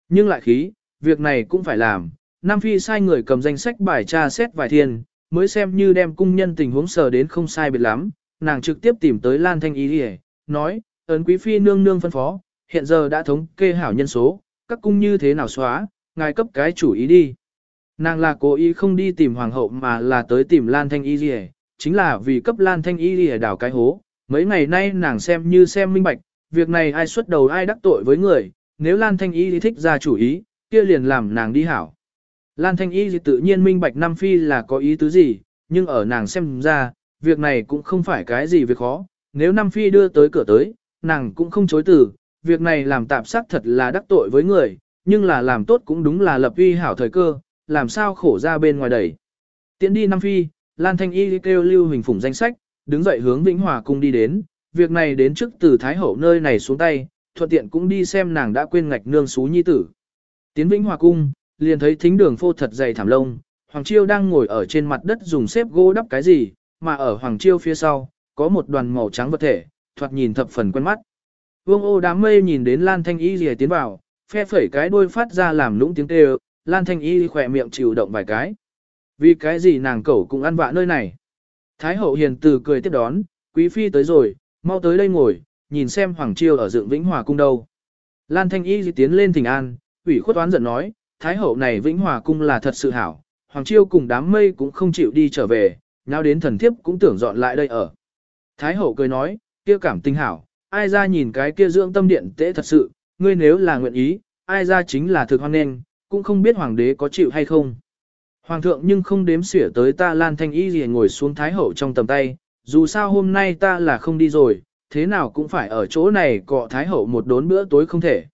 Nhưng lại khí, việc này cũng phải làm, Nam Phi sai người cầm danh sách bài tra xét vài thiên, mới xem như đem cung nhân tình huống sờ đến không sai biệt lắm, nàng trực tiếp tìm tới Lan Thanh Ý đi nói, ấn quý phi nương nương phân phó, hiện giờ đã thống kê hảo nhân số, các cung như thế nào xóa, ngài cấp cái chủ ý đi. Nàng là cố ý không đi tìm hoàng hậu mà là tới tìm Lan Thanh Y Lìa, chính là vì cấp Lan Thanh Y Lìa đào cái hố. Mấy ngày nay nàng xem như xem minh bạch, việc này ai xuất đầu ai đắc tội với người, nếu Lan Thanh Y thích ra chủ ý, kia liền làm nàng đi hảo. Lan Thanh Y tự nhiên minh bạch Nam Phi là có ý tứ gì, nhưng ở nàng xem ra, việc này cũng không phải cái gì việc khó, nếu Nam Phi đưa tới cửa tới, nàng cũng không chối từ, việc này làm tạm sắc thật là đắc tội với người, nhưng là làm tốt cũng đúng là lập uy hảo thời cơ, làm sao khổ ra bên ngoài đẩy. Tiến đi Nam Phi, Lan Thanh Y kêu Lưu Hình Phủng danh sách, đứng dậy hướng Vĩnh Hòa cung đi đến, việc này đến trước từ Thái Hậu nơi này xuống tay, thuận tiện cũng đi xem nàng đã quên ngạch nương xú nhi tử. Tiến Vĩnh Hòa cung, liền thấy thính đường phô thật dày thảm lông, Hoàng Chiêu đang ngồi ở trên mặt đất dùng xếp gỗ đắp cái gì, mà ở Hoàng Chiêu phía sau, có một đoàn màu trắng vật thể, thoạt nhìn thập phần quen mắt. Vương ô đám mây nhìn đến Lan Thanh Y rìa tiến vào, phe phẩy cái đuôi phát ra làm lũng tiếng kêu, Lan Thanh Y khỏe miệng chịu động vài cái. Vì cái gì nàng cẩu cũng ăn vạ nơi này. Thái hậu hiền từ cười tiếp đón, quý phi tới rồi, mau tới đây ngồi, nhìn xem Hoàng Chiêu ở dựng Vĩnh Hòa cung đâu. Lan Thanh Y tiến lên thỉnh an, ủy khuất toán giận nói, Thái hậu này Vĩnh Hòa cung là thật sự hảo, Hoàng Chiêu cùng đám mây cũng không chịu đi trở về, nào đến thần thiếp cũng tưởng dọn lại đây ở. Thái hậu cười nói, kia cảm tinh hảo, ai ra nhìn cái kia dưỡng tâm điện tễ thật sự, ngươi nếu là nguyện ý, ai ra chính là thực hoan nên, cũng không biết hoàng đế có chịu hay không. Hoàng thượng nhưng không đếm xỉa tới ta lan thanh y gì ngồi xuống thái hậu trong tầm tay, dù sao hôm nay ta là không đi rồi, thế nào cũng phải ở chỗ này cọ thái hậu một đốn bữa tối không thể.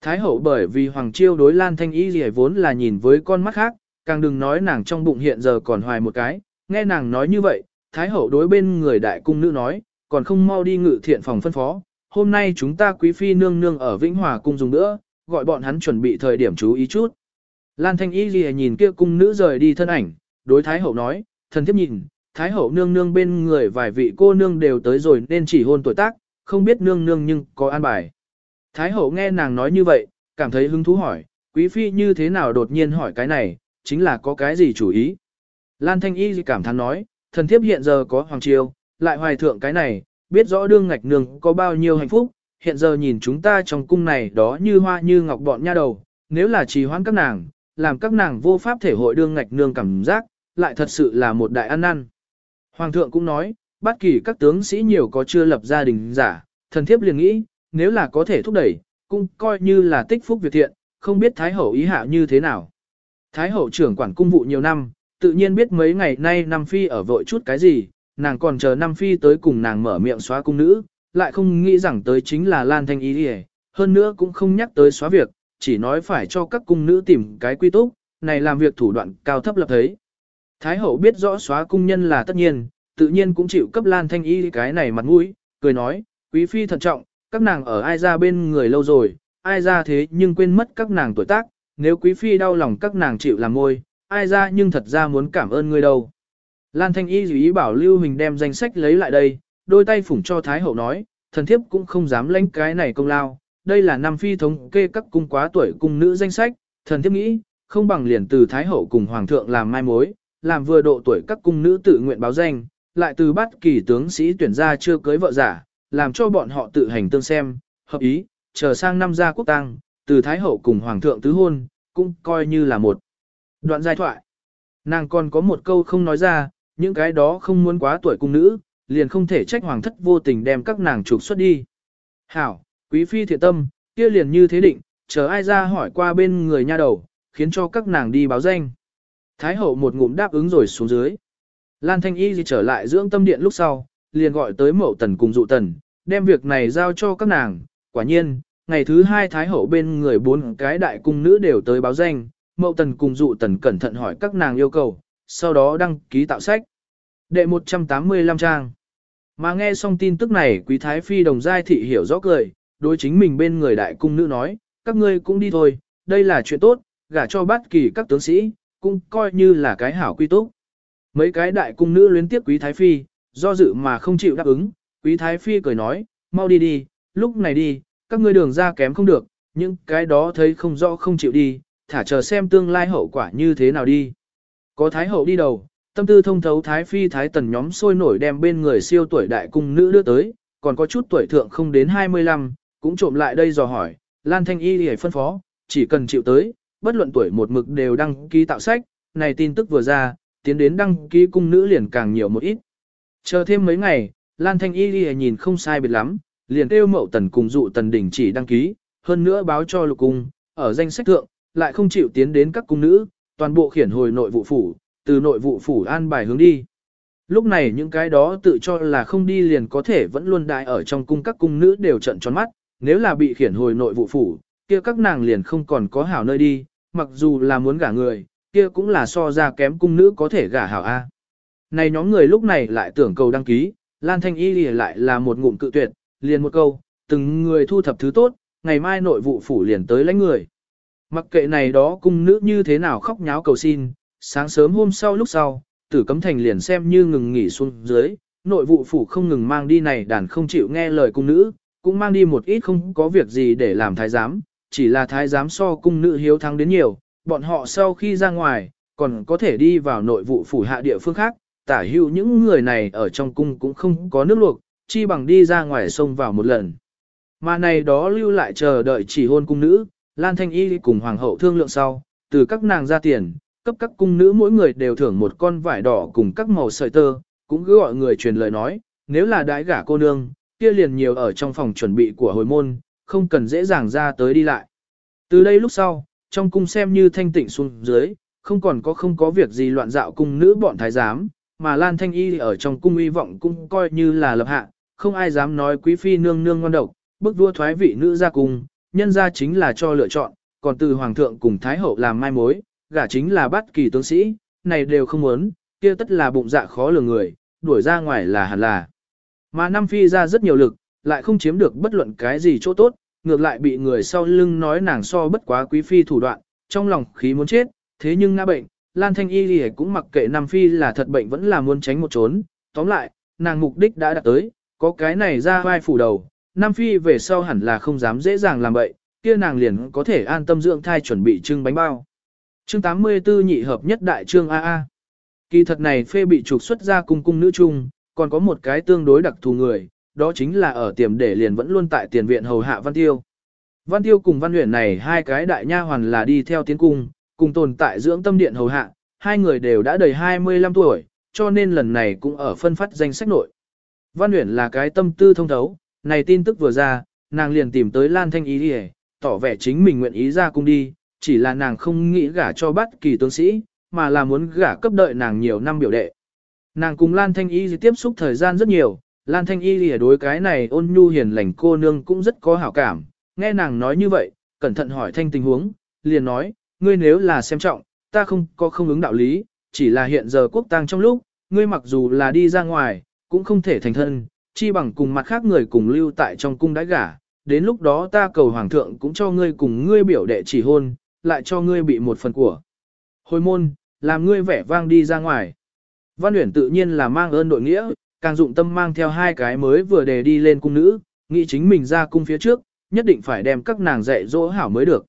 Thái hậu bởi vì hoàng chiêu đối lan thanh y gì vốn là nhìn với con mắt khác, càng đừng nói nàng trong bụng hiện giờ còn hoài một cái, nghe nàng nói như vậy, thái hậu đối bên người đại cung nữ nói, còn không mau đi ngự thiện phòng phân phó, hôm nay chúng ta quý phi nương nương ở Vĩnh Hòa cung dùng nữa, gọi bọn hắn chuẩn bị thời điểm chú ý chút. Lan Thanh Y Ghi nhìn kia cung nữ rời đi thân ảnh, đối Thái Hậu nói, thần thiếp nhìn, Thái Hậu nương nương bên người vài vị cô nương đều tới rồi nên chỉ hôn tuổi tác, không biết nương nương nhưng có an bài. Thái Hậu nghe nàng nói như vậy, cảm thấy hứng thú hỏi, quý phi như thế nào đột nhiên hỏi cái này, chính là có cái gì chủ ý. Lan Thanh Y cảm thán nói, thần thiếp hiện giờ có hoàng triều, lại hoài thượng cái này, biết rõ đương ngạch nương có bao nhiêu hạnh phúc, hiện giờ nhìn chúng ta trong cung này đó như hoa như ngọc bọn nha đầu, nếu là trì hoãn các nàng, làm các nàng vô pháp thể hội đương ngạch nương cảm giác, lại thật sự là một đại ăn năn. Hoàng thượng cũng nói, bất kỳ các tướng sĩ nhiều có chưa lập gia đình giả, thần thiếp liền nghĩ, nếu là có thể thúc đẩy, cũng coi như là tích phúc việc thiện, không biết Thái Hậu ý hạ như thế nào. Thái Hậu trưởng quản cung vụ nhiều năm, tự nhiên biết mấy ngày nay Nam Phi ở vội chút cái gì, nàng còn chờ Nam Phi tới cùng nàng mở miệng xóa cung nữ, lại không nghĩ rằng tới chính là Lan Thanh Ý đi hơn nữa cũng không nhắc tới xóa việc, chỉ nói phải cho các cung nữ tìm cái quy túc, này làm việc thủ đoạn cao thấp lập thấy. Thái hậu biết rõ xóa cung nhân là tất nhiên, tự nhiên cũng chịu cấp Lan Thanh Y cái này mặt mũi, cười nói, quý phi thận trọng, các nàng ở ai ra bên người lâu rồi, ai ra thế nhưng quên mất các nàng tuổi tác, nếu quý phi đau lòng các nàng chịu làm môi, ai ra nhưng thật ra muốn cảm ơn ngươi đâu. Lan Thanh Y ý bảo Lưu Hình đem danh sách lấy lại đây, đôi tay phủng cho Thái Hậu nói, thần thiếp cũng không dám lãnh cái này công lao, đây là năm phi thống kê các cung quá tuổi cung nữ danh sách, thần thiếp nghĩ, không bằng liền từ Thái Hậu cùng Hoàng thượng làm mai mối, làm vừa độ tuổi các cung nữ tự nguyện báo danh, lại từ bắt kỳ tướng sĩ tuyển ra chưa cưới vợ giả, làm cho bọn họ tự hành tương xem, hợp ý, chờ sang năm gia quốc tăng, từ Thái Hậu cùng Hoàng thượng tứ hôn, cũng coi như là một đoạn giai thoại. Nàng còn có một câu không nói ra, những cái đó không muốn quá tuổi cung nữ, liền không thể trách hoàng thất vô tình đem các nàng trục xuất đi. Hảo, quý phi thiện tâm, kia liền như thế định, chờ ai ra hỏi qua bên người nha đầu, khiến cho các nàng đi báo danh. Thái hậu một ngụm đáp ứng rồi xuống dưới. Lan Thanh Y gì trở lại dưỡng tâm điện lúc sau, liền gọi tới mậu tần cùng dụ tần, đem việc này giao cho các nàng. Quả nhiên, ngày thứ hai Thái hậu bên người bốn cái đại cung nữ đều tới báo danh, mậu tần cùng dụ tần cẩn thận hỏi các nàng yêu cầu, sau đó đăng ký tạo sách. Đệ 185 trang. Mà nghe xong tin tức này quý thái phi đồng giai thị hiểu rõ cười, đối chính mình bên người đại cung nữ nói, các ngươi cũng đi thôi, đây là chuyện tốt, gả cho bất kỳ các tướng sĩ, cũng coi như là cái hảo quy túc. Mấy cái đại cung nữ luyến tiếp quý thái phi, do dự mà không chịu đáp ứng, quý thái phi cười nói, mau đi đi, lúc này đi, các ngươi đường ra kém không được, những cái đó thấy không rõ không chịu đi, thả chờ xem tương lai hậu quả như thế nào đi. Có thái hậu đi đầu, tâm tư thông thấu thái phi thái tần nhóm sôi nổi đem bên người siêu tuổi đại cung nữ đưa tới, còn có chút tuổi thượng không đến 25, cũng trộm lại đây dò hỏi, Lan Thanh Y hề phân phó, chỉ cần chịu tới, bất luận tuổi một mực đều đăng ký tạo sách, này tin tức vừa ra, tiến đến đăng ký cung nữ liền càng nhiều một ít. Chờ thêm mấy ngày, Lan Thanh Y hề nhìn không sai biệt lắm, liền kêu mậu tần cùng dụ tần đỉnh chỉ đăng ký, hơn nữa báo cho lục cung, ở danh sách thượng, lại không chịu tiến đến các cung nữ, toàn bộ khiển hồi nội vụ phủ, từ nội vụ phủ an bài hướng đi. Lúc này những cái đó tự cho là không đi liền có thể vẫn luôn đại ở trong cung các cung nữ đều trận tròn mắt, nếu là bị khiển hồi nội vụ phủ, kia các nàng liền không còn có hảo nơi đi, mặc dù là muốn gả người, kia cũng là so ra kém cung nữ có thể gả hảo A. Này nhóm người lúc này lại tưởng cầu đăng ký, Lan Thanh Y lại là một ngụm cự tuyệt, liền một câu, từng người thu thập thứ tốt, ngày mai nội vụ phủ liền tới lãnh người. Mặc kệ này đó cung nữ như thế nào khóc nháo cầu xin, sáng sớm hôm sau lúc sau, tử cấm thành liền xem như ngừng nghỉ xuống dưới, nội vụ phủ không ngừng mang đi này đàn không chịu nghe lời cung nữ, cũng mang đi một ít không có việc gì để làm thái giám, chỉ là thái giám so cung nữ hiếu thắng đến nhiều, bọn họ sau khi ra ngoài, còn có thể đi vào nội vụ phủ hạ địa phương khác, tả hữu những người này ở trong cung cũng không có nước luộc, chi bằng đi ra ngoài sông vào một lần. Mà này đó lưu lại chờ đợi chỉ hôn cung nữ, Lan Thanh Y cùng Hoàng hậu thương lượng sau, từ các nàng ra tiền, cấp các cung nữ mỗi người đều thưởng một con vải đỏ cùng các màu sợi tơ, cũng cứ gọi người truyền lời nói, nếu là đái gả cô nương, kia liền nhiều ở trong phòng chuẩn bị của hồi môn, không cần dễ dàng ra tới đi lại. Từ đây lúc sau, trong cung xem như thanh tịnh xuống dưới, không còn có không có việc gì loạn dạo cung nữ bọn thái giám, mà Lan Thanh Y ở trong cung uy vọng cũng coi như là lập hạ, không ai dám nói quý phi nương nương ngon độc, bức vua thoái vị nữ ra cung, nhân ra chính là cho lựa chọn, còn từ hoàng thượng cùng thái hậu làm mai mối, gả chính là bắt kỳ tướng sĩ, này đều không muốn, kia tất là bụng dạ khó lường người, đuổi ra ngoài là hẳn là. Mà Nam Phi ra rất nhiều lực, lại không chiếm được bất luận cái gì chỗ tốt, ngược lại bị người sau lưng nói nàng so bất quá quý phi thủ đoạn, trong lòng khí muốn chết, thế nhưng ngã bệnh, Lan Thanh Y thì cũng mặc kệ Nam Phi là thật bệnh vẫn là muốn tránh một trốn, tóm lại, nàng mục đích đã đạt tới, có cái này ra vai phủ đầu, Nam Phi về sau hẳn là không dám dễ dàng làm bậy, kia nàng liền có thể an tâm dưỡng thai chuẩn bị trưng bánh bao. Chương 84 nhị hợp nhất đại trương AA. Kỳ thật này phê bị trục xuất ra cung cung nữ chung, còn có một cái tương đối đặc thù người, đó chính là ở tiềm để liền vẫn luôn tại tiền viện hầu hạ Văn Tiêu. Văn Tiêu cùng Văn Huyền này hai cái đại nha hoàn là đi theo tiến cung, cùng tồn tại dưỡng tâm điện hầu hạ, hai người đều đã đầy 25 tuổi, cho nên lần này cũng ở phân phát danh sách nội. Văn Huyền là cái tâm tư thông thấu, này tin tức vừa ra, nàng liền tìm tới Lan Thanh Ý đi tỏ vẻ chính mình nguyện ý ra cung đi, chỉ là nàng không nghĩ gả cho bất kỳ tướng sĩ, mà là muốn gả cấp đợi nàng nhiều năm biểu đệ. Nàng cùng Lan Thanh Y tiếp xúc thời gian rất nhiều, Lan Thanh Y lìa đối cái này ôn nhu hiền lành cô nương cũng rất có hảo cảm, nghe nàng nói như vậy, cẩn thận hỏi thanh tình huống, liền nói, ngươi nếu là xem trọng, ta không có không ứng đạo lý, chỉ là hiện giờ quốc tang trong lúc, ngươi mặc dù là đi ra ngoài, cũng không thể thành thân, chi bằng cùng mặt khác người cùng lưu tại trong cung đãi gả, đến lúc đó ta cầu hoàng thượng cũng cho ngươi cùng ngươi biểu đệ chỉ hôn, lại cho ngươi bị một phần của. Hồi môn, làm ngươi vẻ vang đi ra ngoài. Văn Uyển tự nhiên là mang ơn đội nghĩa, càng dụng tâm mang theo hai cái mới vừa đề đi lên cung nữ, nghĩ chính mình ra cung phía trước, nhất định phải đem các nàng dạy dỗ hảo mới được.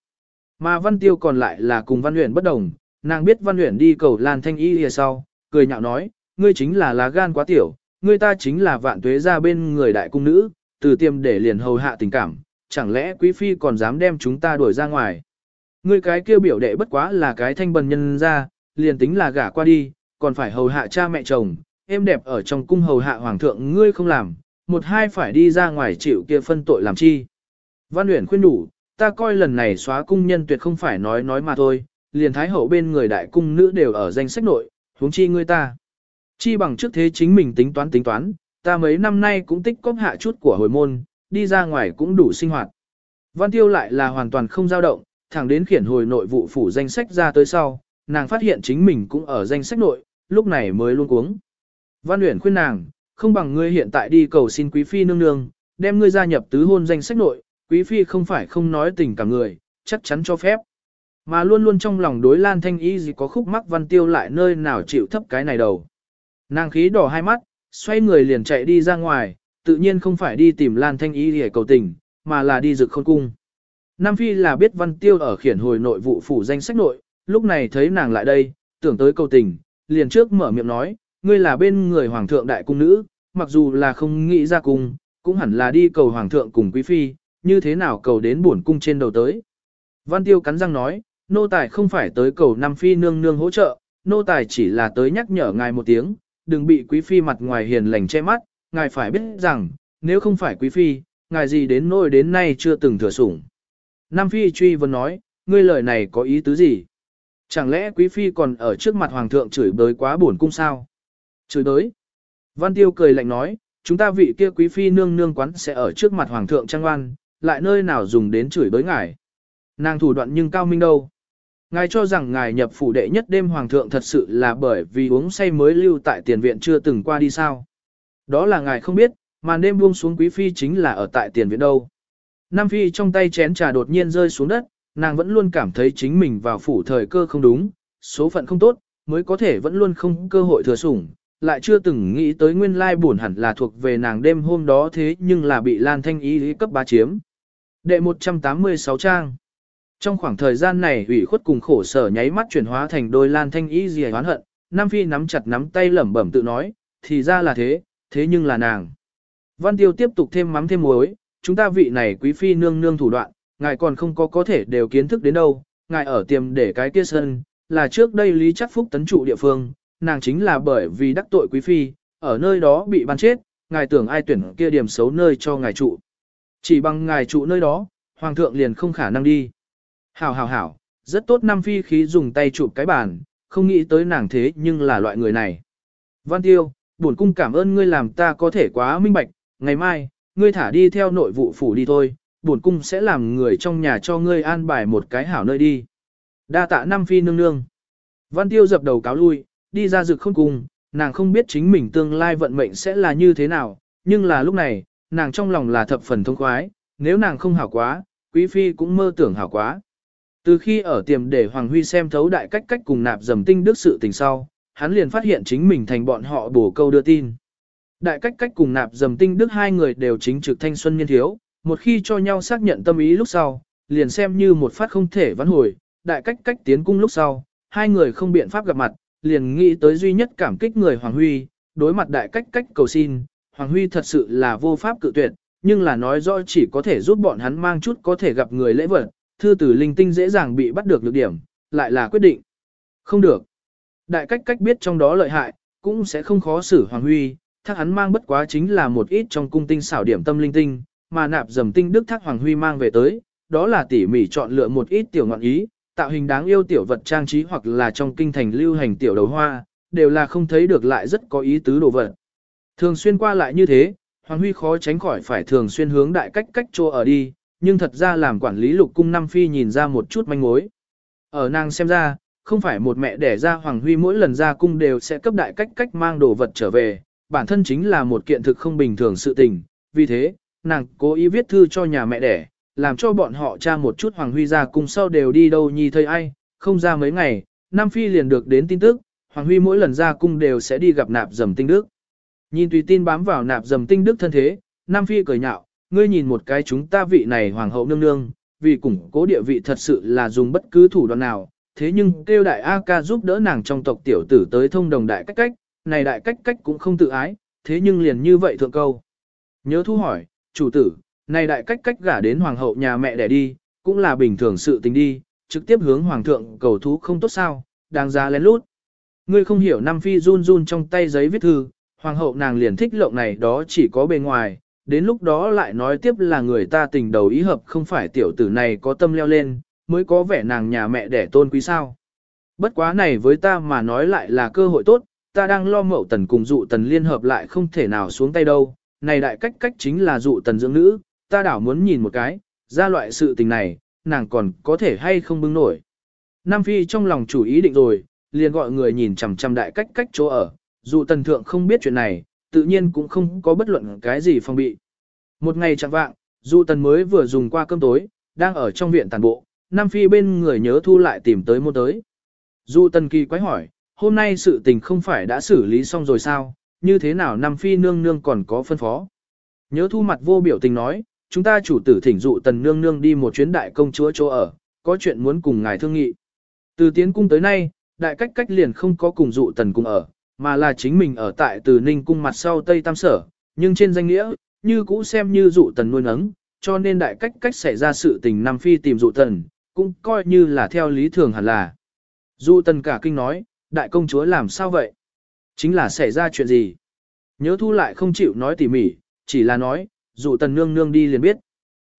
Mà Văn Tiêu còn lại là cùng Văn Uyển bất đồng, nàng biết Văn Uyển đi cầu Lan Thanh Y lìa sau, cười nhạo nói, ngươi chính là lá gan quá tiểu, ngươi ta chính là vạn tuế ra bên người đại cung nữ, từ tiêm để liền hầu hạ tình cảm, chẳng lẽ quý phi còn dám đem chúng ta đuổi ra ngoài. Ngươi cái kêu biểu đệ bất quá là cái thanh bần nhân ra, liền tính là gả qua đi, còn phải hầu hạ cha mẹ chồng, em đẹp ở trong cung hầu hạ hoàng thượng ngươi không làm, một hai phải đi ra ngoài chịu kia phân tội làm chi. Văn Uyển khuyên đủ, ta coi lần này xóa cung nhân tuyệt không phải nói nói mà thôi, liền thái hậu bên người đại cung nữ đều ở danh sách nội, huống chi ngươi ta. Chi bằng trước thế chính mình tính toán tính toán, ta mấy năm nay cũng tích cóp hạ chút của hồi môn, đi ra ngoài cũng đủ sinh hoạt. Văn Tiêu lại là hoàn toàn không dao động, thẳng đến khiển hồi nội vụ phủ danh sách ra tới sau, nàng phát hiện chính mình cũng ở danh sách nội, lúc này mới luôn cuống. Văn Uyển khuyên nàng, không bằng ngươi hiện tại đi cầu xin quý phi nương nương, đem ngươi gia nhập tứ hôn danh sách nội, quý phi không phải không nói tình cả người, chắc chắn cho phép. Mà luôn luôn trong lòng đối Lan Thanh Y gì có khúc mắc Văn Tiêu lại nơi nào chịu thấp cái này đầu. Nàng khí đỏ hai mắt, xoay người liền chạy đi ra ngoài, tự nhiên không phải đi tìm Lan Thanh Y để cầu tình, mà là đi rực khôn cung. Nam Phi là biết Văn Tiêu ở khiển hồi nội vụ phủ danh sách nội, lúc này thấy nàng lại đây, tưởng tới cầu tình, liền trước mở miệng nói, ngươi là bên người hoàng thượng đại cung nữ, mặc dù là không nghĩ ra cung, cũng hẳn là đi cầu hoàng thượng cùng quý phi, như thế nào cầu đến bổn cung trên đầu tới. Văn Tiêu cắn răng nói, nô tài không phải tới cầu Nam Phi nương nương hỗ trợ, nô tài chỉ là tới nhắc nhở ngài một tiếng, đừng bị quý phi mặt ngoài hiền lành che mắt, ngài phải biết rằng, nếu không phải quý phi, ngài gì đến nỗi đến nay chưa từng thừa sủng. Nam Phi truy vấn nói, ngươi lời này có ý tứ gì? Chẳng lẽ quý phi còn ở trước mặt hoàng thượng chửi bới quá buồn cung sao? Chửi bới? Văn Tiêu cười lạnh nói, chúng ta vị kia quý phi nương nương quán sẽ ở trước mặt hoàng thượng trang oan, lại nơi nào dùng đến chửi bới ngài? Nàng thủ đoạn nhưng cao minh đâu? Ngài cho rằng ngài nhập phủ đệ nhất đêm hoàng thượng thật sự là bởi vì uống say mới lưu tại tiền viện chưa từng qua đi sao? Đó là ngài không biết, mà đêm buông xuống quý phi chính là ở tại tiền viện đâu. Nam phi trong tay chén trà đột nhiên rơi xuống đất, nàng vẫn luôn cảm thấy chính mình vào phủ thời cơ không đúng, số phận không tốt, mới có thể vẫn luôn không cơ hội thừa sủng, lại chưa từng nghĩ tới nguyên lai buồn hẳn là thuộc về nàng đêm hôm đó thế nhưng là bị Lan Thanh Ý cấp bá chiếm. Đệ 186 trang trong khoảng thời gian này ủy khuất cùng khổ sở nháy mắt chuyển hóa thành đôi Lan Thanh Ý gì hoán hận, Nam Phi nắm chặt nắm tay lẩm bẩm tự nói, thì ra là thế, thế nhưng là nàng. Văn Tiêu tiếp tục thêm mắm thêm muối, chúng ta vị này quý phi nương nương thủ đoạn, ngài còn không có có thể đều kiến thức đến đâu, ngài ở tiềm để cái kia sân, là trước đây Lý Chắc Phúc tấn trụ địa phương, nàng chính là bởi vì đắc tội quý phi, ở nơi đó bị ban chết, ngài tưởng ai tuyển kia điểm xấu nơi cho ngài trụ. Chỉ bằng ngài trụ nơi đó, hoàng thượng liền không khả năng đi. Hảo hảo hảo, rất tốt năm phi khí dùng tay chụp cái bàn, không nghĩ tới nàng thế nhưng là loại người này. Văn Tiêu, bổn cung cảm ơn ngươi làm ta có thể quá minh bạch, ngày mai, ngươi thả đi theo nội vụ phủ đi thôi, bổn cung sẽ làm người trong nhà cho ngươi an bài một cái hảo nơi đi. Đa tạ năm phi nương nương. Văn tiêu dập đầu cáo lui, đi ra rực không cùng, nàng không biết chính mình tương lai vận mệnh sẽ là như thế nào, nhưng là lúc này, nàng trong lòng là thập phần thông khoái, nếu nàng không hảo quá, quý phi cũng mơ tưởng hảo quá. Từ khi ở tiềm để Hoàng Huy xem thấu đại cách cách cùng nạp dầm tinh đức sự tình sau, hắn liền phát hiện chính mình thành bọn họ bổ câu đưa tin. Đại cách cách cùng nạp dầm tinh đức hai người đều chính trực thanh xuân niên thiếu, một khi cho nhau xác nhận tâm ý lúc sau, liền xem như một phát không thể vãn hồi, đại cách cách tiến cung lúc sau, hai người không biện pháp gặp mặt, liền nghĩ tới duy nhất cảm kích người Hoàng Huy, đối mặt đại cách cách cầu xin, Hoàng Huy thật sự là vô pháp cự tuyệt, nhưng là nói rõ chỉ có thể giúp bọn hắn mang chút có thể gặp người lễ vật, thư tử linh tinh dễ dàng bị bắt được lược điểm, lại là quyết định. Không được. Đại cách cách biết trong đó lợi hại, cũng sẽ không khó xử Hoàng Huy, thác hắn mang bất quá chính là một ít trong cung tinh xảo điểm tâm linh tinh, mà nạp dầm tinh đức thác Hoàng Huy mang về tới, đó là tỉ mỉ chọn lựa một ít tiểu ngọn ý, tạo hình đáng yêu tiểu vật trang trí hoặc là trong kinh thành lưu hành tiểu đầu hoa, đều là không thấy được lại rất có ý tứ đồ vật. Thường xuyên qua lại như thế, Hoàng Huy khó tránh khỏi phải thường xuyên hướng đại cách cách chỗ ở đi, nhưng thật ra làm quản lý lục cung năm phi nhìn ra một chút manh mối. Ở nàng xem ra, không phải một mẹ đẻ ra Hoàng Huy mỗi lần ra cung đều sẽ cấp đại cách cách mang đồ vật trở về, bản thân chính là một kiện thực không bình thường sự tình, vì thế, nàng cố ý viết thư cho nhà mẹ đẻ, làm cho bọn họ tra một chút Hoàng Huy ra cung sau đều đi đâu nhi thơi ai, không ra mấy ngày, Nam Phi liền được đến tin tức, Hoàng Huy mỗi lần ra cung đều sẽ đi gặp nạp dầm tinh đức. Nhìn tùy tin bám vào nạp dầm tinh đức thân thế, Nam Phi cười nhạo, ngươi nhìn một cái chúng ta vị này hoàng hậu nương nương, vì củng cố địa vị thật sự là dùng bất cứ thủ đoạn nào, thế nhưng kêu đại A ca giúp đỡ nàng trong tộc tiểu tử tới thông đồng đại cách cách, này đại cách cách cũng không tự ái, thế nhưng liền như vậy thượng câu. Nhớ thu hỏi, chủ tử, này đại cách cách gả đến hoàng hậu nhà mẹ đẻ đi, cũng là bình thường sự tình đi, trực tiếp hướng hoàng thượng cầu thú không tốt sao, đáng giá lén lút. Ngươi không hiểu Nam Phi run run trong tay giấy viết thư, hoàng hậu nàng liền thích lộng này đó chỉ có bề ngoài, đến lúc đó lại nói tiếp là người ta tình đầu ý hợp không phải tiểu tử này có tâm leo lên, mới có vẻ nàng nhà mẹ đẻ tôn quý sao. Bất quá này với ta mà nói lại là cơ hội tốt, ta đang lo mậu tần cùng dụ tần liên hợp lại không thể nào xuống tay đâu, này đại cách cách chính là dụ tần dưỡng nữ, ta đảo muốn nhìn một cái, ra loại sự tình này, nàng còn có thể hay không bưng nổi. Nam Phi trong lòng chủ ý định rồi, liền gọi người nhìn chằm chằm đại cách cách chỗ ở, dụ tần thượng không biết chuyện này, tự nhiên cũng không có bất luận cái gì phòng bị. Một ngày chẳng vạng, dụ tần mới vừa dùng qua cơm tối, đang ở trong viện tàn bộ, Nam Phi bên người nhớ thu lại tìm tới môn tới. Dụ tần kỳ quái hỏi, hôm nay sự tình không phải đã xử lý xong rồi sao, như thế nào Nam Phi nương nương còn có phân phó. Nhớ thu mặt vô biểu tình nói, chúng ta chủ tử thỉnh dụ tần nương nương đi một chuyến đại công chúa chỗ ở, có chuyện muốn cùng ngài thương nghị. Từ tiến cung tới nay, đại cách cách liền không có cùng dụ tần cùng ở, mà là chính mình ở tại từ ninh cung mặt sau Tây Tam Sở, nhưng trên danh nghĩa, như cũ xem như dụ tần nuôi nấng, cho nên đại cách cách xảy ra sự tình Nam Phi tìm dụ tần, cũng coi như là theo lý thường hẳn là. Dụ tần cả kinh nói, đại công chúa làm sao vậy? Chính là xảy ra chuyện gì? Nhớ thu lại không chịu nói tỉ mỉ, chỉ là nói, dụ tần nương nương đi liền biết.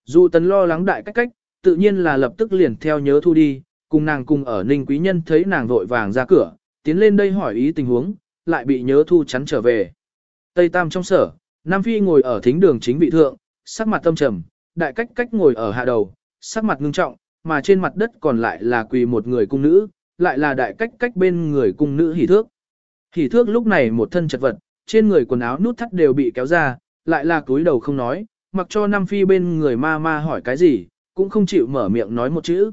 Dụ tần lo lắng đại cách cách, tự nhiên là lập tức liền theo nhớ thu đi, cùng nàng cùng ở ninh quý nhân thấy nàng vội vàng ra cửa, tiến lên đây hỏi ý tình huống, lại bị nhớ thu chắn trở về. Tây Tam trong sở, Nam Phi ngồi ở thính đường chính vị thượng, sắc mặt tâm trầm, đại cách cách ngồi ở hạ đầu, sắc mặt ngưng trọng, mà trên mặt đất còn lại là quỳ một người cung nữ, lại là đại cách cách bên người cung nữ hỉ thước. Hỉ thước lúc này một thân chật vật, trên người quần áo nút thắt đều bị kéo ra, lại là túi đầu không nói, mặc cho Nam Phi bên người ma ma hỏi cái gì, cũng không chịu mở miệng nói một chữ.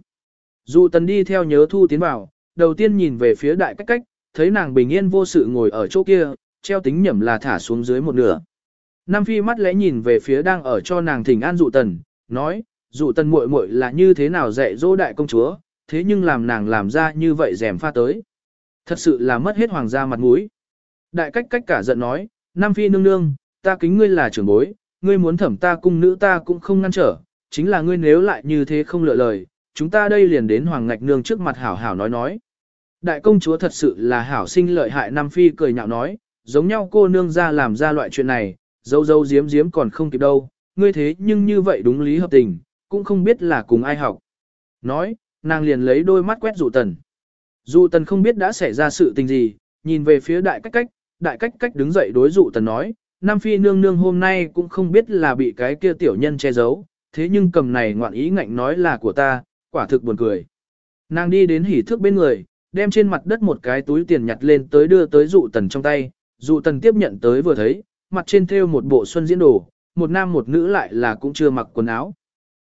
Dù tần đi theo nhớ thu tiến vào, đầu tiên nhìn về phía đại cách cách, thấy nàng bình yên vô sự ngồi ở chỗ kia, treo tính nhẩm là thả xuống dưới một nửa. Nam Phi mắt lẽ nhìn về phía đang ở cho nàng thỉnh an dụ tần, nói, dụ tần muội muội là như thế nào dạy dỗ đại công chúa, thế nhưng làm nàng làm ra như vậy rèm pha tới. Thật sự là mất hết hoàng gia mặt mũi. Đại cách cách cả giận nói, Nam Phi nương nương, ta kính ngươi là trưởng bối, ngươi muốn thẩm ta cung nữ ta cũng không ngăn trở, chính là ngươi nếu lại như thế không lựa lời, chúng ta đây liền đến hoàng ngạch nương trước mặt hảo hảo nói nói. Đại công chúa thật sự là hảo sinh lợi hại Nam Phi cười nhạo nói, giống nhau cô nương ra làm ra loại chuyện này, dâu dâu diếm diếm còn không kịp đâu, ngươi thế nhưng như vậy đúng lý hợp tình, cũng không biết là cùng ai học. Nói, nàng liền lấy đôi mắt quét dụ tần. Dụ tần không biết đã xảy ra sự tình gì, nhìn về phía đại cách cách, đại cách cách đứng dậy đối dụ tần nói, Nam Phi nương nương hôm nay cũng không biết là bị cái kia tiểu nhân che giấu, thế nhưng cầm này ngoạn ý ngạnh nói là của ta, quả thực buồn cười. Nàng đi đến hỉ thước bên người, đem trên mặt đất một cái túi tiền nhặt lên tới đưa tới dụ tần trong tay, dụ tần tiếp nhận tới vừa thấy, mặt trên thêu một bộ xuân diễn đồ, một nam một nữ lại là cũng chưa mặc quần áo.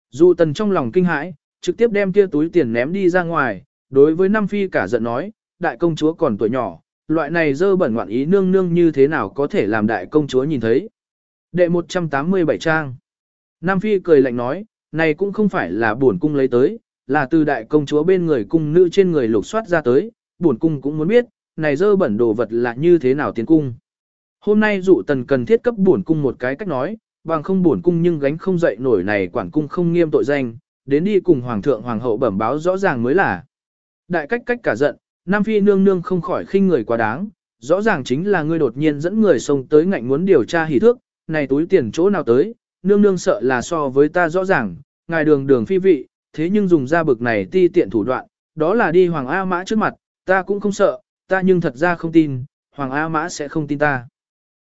Dụ tần trong lòng kinh hãi, trực tiếp đem kia túi tiền ném đi ra ngoài, đối với Nam Phi cả giận nói, đại công chúa còn tuổi nhỏ, loại này dơ bẩn ngoạn ý nương nương như thế nào có thể làm đại công chúa nhìn thấy. Đệ 187 trang. Nam Phi cười lạnh nói, này cũng không phải là buồn cung lấy tới, là từ đại công chúa bên người cung nữ trên người lục soát ra tới, buồn cung cũng muốn biết, này dơ bẩn đồ vật là như thế nào tiến cung. Hôm nay dụ tần cần thiết cấp buồn cung một cái cách nói, bằng không buồn cung nhưng gánh không dậy nổi này quản cung không nghiêm tội danh, đến đi cùng hoàng thượng hoàng hậu bẩm báo rõ ràng mới là. Đại cách cách cả giận, Nam Phi nương nương không khỏi khinh người quá đáng, rõ ràng chính là ngươi đột nhiên dẫn người xông tới ngạnh muốn điều tra hỉ thước, này túi tiền chỗ nào tới, nương nương sợ là so với ta rõ ràng, ngài đường đường phi vị, thế nhưng dùng ra bực này ti tiện thủ đoạn, đó là đi Hoàng A Mã trước mặt, ta cũng không sợ, ta nhưng thật ra không tin, Hoàng A Mã sẽ không tin ta.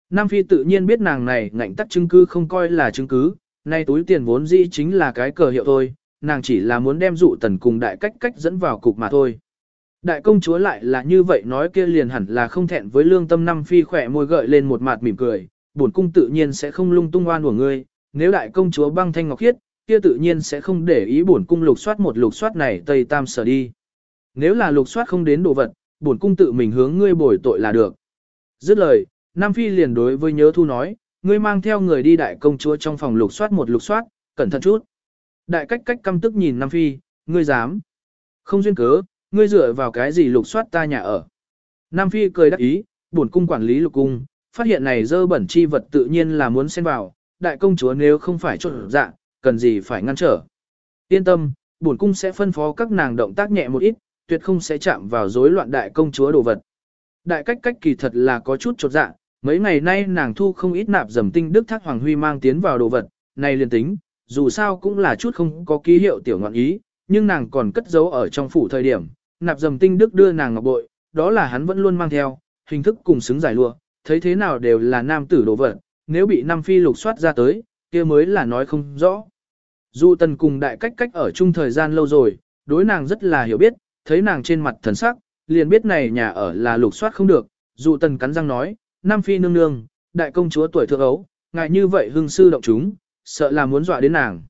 Nam Phi tự nhiên biết nàng này ngạnh tắt chứng cứ không coi là chứng cứ, nay túi tiền vốn dĩ chính là cái cờ hiệu thôi, nàng chỉ là muốn đem dụ tần cùng đại cách cách dẫn vào cục mà thôi. Đại công chúa lại là như vậy nói kia liền hẳn là không thẹn với lương tâm Nam Phi khỏe môi gợi lên một mặt mỉm cười, bổn cung tự nhiên sẽ không lung tung oan của ngươi, nếu đại công chúa băng thanh ngọc khiết, kia tự nhiên sẽ không để ý bổn cung lục soát một lục soát này tây tam sở đi. Nếu là lục soát không đến đồ vật, bổn cung tự mình hướng ngươi bồi tội là được. Dứt lời, Nam Phi liền đối với nhớ thu nói, ngươi mang theo người đi đại công chúa trong phòng lục soát một lục soát, cẩn thận chút. Đại cách cách căm tức nhìn Nam Phi, ngươi dám. Không duyên cớ, ngươi dựa vào cái gì lục soát ta nhà ở. Nam Phi cười đắc ý, bổn cung quản lý lục cung, phát hiện này dơ bẩn chi vật tự nhiên là muốn xen vào, đại công chúa nếu không phải trộn dạng, cần gì phải ngăn trở. Yên tâm, bổn cung sẽ phân phó các nàng động tác nhẹ một ít, tuyệt không sẽ chạm vào rối loạn đại công chúa đồ vật. Đại cách cách kỳ thật là có chút chột dạ, mấy ngày nay nàng thu không ít nạp dầm tinh đức thác hoàng huy mang tiến vào đồ vật, này liền tính, dù sao cũng là chút không có ký hiệu tiểu ngọn ý, nhưng nàng còn cất giấu ở trong phủ thời điểm, nạp dầm tinh đức đưa nàng ngọc bội, đó là hắn vẫn luôn mang theo, hình thức cùng xứng giải lụa, thấy thế nào đều là nam tử đồ vật, nếu bị Nam Phi lục soát ra tới, kia mới là nói không rõ. Dù tần cùng đại cách cách ở chung thời gian lâu rồi, đối nàng rất là hiểu biết, thấy nàng trên mặt thần sắc, liền biết này nhà ở là lục soát không được, dù tần cắn răng nói, Nam Phi nương nương, đại công chúa tuổi thượng ấu, ngại như vậy hưng sư động chúng, sợ là muốn dọa đến nàng.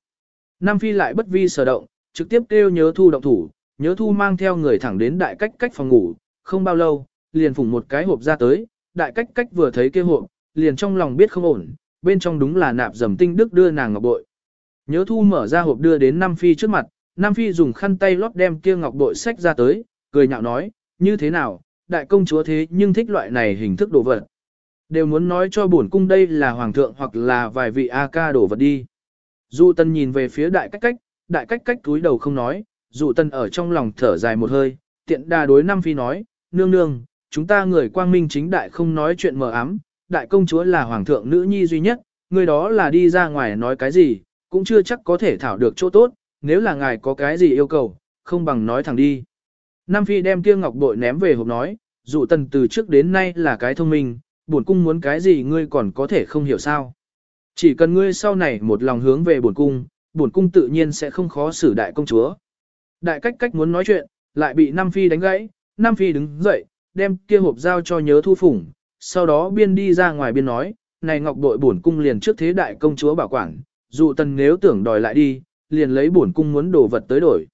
Nam Phi lại bất vi sở động, trực tiếp kêu nhớ thu động thủ, nhớ thu mang theo người thẳng đến đại cách cách phòng ngủ, không bao lâu, liền phủng một cái hộp ra tới, đại cách cách vừa thấy kia hộp, liền trong lòng biết không ổn, bên trong đúng là nạp dầm tinh đức đưa nàng ngọc bội. Nhớ thu mở ra hộp đưa đến Nam Phi trước mặt, Nam Phi dùng khăn tay lót đem kia ngọc bội sách ra tới, cười nhạo nói, như thế nào, đại công chúa thế nhưng thích loại này hình thức đồ vật. Đều muốn nói cho bổn cung đây là hoàng thượng hoặc là vài vị A ca đồ vật đi. Dụ tân nhìn về phía đại cách cách, đại cách cách túi đầu không nói, dụ tân ở trong lòng thở dài một hơi, tiện đà đối Nam Phi nói, nương nương, chúng ta người quang minh chính đại không nói chuyện mờ ám, đại công chúa là hoàng thượng nữ nhi duy nhất, người đó là đi ra ngoài nói cái gì, cũng chưa chắc có thể thảo được chỗ tốt, nếu là ngài có cái gì yêu cầu, không bằng nói thẳng đi. Nam Phi đem kia ngọc bội ném về hộp nói, dụ tần từ trước đến nay là cái thông minh, bổn cung muốn cái gì ngươi còn có thể không hiểu sao. Chỉ cần ngươi sau này một lòng hướng về bổn cung, bổn cung tự nhiên sẽ không khó xử đại công chúa. Đại cách cách muốn nói chuyện, lại bị Nam Phi đánh gãy, Nam Phi đứng dậy, đem kia hộp giao cho nhớ thu phủng, sau đó biên đi ra ngoài biên nói, này ngọc bội bổn cung liền trước thế đại công chúa bảo quản, dụ tần nếu tưởng đòi lại đi, liền lấy bổn cung muốn đồ vật tới đổi.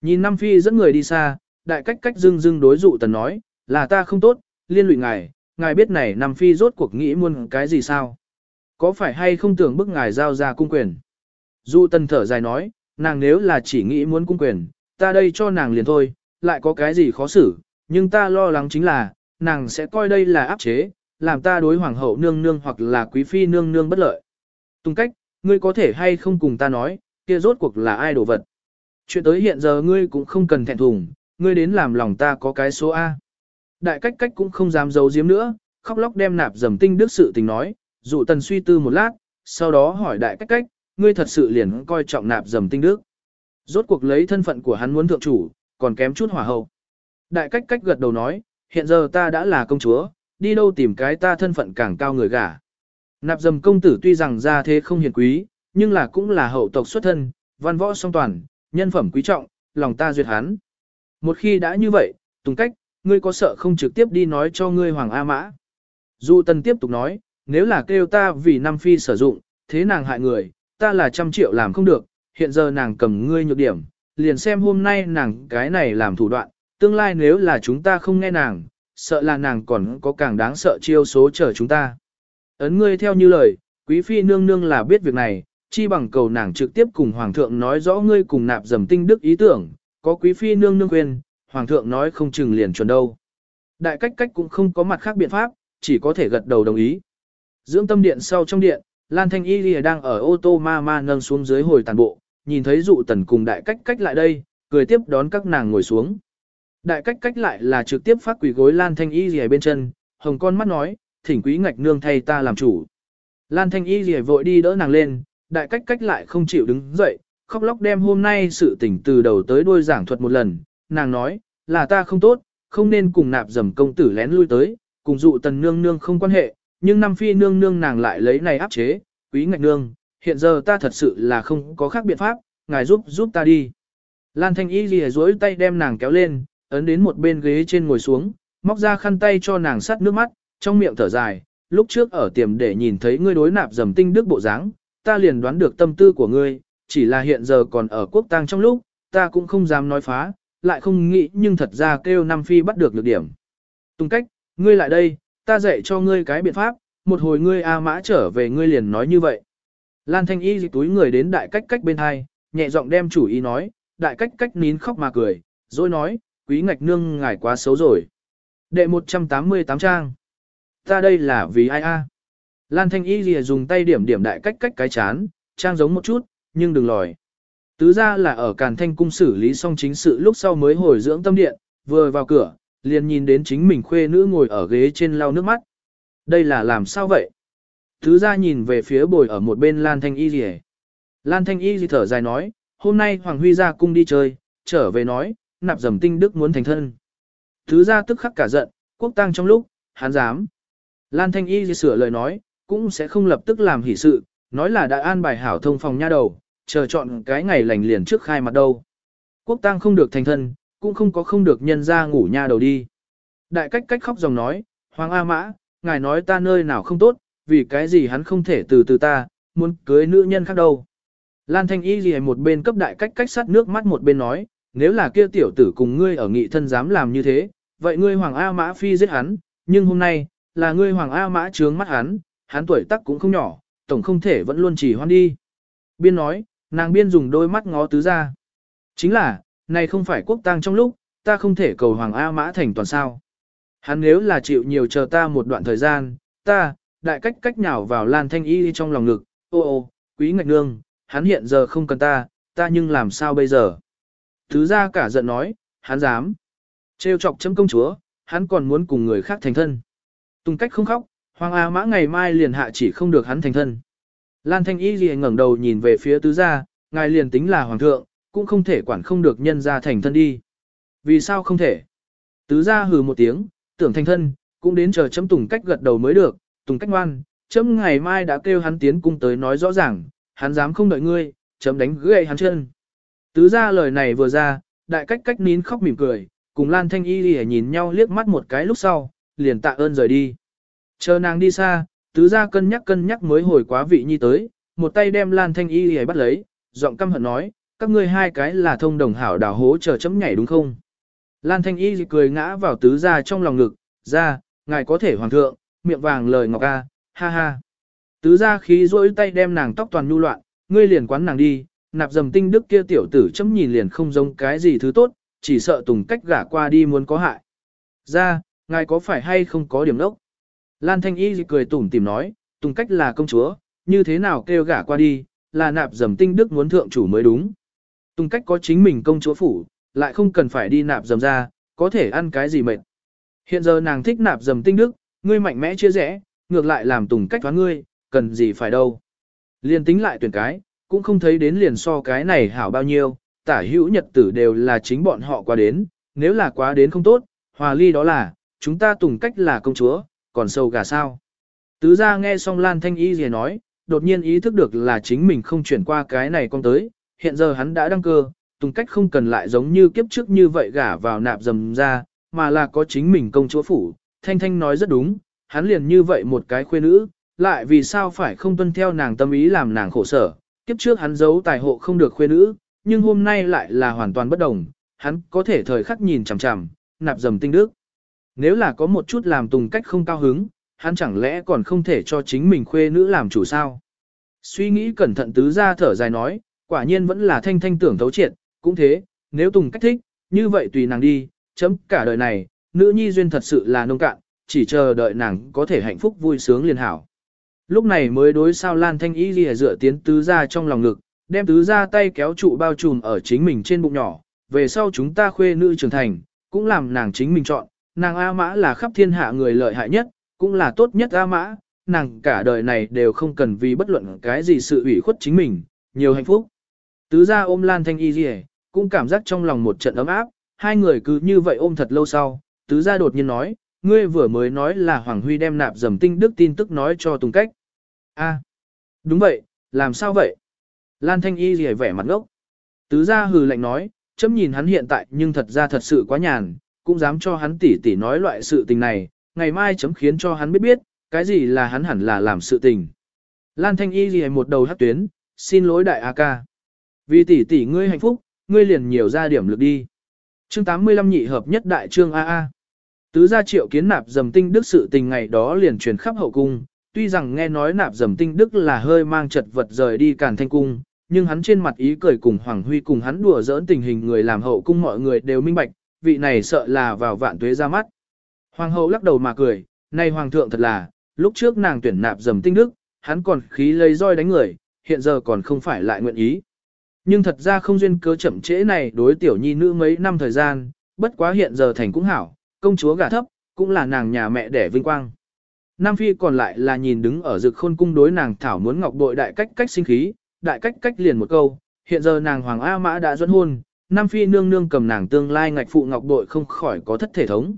Nhìn Nam Phi dẫn người đi xa, đại cách cách dưng dưng đối dụ tần nói, là ta không tốt, liên lụy ngài, ngài biết này Nam Phi rốt cuộc nghĩ muôn cái gì sao? Có phải hay không tưởng bức ngài giao ra cung quyền? Dụ tần thở dài nói, nàng nếu là chỉ nghĩ muốn cung quyền, ta đây cho nàng liền thôi, lại có cái gì khó xử, nhưng ta lo lắng chính là, nàng sẽ coi đây là áp chế, làm ta đối hoàng hậu nương nương hoặc là quý phi nương nương bất lợi. Tùng cách, ngươi có thể hay không cùng ta nói, kia rốt cuộc là ai đồ vật. Chuyện tới hiện giờ ngươi cũng không cần thẹn thùng, ngươi đến làm lòng ta có cái số A. Đại cách cách cũng không dám giấu giếm nữa, khóc lóc đem nạp dầm tinh đức sự tình nói, dụ tần suy tư một lát, sau đó hỏi đại cách cách, ngươi thật sự liền coi trọng nạp dầm tinh đức. Rốt cuộc lấy thân phận của hắn muốn thượng chủ, còn kém chút hỏa hậu. Đại cách cách gật đầu nói, hiện giờ ta đã là công chúa, đi đâu tìm cái ta thân phận càng cao người gả. Nạp dầm công tử tuy rằng ra thế không hiền quý, nhưng là cũng là hậu tộc xuất thân, văn võ song toàn, nhân phẩm quý trọng, lòng ta duyệt hắn. Một khi đã như vậy, Tùng Cách, ngươi có sợ không trực tiếp đi nói cho ngươi Hoàng A Mã? Du Tân tiếp tục nói, nếu là kêu ta vì Nam Phi sử dụng, thế nàng hại người, ta là trăm triệu làm không được, hiện giờ nàng cầm ngươi nhược điểm, liền xem hôm nay nàng cái này làm thủ đoạn, tương lai nếu là chúng ta không nghe nàng, sợ là nàng còn có càng đáng sợ chiêu số chờ chúng ta. Ấn ngươi theo như lời, quý phi nương nương là biết việc này, chi bằng cầu nàng trực tiếp cùng hoàng thượng nói rõ ngươi cùng nạp dầm tinh đức ý tưởng, có quý phi nương nương quyền, hoàng thượng nói không chừng liền chuẩn đâu. Đại cách cách cũng không có mặt khác biện pháp, chỉ có thể gật đầu đồng ý. Dưỡng tâm điện sau trong điện, Lan Thanh Y Lìa đang ở ô tô ma ma nâng xuống dưới hồi tàn bộ, nhìn thấy dụ tần cùng đại cách cách lại đây, cười tiếp đón các nàng ngồi xuống. Đại cách cách lại là trực tiếp phát quỷ gối Lan Thanh Y Lìa bên chân, hồng con mắt nói, thỉnh quý ngạch nương thay ta làm chủ. Lan Thanh Y Lìa vội đi đỡ nàng lên, đại cách cách lại không chịu đứng dậy, khóc lóc đem hôm nay sự tình từ đầu tới đuôi giảng thuật một lần, nàng nói, là ta không tốt, không nên cùng nạp dầm công tử lén lui tới, cùng dụ tần nương nương không quan hệ, nhưng năm phi nương nương nàng lại lấy này áp chế, quý ngạch nương, hiện giờ ta thật sự là không có khác biện pháp, ngài giúp giúp ta đi. Lan thanh y lìa duỗi tay đem nàng kéo lên, ấn đến một bên ghế trên ngồi xuống, móc ra khăn tay cho nàng sắt nước mắt, trong miệng thở dài, lúc trước ở tiềm để nhìn thấy ngươi đối nạp dầm tinh đức bộ dáng, ta liền đoán được tâm tư của ngươi, chỉ là hiện giờ còn ở quốc tang trong lúc, ta cũng không dám nói phá, lại không nghĩ nhưng thật ra kêu Nam Phi bắt được lược điểm. Tùng cách, ngươi lại đây, ta dạy cho ngươi cái biện pháp, một hồi ngươi A mã trở về ngươi liền nói như vậy. Lan Thanh Y dịch túi người đến đại cách cách bên hai, nhẹ giọng đem chủ ý nói, đại cách cách nín khóc mà cười, rồi nói, quý ngạch nương ngài quá xấu rồi. Đệ 188 trang. Ta đây là vì ai a? Lan Thanh Y lìa dùng tay điểm điểm đại cách cách cái chán, trang giống một chút, nhưng đừng lòi. Tứ ra là ở Càn Thanh cung xử lý xong chính sự lúc sau mới hồi dưỡng tâm điện, vừa vào cửa, liền nhìn đến chính mình khuê nữ ngồi ở ghế trên lau nước mắt. Đây là làm sao vậy? Tứ ra nhìn về phía bồi ở một bên Lan Thanh Y lìa. Lan Thanh Y thở dài nói, hôm nay Hoàng Huy ra cung đi chơi, trở về nói, nạp dầm tinh đức muốn thành thân. Tứ ra tức khắc cả giận, quốc tăng trong lúc, hắn dám. Lan Thanh Y sửa lời nói, cũng sẽ không lập tức làm hỷ sự, nói là đã an bài hảo thông phòng nha đầu, chờ chọn cái ngày lành liền trước khai mặt đâu. Quốc tang không được thành thân, cũng không có không được nhân ra ngủ nha đầu đi. Đại cách cách khóc dòng nói, Hoàng A Mã, ngài nói ta nơi nào không tốt, vì cái gì hắn không thể từ từ ta, muốn cưới nữ nhân khác đâu. Lan Thanh Y gì một bên cấp đại cách cách sắt nước mắt một bên nói, nếu là kia tiểu tử cùng ngươi ở nghị thân dám làm như thế, vậy ngươi Hoàng A Mã Phi giết hắn, nhưng hôm nay, là ngươi Hoàng A Mã trướng mắt hắn, hắn tuổi tác cũng không nhỏ, tổng không thể vẫn luôn chỉ hoan đi. Biên nói, nàng biên dùng đôi mắt ngó tứ ra. Chính là, này không phải quốc tang trong lúc, ta không thể cầu Hoàng A Mã thành toàn sao. Hắn nếu là chịu nhiều chờ ta một đoạn thời gian, ta, đại cách cách nhào vào Lan Thanh Y trong lòng ngực, ô ô, quý ngạch nương, hắn hiện giờ không cần ta, ta nhưng làm sao bây giờ. Thứ ra cả giận nói, hắn dám. Trêu chọc chấm công chúa, hắn còn muốn cùng người khác thành thân. Tùng cách không khóc, Hoàng A Mã ngày mai liền hạ chỉ không được hắn thành thân. Lan Thanh Y gì ngẩng đầu nhìn về phía tứ gia, ngài liền tính là hoàng thượng, cũng không thể quản không được nhân gia thành thân đi. Vì sao không thể? Tứ gia hừ một tiếng, tưởng thành thân, cũng đến chờ chấm Tùng cách gật đầu mới được, Tùng cách ngoan, chấm ngày mai đã kêu hắn tiến cung tới nói rõ ràng, hắn dám không đợi ngươi, chấm đánh gãy hắn chân. Tứ gia lời này vừa ra, đại cách cách nín khóc mỉm cười, cùng Lan Thanh Y lìa nhìn nhau liếc mắt một cái lúc sau, liền tạ ơn rời đi. Chờ nàng đi xa, tứ gia cân nhắc cân nhắc mới hồi quá vị nhi tới, một tay đem Lan Thanh Y hề bắt lấy, giọng căm hận nói, các ngươi hai cái là thông đồng hảo đào hố chờ chấm nhảy đúng không? Lan Thanh Y cười ngã vào tứ gia trong lòng ngực, ra, ngài có thể hoàng thượng, miệng vàng lời ngọc a, ha ha. Tứ gia khí rỗi tay đem nàng tóc toàn nhu loạn, ngươi liền quán nàng đi, nạp dầm tinh đức kia tiểu tử chấm nhìn liền không giống cái gì thứ tốt, chỉ sợ tùng cách gả qua đi muốn có hại. Ra, ngài có phải hay không có điểm đốc? Lan Thanh Y cười tủm tìm nói, tùng cách là công chúa, như thế nào kêu gả qua đi, là nạp dầm tinh đức muốn thượng chủ mới đúng. Tùng cách có chính mình công chúa phủ, lại không cần phải đi nạp dầm ra, có thể ăn cái gì mệt. Hiện giờ nàng thích nạp dầm tinh đức, ngươi mạnh mẽ chia rẽ, ngược lại làm tùng cách thoáng ngươi, cần gì phải đâu. Liên tính lại tuyển cái, cũng không thấy đến liền so cái này hảo bao nhiêu, tả hữu nhật tử đều là chính bọn họ qua đến, nếu là quá đến không tốt, hòa ly đó là, chúng ta tùng cách là công chúa, còn sâu gà sao. Tứ ra nghe xong Lan Thanh Y gì nói, đột nhiên ý thức được là chính mình không chuyển qua cái này con tới, hiện giờ hắn đã đăng cơ, tùng cách không cần lại giống như kiếp trước như vậy gả vào nạp dầm ra, mà là có chính mình công chúa phủ. Thanh Thanh nói rất đúng, hắn liền như vậy một cái khuê nữ, lại vì sao phải không tuân theo nàng tâm ý làm nàng khổ sở. Kiếp trước hắn giấu tài hộ không được khuê nữ, nhưng hôm nay lại là hoàn toàn bất đồng, hắn có thể thời khắc nhìn chằm chằm, nạp dầm tinh đức. Nếu là có một chút làm tùng cách không cao hứng, hắn chẳng lẽ còn không thể cho chính mình khuê nữ làm chủ sao? Suy nghĩ cẩn thận tứ ra thở dài nói, quả nhiên vẫn là thanh thanh tưởng thấu triệt, cũng thế, nếu tùng cách thích, như vậy tùy nàng đi, chấm cả đời này, nữ nhi duyên thật sự là nông cạn, chỉ chờ đợi nàng có thể hạnh phúc vui sướng liền hảo. Lúc này mới đối sao Lan Thanh Y ghi dựa tiến tứ ra trong lòng ngực, đem tứ ra tay kéo trụ bao trùm ở chính mình trên bụng nhỏ, về sau chúng ta khuê nữ trưởng thành, cũng làm nàng chính mình chọn, nàng A Mã là khắp thiên hạ người lợi hại nhất, cũng là tốt nhất A Mã, nàng cả đời này đều không cần vì bất luận cái gì sự ủy khuất chính mình, nhiều hạnh phúc. Tứ ra ôm Lan Thanh Y lìa, cũng cảm giác trong lòng một trận ấm áp, hai người cứ như vậy ôm thật lâu sau, tứ ra đột nhiên nói, ngươi vừa mới nói là Hoàng Huy đem nạp dầm tinh đức tin tức nói cho Tùng Cách. a đúng vậy, làm sao vậy? Lan Thanh Y rỉa vẻ mặt ngốc. Tứ gia hừ lạnh nói, chấm nhìn hắn hiện tại nhưng thật ra thật sự quá nhàn, cũng dám cho hắn tỉ tỉ nói loại sự tình này, ngày mai chấm khiến cho hắn biết biết, cái gì là hắn hẳn là làm sự tình. Lan Thanh Y gì một đầu hát tuyến, xin lỗi đại A ca. Vì tỷ tỷ ngươi hạnh phúc, ngươi liền nhiều ra điểm lực đi. Chương 85 nhị hợp nhất đại trương AA. Tứ gia triệu kiến nạp dầm tinh đức sự tình ngày đó liền truyền khắp hậu cung, tuy rằng nghe nói nạp dầm tinh đức là hơi mang chật vật rời đi càn thanh cung, nhưng hắn trên mặt ý cười cùng Hoàng Huy cùng hắn đùa giỡn tình hình người làm hậu cung mọi người đều minh bạch, vị này sợ là vào vạn tuế ra mắt. Hoàng hậu lắc đầu mà cười, nay hoàng thượng thật là, lúc trước nàng tuyển nạp dầm tinh đức, hắn còn khí lấy roi đánh người, hiện giờ còn không phải lại nguyện ý. Nhưng thật ra không duyên cớ chậm trễ này đối tiểu nhi nữ mấy năm thời gian, bất quá hiện giờ thành cũng hảo, công chúa gả thấp, cũng là nàng nhà mẹ đẻ vinh quang. Nam Phi còn lại là nhìn đứng ở rực khôn cung đối nàng thảo muốn ngọc bội đại cách cách sinh khí, đại cách cách liền một câu, hiện giờ nàng Hoàng A Mã đã dẫn hôn, Nam Phi nương nương cầm nàng tương lai ngạch phụ ngọc bội không khỏi có thất thể thống.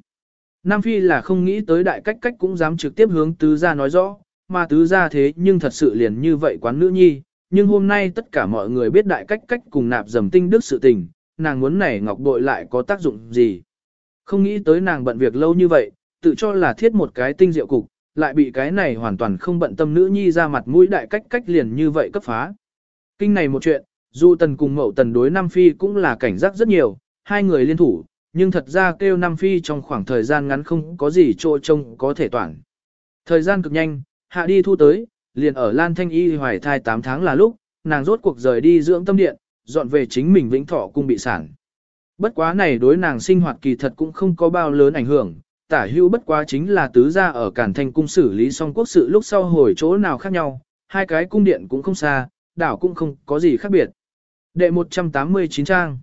Nam Phi là không nghĩ tới đại cách cách cũng dám trực tiếp hướng tứ gia nói rõ, mà tứ gia thế nhưng thật sự liền như vậy quán nữ nhi, nhưng hôm nay tất cả mọi người biết đại cách cách cùng nạp dầm tinh đức sự tình, nàng muốn này ngọc bội lại có tác dụng gì. Không nghĩ tới nàng bận việc lâu như vậy, tự cho là thiết một cái tinh diệu cục, lại bị cái này hoàn toàn không bận tâm nữ nhi ra mặt mũi đại cách cách liền như vậy cấp phá. Kinh này một chuyện, dù tần cùng mậu tần đối Nam Phi cũng là cảnh giác rất nhiều, hai người liên thủ, nhưng thật ra kêu Nam Phi trong khoảng thời gian ngắn không có gì trô trông có thể toàn. Thời gian cực nhanh, hạ đi thu tới, liền ở Lan Thanh Y hoài thai 8 tháng là lúc, nàng rốt cuộc rời đi dưỡng tâm điện, dọn về chính mình vĩnh thọ cung bị sản. Bất quá này đối nàng sinh hoạt kỳ thật cũng không có bao lớn ảnh hưởng, tả hữu bất quá chính là tứ gia ở Cản Thanh cung xử lý xong quốc sự lúc sau hồi chỗ nào khác nhau, hai cái cung điện cũng không xa, đảo cũng không có gì khác biệt. Đệ 189 trang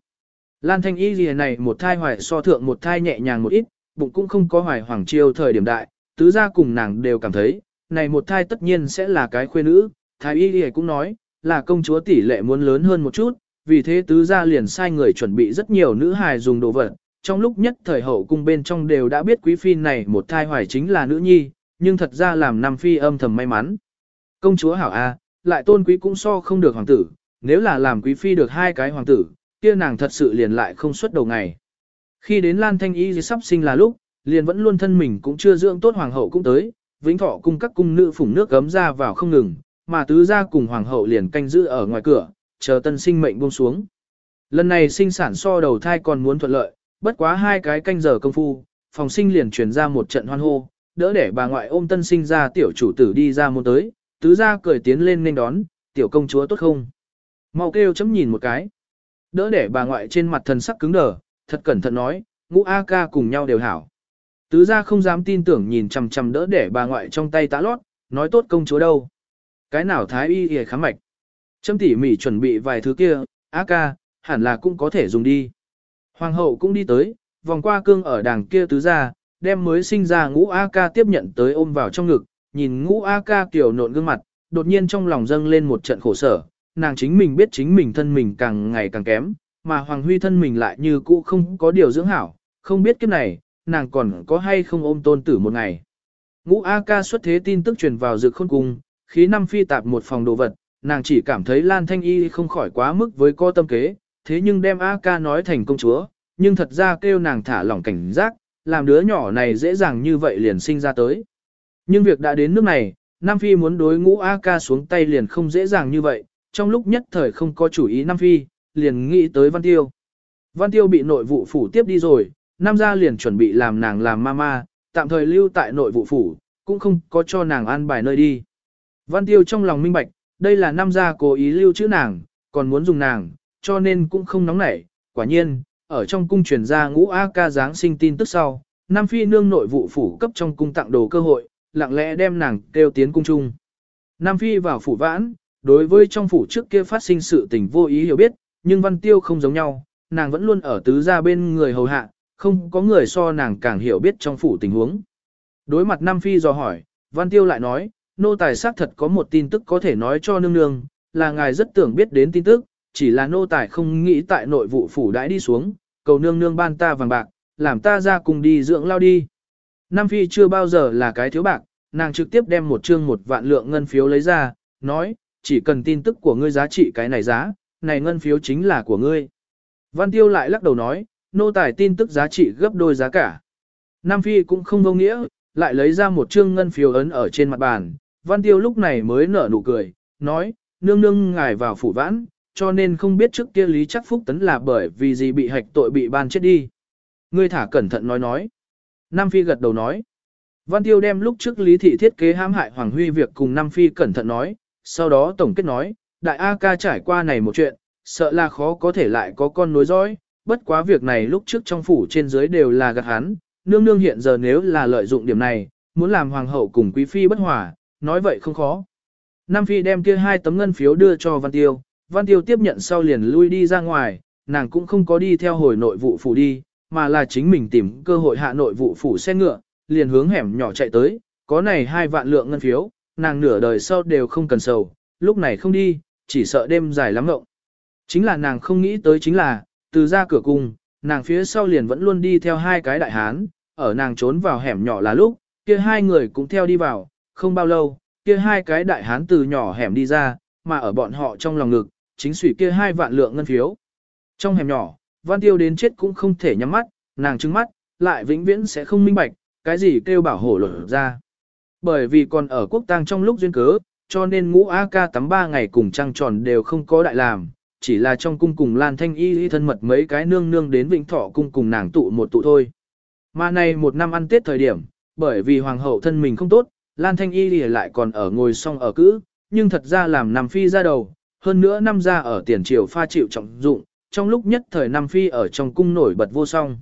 Lan Thanh Y gì này một thai hoài so thượng một thai nhẹ nhàng một ít, bụng cũng không có hoài hoàng chiêu thời điểm đại, tứ gia cùng nàng đều cảm thấy, này một thai tất nhiên sẽ là cái khuê nữ, thái y gì cũng nói, là công chúa tỷ lệ muốn lớn hơn một chút, vì thế tứ gia liền sai người chuẩn bị rất nhiều nữ hài dùng đồ vật. Trong lúc nhất thời hậu cung bên trong đều đã biết quý phi này một thai hoài chính là nữ nhi, nhưng thật ra làm Nam Phi âm thầm may mắn. Công chúa hảo A, lại tôn quý cũng so không được hoàng tử, nếu là làm quý phi được hai cái hoàng tử, kia nàng thật sự liền lại không xuất đầu ngày. Khi đến Lan Thanh Y sắp sinh là lúc, liền vẫn luôn thân mình cũng chưa dưỡng tốt hoàng hậu cũng tới, vĩnh thọ cung các cung nữ phủng nước gấm ra vào không ngừng, mà tứ gia cùng hoàng hậu liền canh giữ ở ngoài cửa, chờ tân sinh mệnh buông xuống. Lần này sinh sản so đầu thai còn muốn thuận lợi, bất quá hai cái canh giờ công phu, phòng sinh liền truyền ra một trận hoan hô, đỡ để bà ngoại ôm tân sinh ra tiểu chủ tử đi ra môn tới, tứ gia cười tiến lên nên đón, tiểu công chúa tốt không? Mau kêu chấm nhìn một cái. Đỡ để bà ngoại trên mặt thần sắc cứng đờ, thật cẩn thận nói, ngũ A ca cùng nhau đều hảo. Tứ gia không dám tin tưởng nhìn chằm chằm đỡ để bà ngoại trong tay tá lót, nói tốt công chúa đâu. Cái nào thái y hề khám mạch. Chấm tỉ mỉ chuẩn bị vài thứ kia, A ca, hẳn là cũng có thể dùng đi. Hoàng hậu cũng đi tới, vòng qua cương ở đàng kia tứ gia, đem mới sinh ra ngũ A ca tiếp nhận tới ôm vào trong ngực, nhìn ngũ A ca kiểu nộn gương mặt, đột nhiên trong lòng dâng lên một trận khổ sở, nàng chính mình biết chính mình thân mình càng ngày càng kém, mà Hoàng Huy thân mình lại như cũ không có điều dưỡng hảo, không biết kiếp này, nàng còn có hay không ôm tôn tử một ngày. Ngũ A ca xuất thế tin tức truyền vào dược khôn cung, khí năm phi tạp một phòng đồ vật, nàng chỉ cảm thấy Lan Thanh Y không khỏi quá mức với co tâm kế, thế nhưng đem A ca nói thành công chúa, nhưng thật ra kêu nàng thả lỏng cảnh giác, làm đứa nhỏ này dễ dàng như vậy liền sinh ra tới. Nhưng việc đã đến nước này, Nam Phi muốn đối ngũ A ca xuống tay liền không dễ dàng như vậy, trong lúc nhất thời không có chủ ý Nam Phi, liền nghĩ tới Văn Tiêu. Văn Tiêu bị nội vụ phủ tiếp đi rồi, Nam gia liền chuẩn bị làm nàng làm mama, tạm thời lưu tại nội vụ phủ, cũng không có cho nàng an bài nơi đi. Văn Tiêu trong lòng minh bạch, đây là Nam gia cố ý lưu chữ nàng, còn muốn dùng nàng, cho nên cũng không nóng nảy. Quả nhiên, ở trong cung truyền ra ngũ A ca giáng sinh tin tức sau, Nam Phi nương nội vụ phủ cấp trong cung tặng đồ cơ hội, lặng lẽ đem nàng kêu tiến cung chung. Nam Phi vào phủ vãn, đối với trong phủ trước kia phát sinh sự tình vô ý hiểu biết, nhưng Văn Tiêu không giống nhau, nàng vẫn luôn ở tứ gia bên người hầu hạ, không có người so nàng càng hiểu biết trong phủ tình huống. Đối mặt Nam Phi dò hỏi, Văn Tiêu lại nói, nô tài xác thật có một tin tức có thể nói cho nương nương, là ngài rất tưởng biết đến tin tức, chỉ là nô tài không nghĩ tại nội vụ phủ đãi đi xuống, cầu nương nương ban ta vàng bạc, làm ta ra cùng đi dưỡng lao đi. Nam Phi chưa bao giờ là cái thiếu bạc, nàng trực tiếp đem một chương một vạn lượng ngân phiếu lấy ra, nói, chỉ cần tin tức của ngươi giá trị cái này giá, này ngân phiếu chính là của ngươi. Văn Tiêu lại lắc đầu nói, nô tài tin tức giá trị gấp đôi giá cả. Nam Phi cũng không vô nghĩa, lại lấy ra một chương ngân phiếu ấn ở trên mặt bàn. Văn Tiêu lúc này mới nở nụ cười, nói, nương nương ngài vào phủ vãn, cho nên không biết trước kia Lý Chắc Phúc Tấn là bởi vì gì bị hạch tội bị ban chết đi. Ngươi thả cẩn thận nói nói. Nam Phi gật đầu nói. Văn Tiêu đem lúc trước Lý Thị thiết kế hãm hại Hoàng Huy việc cùng Nam Phi cẩn thận nói, sau đó tổng kết nói, đại A ca trải qua này một chuyện, sợ là khó có thể lại có con nối dõi, bất quá việc này lúc trước trong phủ trên dưới đều là gạt hắn, nương nương hiện giờ nếu là lợi dụng điểm này, muốn làm hoàng hậu cùng quý phi bất hòa, nói vậy không khó. Nam Phi đem kia hai tấm ngân phiếu đưa cho Văn Tiêu, Văn Tiêu tiếp nhận sau liền lui đi ra ngoài, nàng cũng không có đi theo hồi nội vụ phủ đi, mà là chính mình tìm cơ hội hạ nội vụ phủ xe ngựa, liền hướng hẻm nhỏ chạy tới, có này hai vạn lượng ngân phiếu, nàng nửa đời sau đều không cần sầu, lúc này không đi, chỉ sợ đêm dài lắm ngộng. Chính là nàng không nghĩ tới chính là, từ ra cửa cung, nàng phía sau liền vẫn luôn đi theo hai cái đại hán, ở nàng trốn vào hẻm nhỏ là lúc, kia hai người cũng theo đi vào, không bao lâu, kia hai cái đại hán từ nhỏ hẻm đi ra, mà ở bọn họ trong lòng ngực, chính sủy kia hai vạn lượng ngân phiếu. Trong hẻm nhỏ, văn tiêu đến chết cũng không thể nhắm mắt, nàng trứng mắt, lại vĩnh viễn sẽ không minh bạch, cái gì kêu bảo hổ lột ra. Bởi vì còn ở quốc tang trong lúc duyên cớ, cho nên ngũ A ca tắm ba ngày cùng trăng tròn đều không có đại làm, chỉ là trong cung cùng Lan Thanh Y y thân mật mấy cái nương nương đến Vĩnh Thọ cung cùng nàng tụ một tụ thôi. Mà này một năm ăn Tết thời điểm, bởi vì hoàng hậu thân mình không tốt, Lan Thanh Y lại còn ở ngồi xong ở cữ, nhưng thật ra làm Nam Phi ra đầu, hơn nữa năm ra ở tiền triều pha chịu trọng dụng, trong lúc nhất thời Nam Phi ở trong cung nổi bật vô song.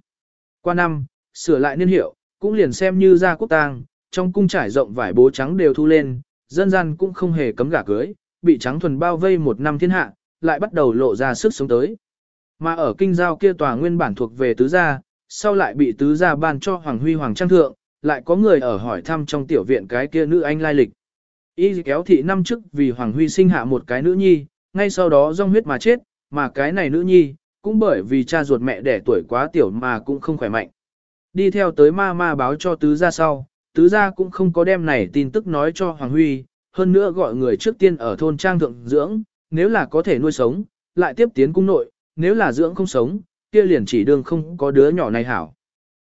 Qua năm, sửa lại niên hiệu, cũng liền xem như ra quốc tang, trong cung trải rộng vải bố trắng đều thu lên, dân gian cũng không hề cấm gả cưới, bị trắng thuần bao vây một năm thiên hạ, lại bắt đầu lộ ra sức sống tới. Mà ở kinh giao kia tòa nguyên bản thuộc về tứ gia, sau lại bị tứ gia ban cho Hoàng Huy Hoàng Trang Thượng, lại có người ở hỏi thăm trong tiểu viện cái kia nữ anh lai lịch. Y kéo thị năm trước vì Hoàng Huy sinh hạ một cái nữ nhi, ngay sau đó rong huyết mà chết, mà cái này nữ nhi, cũng bởi vì cha ruột mẹ đẻ tuổi quá tiểu mà cũng không khỏe mạnh. Đi theo tới ma ma báo cho tứ gia sau, tứ gia cũng không có đem này tin tức nói cho Hoàng Huy, hơn nữa gọi người trước tiên ở thôn trang thượng dưỡng, nếu là có thể nuôi sống, lại tiếp tiến cung nội, nếu là dưỡng không sống, kia liền chỉ đương không có đứa nhỏ này hảo.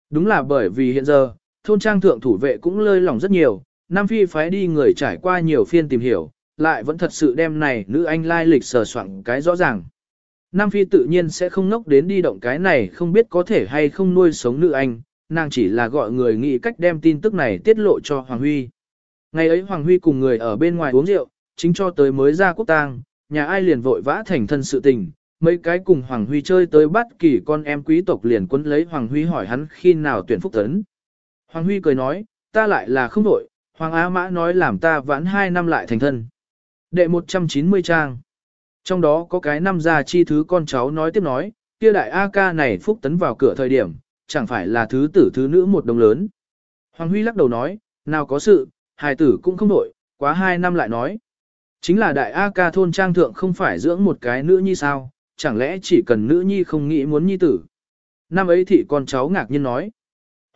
Đúng là bởi vì hiện giờ, thôn trang thượng thủ vệ cũng lơi lỏng rất nhiều, Nam Phi phái đi người trải qua nhiều phiên tìm hiểu, lại vẫn thật sự đem này nữ anh lai lịch sờ soạn cái rõ ràng. Nam Phi tự nhiên sẽ không nốc đến đi động cái này không biết có thể hay không nuôi sống nữ anh, nàng chỉ là gọi người nghĩ cách đem tin tức này tiết lộ cho Hoàng Huy. Ngày ấy Hoàng Huy cùng người ở bên ngoài uống rượu, chính cho tới mới ra quốc tang, nhà ai liền vội vã thành thân sự tình, mấy cái cùng Hoàng Huy chơi tới bắt kỳ con em quý tộc liền quấn lấy Hoàng Huy hỏi hắn khi nào tuyển phúc tấn. Hoàng Huy cười nói, ta lại là không vội, Hoàng Á Mã nói làm ta vãn hai năm lại thành thân. Đệ 190 trang. Trong đó có cái năm gia chi thứ con cháu nói tiếp nói, kia đại A ca này phúc tấn vào cửa thời điểm, chẳng phải là thứ tử thứ nữ một đồng lớn. Hoàng Huy lắc đầu nói, nào có sự, hài tử cũng không đổi, quá hai năm lại nói. Chính là đại A ca thôn trang thượng không phải dưỡng một cái nữ nhi sao, chẳng lẽ chỉ cần nữ nhi không nghĩ muốn nhi tử. Năm ấy thị con cháu ngạc nhiên nói.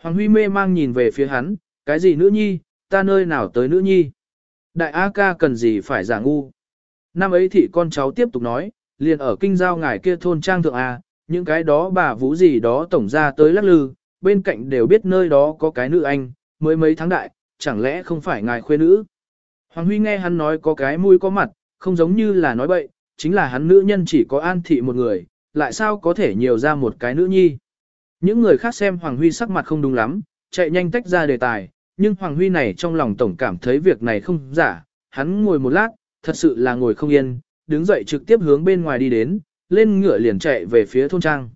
Hoàng Huy mê mang nhìn về phía hắn, cái gì nữ nhi, ta nơi nào tới nữ nhi. Đại A ca cần gì phải giả ngu. Năm ấy thị con cháu tiếp tục nói, liền ở kinh giao ngài kia thôn trang thượng A, những cái đó bà vũ gì đó tổng ra tới lắc lư, bên cạnh đều biết nơi đó có cái nữ anh, mới mấy tháng đại, chẳng lẽ không phải ngài khuê nữ. Hoàng Huy nghe hắn nói có cái mũi có mặt, không giống như là nói bậy, chính là hắn nữ nhân chỉ có an thị một người, lại sao có thể nhiều ra một cái nữ nhi. Những người khác xem Hoàng Huy sắc mặt không đúng lắm, chạy nhanh tách ra đề tài, nhưng Hoàng Huy này trong lòng tổng cảm thấy việc này không giả, hắn ngồi một lát, thật sự là ngồi không yên, đứng dậy trực tiếp hướng bên ngoài đi đến, lên ngựa liền chạy về phía thôn trang.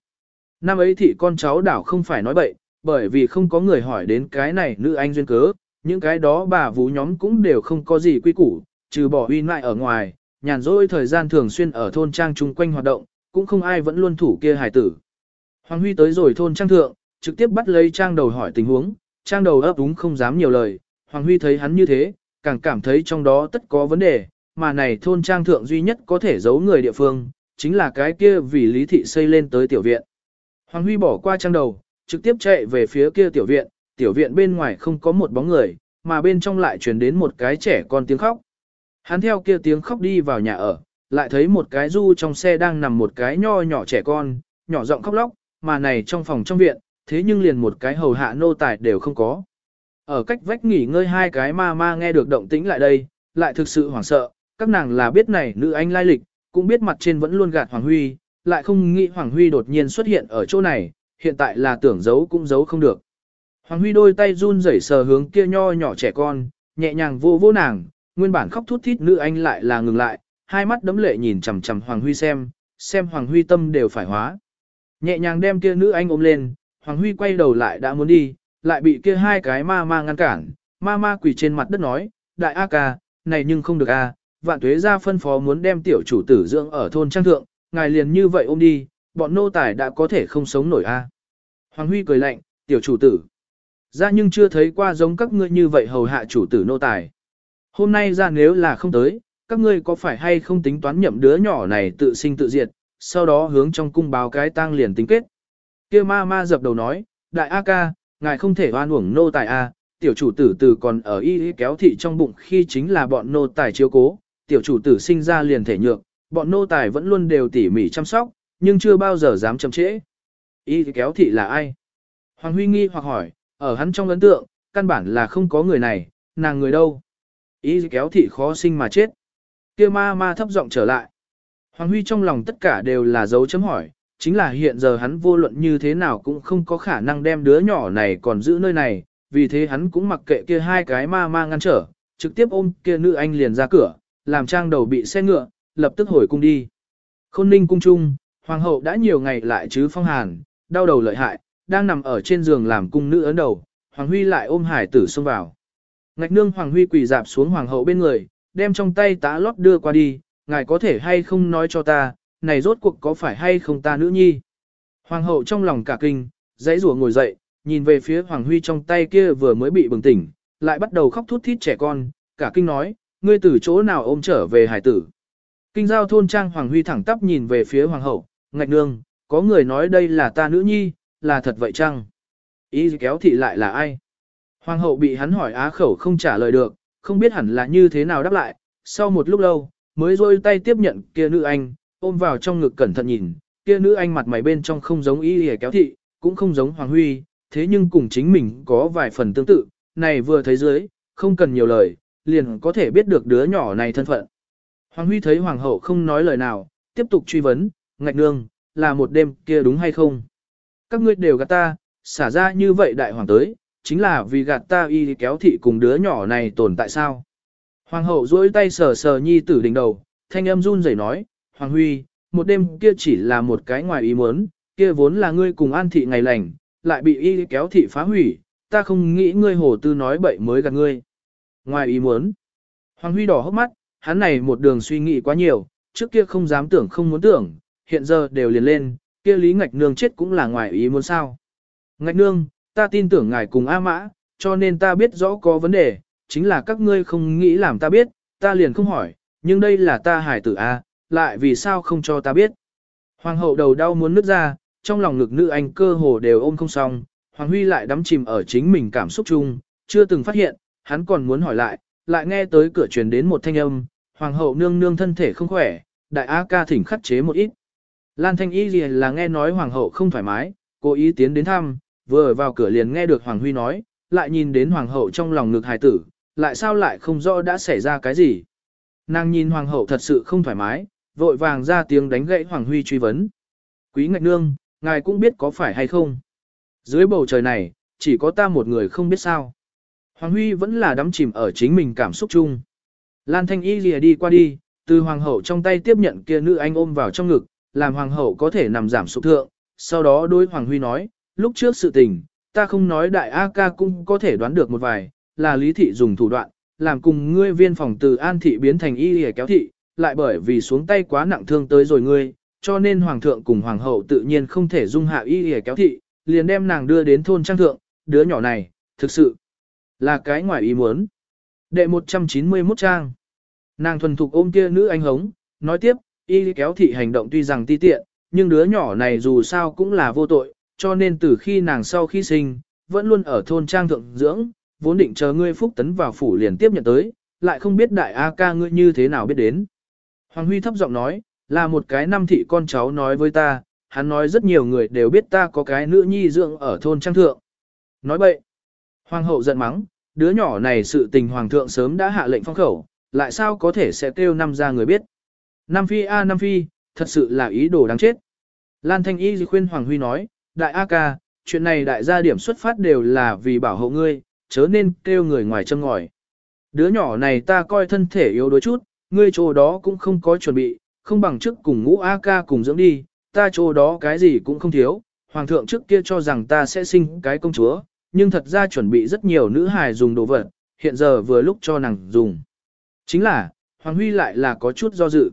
Năm ấy thị con cháu đảo không phải nói bậy, bởi vì không có người hỏi đến cái này nữ anh duyên cớ, những cái đó bà vú nhóm cũng đều không có gì quy củ, trừ bỏ uy mại ở ngoài, nhàn rỗi thời gian thường xuyên ở thôn trang chung quanh hoạt động, cũng không ai vẫn luôn thủ kia hài tử. Hoàng Huy tới rồi thôn trang thượng, trực tiếp bắt lấy trang đầu hỏi tình huống, trang đầu ấp úng không dám nhiều lời, Hoàng Huy thấy hắn như thế, càng cảm thấy trong đó tất có vấn đề, mà này thôn trang thượng duy nhất có thể giấu người địa phương, chính là cái kia vì lý thị xây lên tới tiểu viện. Hoàng Huy bỏ qua trang đầu, trực tiếp chạy về phía kia tiểu viện, tiểu viện bên ngoài không có một bóng người, mà bên trong lại truyền đến một cái trẻ con tiếng khóc. Hắn theo kia tiếng khóc đi vào nhà ở, lại thấy một cái du trong xe đang nằm một cái nho nhỏ trẻ con, nhỏ giọng khóc lóc, mà này trong phòng trong viện, thế nhưng liền một cái hầu hạ nô tài đều không có. Ở cách vách nghỉ ngơi hai cái ma ma nghe được động tĩnh lại đây, lại thực sự hoảng sợ, các nàng là biết này nữ anh lai lịch, cũng biết mặt trên vẫn luôn gạt Hoàng Huy, lại không nghĩ Hoàng Huy đột nhiên xuất hiện ở chỗ này, hiện tại là tưởng giấu cũng giấu không được. Hoàng Huy đôi tay run rẩy sờ hướng kia nho nhỏ trẻ con, nhẹ nhàng vô vô nàng, nguyên bản khóc thút thít nữ anh lại là ngừng lại, hai mắt đấm lệ nhìn chằm chằm Hoàng Huy xem, xem Hoàng Huy tâm đều phải hóa. Nhẹ nhàng đem kia nữ anh ôm lên, Hoàng Huy quay đầu lại đã muốn đi, lại bị kia hai cái ma ma ngăn cản, ma ma quỳ trên mặt đất nói, đại A ca, này nhưng không được a, vạn tuế ra phân phó muốn đem tiểu chủ tử dưỡng ở thôn trang thượng, ngài liền như vậy ôm đi, bọn nô tài đã có thể không sống nổi a. Hoàng Huy cười lạnh, tiểu chủ tử. Ra nhưng chưa thấy qua giống các ngươi như vậy hầu hạ chủ tử nô tài. Hôm nay ra nếu là không tới, các ngươi có phải hay không tính toán nhậm đứa nhỏ này tự sinh tự diệt, sau đó hướng trong cung báo cái tang liền tính kết. Kia ma ma dập đầu nói, đại A ca, ngài không thể oan uổng nô tài A, tiểu chủ tử từ còn ở y kéo thị trong bụng khi chính là bọn nô tài chiếu cố, tiểu chủ tử sinh ra liền thể nhược, bọn nô tài vẫn luôn đều tỉ mỉ chăm sóc, nhưng chưa bao giờ dám chậm trễ. Y kéo thị là ai? Hoàng Huy nghi hoặc hỏi, ở hắn trong ấn tượng, căn bản là không có người này, nàng người đâu? Y kéo thị khó sinh mà chết. kia ma ma thấp giọng trở lại. Hoàng Huy trong lòng tất cả đều là dấu chấm hỏi, chính là hiện giờ hắn vô luận như thế nào cũng không có khả năng đem đứa nhỏ này còn giữ nơi này, vì thế hắn cũng mặc kệ kia hai cái ma ma ngăn trở, trực tiếp ôm kia nữ anh liền ra cửa, làm trang đầu bị xe ngựa, lập tức hồi cung đi. Khôn ninh cung trung, hoàng hậu đã nhiều ngày lại chứ phong hàn, đau đầu lợi hại, đang nằm ở trên giường làm cung nữ ấn đầu, hoàng huy lại ôm hải tử xông vào. Ngạch nương hoàng huy quỳ dạp xuống hoàng hậu bên người, đem trong tay tá lót đưa qua đi, ngài có thể hay không nói cho ta, này rốt cuộc có phải hay không ta nữ nhi. Hoàng hậu trong lòng cả kinh, dãy rủa ngồi dậy, nhìn về phía Hoàng Huy trong tay kia vừa mới bị bừng tỉnh, lại bắt đầu khóc thút thít trẻ con, cả kinh nói, ngươi từ chỗ nào ôm trở về hải tử. Kinh giao thôn trang Hoàng Huy thẳng tắp nhìn về phía Hoàng hậu, ngạch nương, có người nói đây là ta nữ nhi, là thật vậy chăng? Ý kéo thị lại là ai? Hoàng hậu bị hắn hỏi á khẩu không trả lời được, không biết hẳn là như thế nào đáp lại, sau một lúc lâu, mới rôi tay tiếp nhận kia nữ anh, ôm vào trong ngực cẩn thận nhìn, kia nữ anh mặt mày bên trong không giống ý hề kéo thị, cũng không giống Hoàng Huy, thế nhưng cùng chính mình có vài phần tương tự, này vừa thấy dưới, không cần nhiều lời, liền có thể biết được đứa nhỏ này thân phận. Hoàng Huy thấy Hoàng hậu không nói lời nào, tiếp tục truy vấn, ngạch nương, là một đêm kia đúng hay không? Các ngươi đều gạt ta, xả ra như vậy đại hoàng tới, chính là vì gạt ta y kéo thị cùng đứa nhỏ này tồn tại sao? Hoàng hậu duỗi tay sờ sờ nhi tử đỉnh đầu, thanh âm run rẩy nói, Hoàng Huy, một đêm kia chỉ là một cái ngoài ý muốn, kia vốn là ngươi cùng an thị ngày lành, lại bị y kéo thị phá hủy, ta không nghĩ ngươi hồ tư nói bậy mới gạt ngươi. Ngoài ý muốn, Hoàng Huy đỏ hốc mắt, hắn này một đường suy nghĩ quá nhiều, trước kia không dám tưởng không muốn tưởng, hiện giờ đều liền lên, kia lý ngạch nương chết cũng là ngoài ý muốn sao. Ngạch nương, ta tin tưởng ngài cùng A Mã, cho nên ta biết rõ có vấn đề, chính là các ngươi không nghĩ làm ta biết, ta liền không hỏi, nhưng đây là ta hải tử A, lại vì sao không cho ta biết. Hoàng hậu đầu đau muốn nứt ra, trong lòng ngực nữ anh cơ hồ đều ôm không xong, Hoàng Huy lại đắm chìm ở chính mình cảm xúc chung, chưa từng phát hiện, hắn còn muốn hỏi lại, lại nghe tới cửa truyền đến một thanh âm, Hoàng hậu nương nương thân thể không khỏe, đại A ca thỉnh khắc chế một ít. Lan Thanh Y gì là nghe nói Hoàng hậu không thoải mái, cố ý tiến đến thăm, vừa vào cửa liền nghe được Hoàng Huy nói, lại nhìn đến Hoàng hậu trong lòng ngực hài tử, lại sao lại không rõ đã xảy ra cái gì. Nàng nhìn Hoàng hậu thật sự không thoải mái, vội vàng ra tiếng đánh gãy Hoàng Huy truy vấn. Quý ngạch nương, ngài cũng biết có phải hay không. Dưới bầu trời này, chỉ có ta một người không biết sao. Hoàng Huy vẫn là đắm chìm ở chính mình cảm xúc chung. Lan Thanh Y lìa đi qua đi, từ hoàng hậu trong tay tiếp nhận kia nữ anh ôm vào trong ngực, làm hoàng hậu có thể nằm giảm sụp thượng. Sau đó đối Hoàng Huy nói, lúc trước sự tình, ta không nói đại A ca cũng có thể đoán được một vài, là lý thị dùng thủ đoạn, làm cùng ngươi viên phòng từ an thị biến thành y lìa kéo thị, lại bởi vì xuống tay quá nặng thương tới rồi ngươi, cho nên hoàng thượng cùng hoàng hậu tự nhiên không thể dung hạ y lìa kéo thị, liền đem nàng đưa đến thôn trang thượng, đứa nhỏ này, thực sự là cái ngoài ý muốn. Đệ 191 trang. Nàng thuần thục ôm kia nữ anh hống, nói tiếp, y kéo thị hành động tuy rằng ti tiện, nhưng đứa nhỏ này dù sao cũng là vô tội, cho nên từ khi nàng sau khi sinh, vẫn luôn ở thôn trang thượng dưỡng, vốn định chờ ngươi phúc tấn vào phủ liền tiếp nhận tới, lại không biết đại A ca ngươi như thế nào biết đến. Hoàng Huy thấp giọng nói, là một cái năm thị con cháu nói với ta, hắn nói rất nhiều người đều biết ta có cái nữ nhi dưỡng ở thôn trang thượng. Nói bậy. Hoàng hậu giận mắng, đứa nhỏ này sự tình hoàng thượng sớm đã hạ lệnh phong khẩu, lại sao có thể sẽ kêu năm ra người biết. Nam phi a Nam phi, thật sự là ý đồ đáng chết. Lan Thanh Y khuyên Hoàng Huy nói, đại A ca, chuyện này đại gia điểm xuất phát đều là vì bảo hộ ngươi, chớ nên kêu người ngoài châm ngòi. Đứa nhỏ này ta coi thân thể yếu đuối chút, ngươi chỗ đó cũng không có chuẩn bị, không bằng trước cùng ngũ A ca cùng dưỡng đi, ta chỗ đó cái gì cũng không thiếu, hoàng thượng trước kia cho rằng ta sẽ sinh cái công chúa, nhưng thật ra chuẩn bị rất nhiều nữ hài dùng đồ vật, hiện giờ vừa lúc cho nàng dùng. Chính là, Hoàng Huy lại là có chút do dự.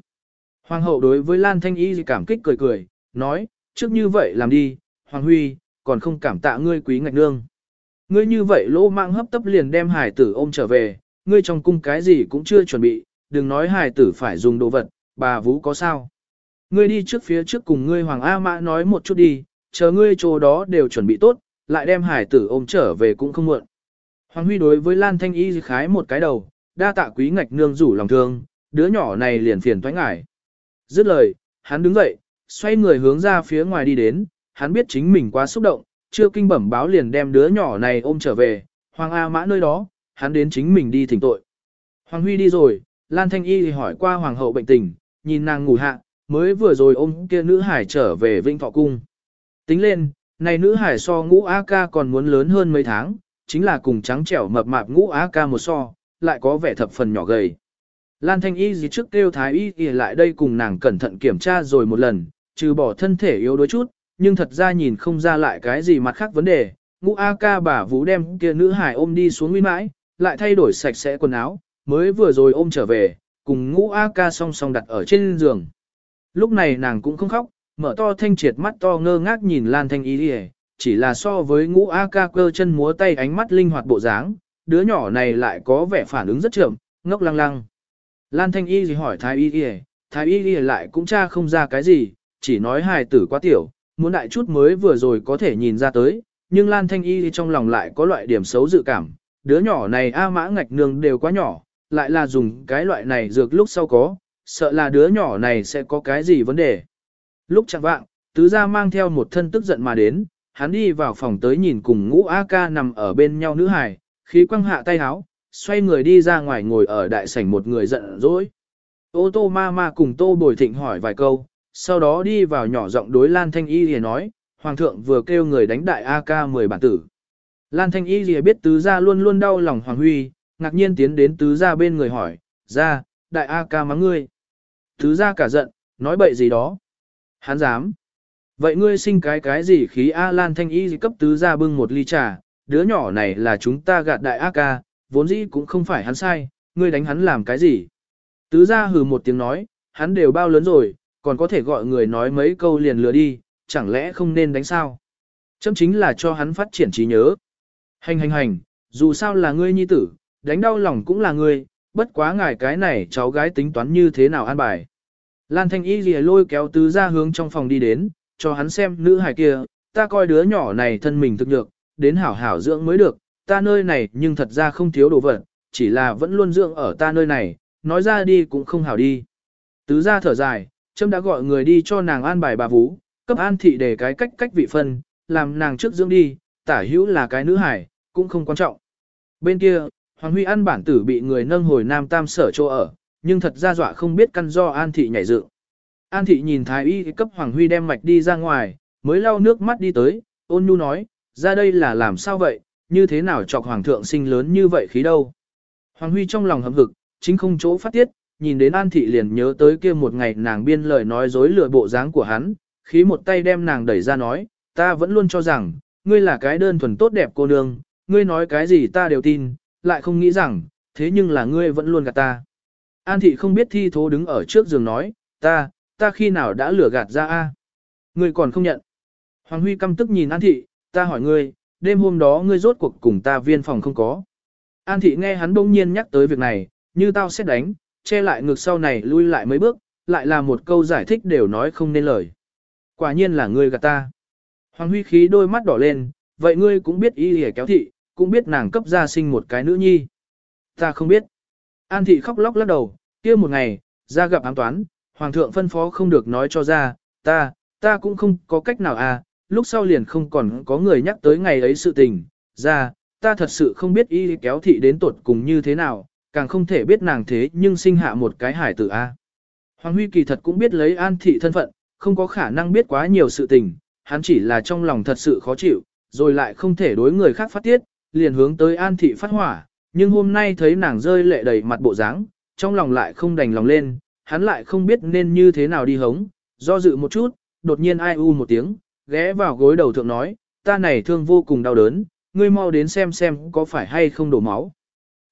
Hoàng hậu đối với Lan Thanh Y cảm kích cười cười, nói, trước như vậy làm đi, Hoàng Huy, còn không cảm tạ ngươi quý ngạch nương. Ngươi như vậy lỗ mạng hấp tấp liền đem hải tử ôm trở về, ngươi trong cung cái gì cũng chưa chuẩn bị, đừng nói hải tử phải dùng đồ vật, bà Vũ có sao? Ngươi đi trước phía trước cùng ngươi Hoàng A Mã nói một chút đi, chờ ngươi chỗ đó đều chuẩn bị tốt, lại đem hải tử ôm trở về cũng không muộn. Hoàng Huy đối với Lan Thanh Y khái một cái đầu, đa tạ quý ngạch nương rủ lòng thương, đứa nhỏ này liền phiền toái ngải. Dứt lời, hắn đứng dậy, xoay người hướng ra phía ngoài đi đến, hắn biết chính mình quá xúc động, chưa kinh bẩm báo liền đem đứa nhỏ này ôm trở về, Hoàng A Mã nơi đó, hắn đến chính mình đi thỉnh tội. Hoàng Huy đi rồi, Lan Thanh Y thì hỏi qua Hoàng hậu bệnh tình, nhìn nàng ngủ hạ, mới vừa rồi ôm kia nữ hải trở về Vĩnh Thọ Cung. Tính lên, này nữ hải so ngũ A ca còn muốn lớn hơn mấy tháng, chính là cùng trắng trẻo mập mạp ngũ á ca một so, lại có vẻ thập phần nhỏ gầy. Lan Thanh Y gì trước kêu Thái Y Y lại đây cùng nàng cẩn thận kiểm tra rồi một lần, trừ bỏ thân thể yếu đuối chút, nhưng thật ra nhìn không ra lại cái gì mặt khác vấn đề. Ngũ A ca bà vũ đem kia nữ hải ôm đi xuống nguyên mãi, lại thay đổi sạch sẽ quần áo, mới vừa rồi ôm trở về, cùng ngũ A ca song song đặt ở trên giường. Lúc này nàng cũng không khóc, mở to thanh triệt mắt to ngơ ngác nhìn Lan Thanh Y Y, chỉ là so với ngũ A ca cơ chân múa tay ánh mắt linh hoạt bộ dáng, đứa nhỏ này lại có vẻ phản ứng rất chậm, ngốc lăng lăng. Lan Thanh Y gì hỏi Thái Y Y, Thái Y Y lại cũng tra không ra cái gì, chỉ nói hài tử quá tiểu, muốn đại chút mới vừa rồi có thể nhìn ra tới, nhưng Lan Thanh Y trong lòng lại có loại điểm xấu dự cảm, đứa nhỏ này A mã ngạch nương đều quá nhỏ, lại là dùng cái loại này dược lúc sau có, sợ là đứa nhỏ này sẽ có cái gì vấn đề. Lúc chẳng vạng, tứ gia mang theo một thân tức giận mà đến, hắn đi vào phòng tới nhìn cùng ngũ A ca nằm ở bên nhau nữ hài, khí quăng hạ tay háo, xoay người đi ra ngoài ngồi ở đại sảnh một người giận dỗi. Ô tô ma ma cùng tô bồi thịnh hỏi vài câu, sau đó đi vào nhỏ giọng đối Lan Thanh Y lìa nói, Hoàng thượng vừa kêu người đánh đại A ca 10 bản tử. Lan Thanh Y lìa biết tứ gia luôn luôn đau lòng Hoàng Huy, ngạc nhiên tiến đến tứ gia bên người hỏi, ra, đại a ca mắng ngươi. Tứ gia cả giận, nói bậy gì đó. Hắn dám. Vậy ngươi sinh cái cái gì khí A Lan Thanh Y cấp tứ gia bưng một ly trà, đứa nhỏ này là chúng ta gạt đại AK, vốn dĩ cũng không phải hắn sai, ngươi đánh hắn làm cái gì. Tứ gia hừ một tiếng nói, hắn đều bao lớn rồi, còn có thể gọi người nói mấy câu liền lừa đi, chẳng lẽ không nên đánh sao? Châm chính là cho hắn phát triển trí nhớ. Hành hành hành, dù sao là ngươi nhi tử, đánh đau lòng cũng là ngươi, bất quá ngài cái này cháu gái tính toán như thế nào an bài. Lan Thanh Y lìa lôi kéo tứ ra hướng trong phòng đi đến, cho hắn xem nữ hài kia, ta coi đứa nhỏ này thân mình thực được, đến hảo hảo dưỡng mới được, ta nơi này nhưng thật ra không thiếu đồ vật, chỉ là vẫn luôn dưỡng ở ta nơi này, nói ra đi cũng không hảo đi. Tứ ra thở dài, Trâm đã gọi người đi cho nàng an bài bà vú, cấp an thị để cái cách cách vị phân, làm nàng trước dưỡng đi, tả hữu là cái nữ hải, cũng không quan trọng. Bên kia, Hoàng Huy ăn bản tử bị người nâng hồi Nam Tam sở chỗ ở, nhưng thật ra dọa không biết căn do An thị nhảy dựng. An thị nhìn Thái y cấp Hoàng Huy đem mạch đi ra ngoài, mới lau nước mắt đi tới, ôn nhu nói, ra đây là làm sao vậy, như thế nào chọc Hoàng thượng sinh lớn như vậy khí đâu. Hoàng Huy trong lòng hậm hực, chính không chỗ phát tiết, nhìn đến An Thị liền nhớ tới kia một ngày nàng biên lời nói dối lừa bộ dáng của hắn, khí một tay đem nàng đẩy ra nói, ta vẫn luôn cho rằng, ngươi là cái đơn thuần tốt đẹp cô nương, ngươi nói cái gì ta đều tin, lại không nghĩ rằng, thế nhưng là ngươi vẫn luôn gạt ta. An Thị không biết thi thố đứng ở trước giường nói, ta, ta khi nào đã lừa gạt ra a? Ngươi còn không nhận. Hoàng Huy căm tức nhìn An Thị, ta hỏi ngươi, đêm hôm đó ngươi rốt cuộc cùng ta viên phòng không có. An Thị nghe hắn bỗng nhiên nhắc tới việc này, như tao xét đánh, che lại ngực sau này lui lại mấy bước, lại là một câu giải thích đều nói không nên lời. Quả nhiên là ngươi gạt ta. Hoàng Huy khí đôi mắt đỏ lên, vậy ngươi cũng biết y hề kéo thị, cũng biết nàng cấp gia sinh một cái nữ nhi. Ta không biết. An thị khóc lóc lắc đầu, kia một ngày, ra gặp ám toán, hoàng thượng phân phó không được nói cho ra, ta, ta cũng không có cách nào à, lúc sau liền không còn có người nhắc tới ngày ấy sự tình, ra, ta thật sự không biết y kéo thị đến tột cùng như thế nào, càng không thể biết nàng thế nhưng sinh hạ một cái hải tử A. Hoàng Huy kỳ thật cũng biết lấy an thị thân phận, không có khả năng biết quá nhiều sự tình, hắn chỉ là trong lòng thật sự khó chịu, rồi lại không thể đối người khác phát tiết, liền hướng tới an thị phát hỏa, nhưng hôm nay thấy nàng rơi lệ đầy mặt bộ dáng, trong lòng lại không đành lòng lên, hắn lại không biết nên như thế nào đi hống, do dự một chút, đột nhiên ai u một tiếng, ghé vào gối đầu thượng nói, ta này thương vô cùng đau đớn, ngươi mau đến xem xem có phải hay không đổ máu.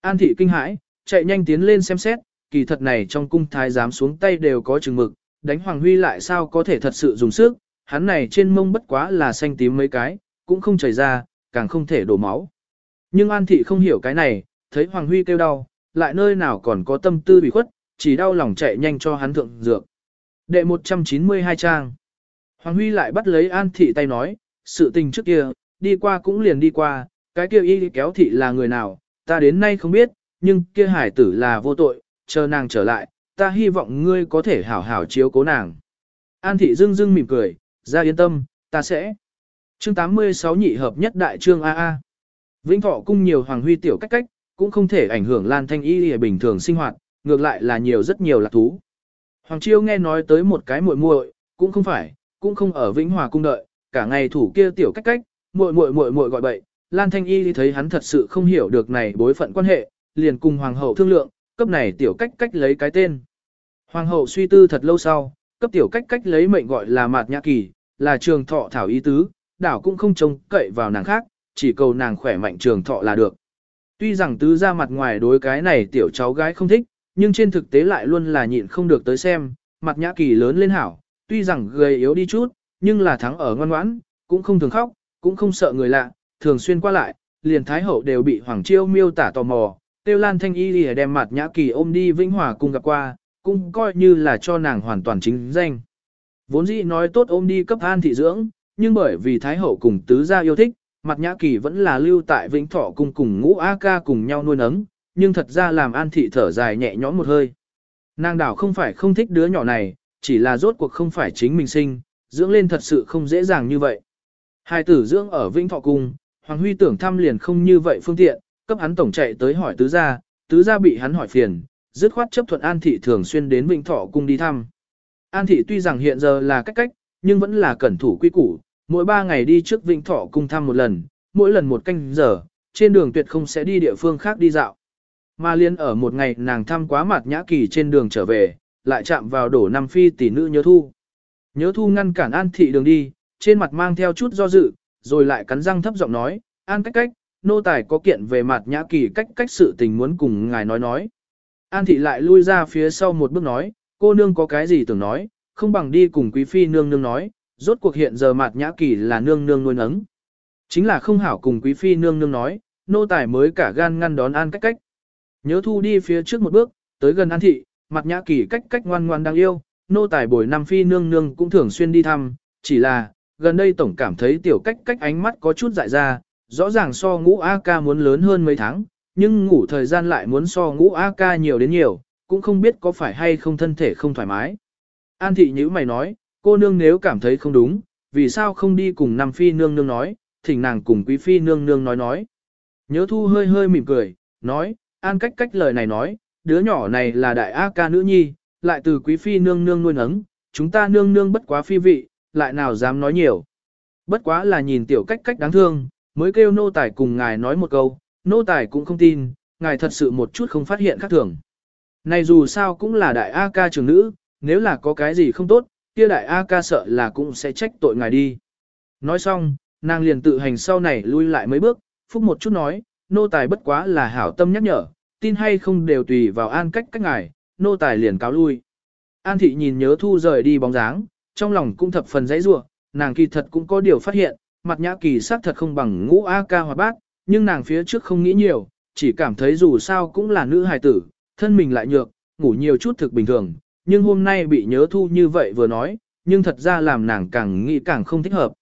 An thị kinh hãi, chạy nhanh tiến lên xem xét, kỳ thật này trong cung thái giám xuống tay đều có chừng mực, đánh Hoàng Huy lại sao có thể thật sự dùng sức, hắn này trên mông bất quá là xanh tím mấy cái, cũng không chảy ra, càng không thể đổ máu. Nhưng An Thị không hiểu cái này, thấy Hoàng Huy kêu đau, lại nơi nào còn có tâm tư bị khuất, chỉ đau lòng chạy nhanh cho hắn thượng dược. Đệ 192 trang. Hoàng Huy lại bắt lấy An Thị tay nói, sự tình trước kia, đi qua cũng liền đi qua, cái kia y kéo thị là người nào, ta đến nay không biết, nhưng kia hải tử là vô tội, chờ nàng trở lại, ta hy vọng ngươi có thể hảo hảo chiếu cố nàng. An thị dưng dưng mỉm cười, ra yên tâm, ta sẽ. Chương 86 nhị hợp nhất đại trương AA. Vĩnh thọ cung nhiều hoàng huy tiểu cách cách, cũng không thể ảnh hưởng Lan Thanh Y bình thường sinh hoạt, ngược lại là nhiều rất nhiều lạc thú. Hoàng Chiêu nghe nói tới một cái muội muội, cũng không phải, cũng không ở Vĩnh Hòa cung đợi, cả ngày thủ kia tiểu cách cách, muội muội muội muội gọi bậy, Lan Thanh Y thấy hắn thật sự không hiểu được này bối phận quan hệ, liền cùng hoàng hậu thương lượng, cấp này tiểu cách cách lấy cái tên. Hoàng hậu suy tư thật lâu sau, cấp tiểu cách cách lấy mệnh gọi là Mạt Nhã Kỳ, là trường thọ thảo ý tứ, đảo cũng không trông cậy vào nàng khác, chỉ cầu nàng khỏe mạnh trường thọ là được. Tuy rằng tứ ra mặt ngoài đối cái này tiểu cháu gái không thích, nhưng trên thực tế lại luôn là nhịn không được tới xem, mặt nhã kỳ lớn lên hảo, tuy rằng gầy yếu đi chút, nhưng là thắng ở ngoan ngoãn, cũng không thường khóc, cũng không sợ người lạ, thường xuyên qua lại, liền thái hậu đều bị Hoàng Chiêu miêu tả tò mò, Tiêu Lan Thanh Y lìa đem mặt nhã kỳ ôm đi Vĩnh Hòa cùng gặp qua, cũng coi như là cho nàng hoàn toàn chính danh. Vốn dĩ nói tốt ôm đi cấp an thị dưỡng, nhưng bởi vì thái hậu cùng tứ gia yêu thích, mặt nhã kỳ vẫn là lưu tại Vĩnh Thọ cung cùng ngũ A ca cùng nhau nuôi nấng, nhưng thật ra làm an thị thở dài nhẹ nhõm một hơi. Nàng đảo không phải không thích đứa nhỏ này, chỉ là rốt cuộc không phải chính mình sinh, dưỡng lên thật sự không dễ dàng như vậy. Hai tử dưỡng ở Vĩnh Thọ Cung, Hoàng Huy tưởng thăm liền không như vậy phương tiện, cấp hắn tổng chạy tới hỏi tứ gia, tứ gia bị hắn hỏi phiền, dứt khoát chấp thuận An Thị thường xuyên đến Vĩnh Thọ Cung đi thăm. An Thị tuy rằng hiện giờ là cách cách, nhưng vẫn là cẩn thủ quy củ, mỗi ba ngày đi trước Vĩnh Thọ Cung thăm một lần, mỗi lần một canh giờ, trên đường tuyệt không sẽ đi địa phương khác đi dạo. Mà liên ở một ngày nàng thăm quá mặt nhã kỳ trên đường trở về, lại chạm vào đổ năm phi tỷ nữ nhớ thu. Nhớ thu ngăn cản an thị đường đi, trên mặt mang theo chút do dự, rồi lại cắn răng thấp giọng nói, an cách cách, nô tài có kiện về mặt nhã kỳ cách cách sự tình muốn cùng ngài nói nói. An thị lại lui ra phía sau một bước nói, cô nương có cái gì tưởng nói, không bằng đi cùng quý phi nương nương nói, rốt cuộc hiện giờ mặt nhã kỳ là nương nương nuôi nấng. Chính là không hảo cùng quý phi nương nương nói, nô tài mới cả gan ngăn đón an cách cách. Nhớ thu đi phía trước một bước, tới gần An Thị, mặt nhã kỳ cách cách ngoan ngoan đang yêu, nô tài bồi năm phi nương nương cũng thường xuyên đi thăm, chỉ là, gần đây tổng cảm thấy tiểu cách cách ánh mắt có chút dại ra, rõ ràng so ngũ A ca muốn lớn hơn mấy tháng, nhưng ngủ thời gian lại muốn so ngũ A ca nhiều đến nhiều, cũng không biết có phải hay không thân thể không thoải mái. An thị nhữ mày nói, cô nương nếu cảm thấy không đúng, vì sao không đi cùng Nam phi nương nương nói, thỉnh nàng cùng quý phi nương nương nói nói. Nhớ thu hơi hơi mỉm cười, nói, An cách cách lời này nói, đứa nhỏ này là đại A ca nữ nhi, lại từ quý phi nương nương nuôi nấng, chúng ta nương nương bất quá phi vị, lại nào dám nói nhiều. Bất quá là nhìn tiểu cách cách đáng thương, mới kêu nô tài cùng ngài nói một câu, nô tài cũng không tin, ngài thật sự một chút không phát hiện khác thường. Này dù sao cũng là đại A ca trưởng nữ, nếu là có cái gì không tốt, kia đại A ca sợ là cũng sẽ trách tội ngài đi. Nói xong, nàng liền tự hành sau này lui lại mấy bước, phúc một chút nói, nô tài bất quá là hảo tâm nhắc nhở, tin hay không đều tùy vào an cách cách ngài, nô tài liền cáo lui. An thị nhìn nhớ thu rời đi bóng dáng, trong lòng cũng thập phần dãy rủa, nàng kỳ thật cũng có điều phát hiện, mặt nhã kỳ sắc thật không bằng ngũ A ca hoạt bát, nhưng nàng phía trước không nghĩ nhiều, chỉ cảm thấy dù sao cũng là nữ hài tử, thân mình lại nhược, ngủ nhiều chút thực bình thường, nhưng hôm nay bị nhớ thu như vậy vừa nói, nhưng thật ra làm nàng càng nghĩ càng không thích hợp.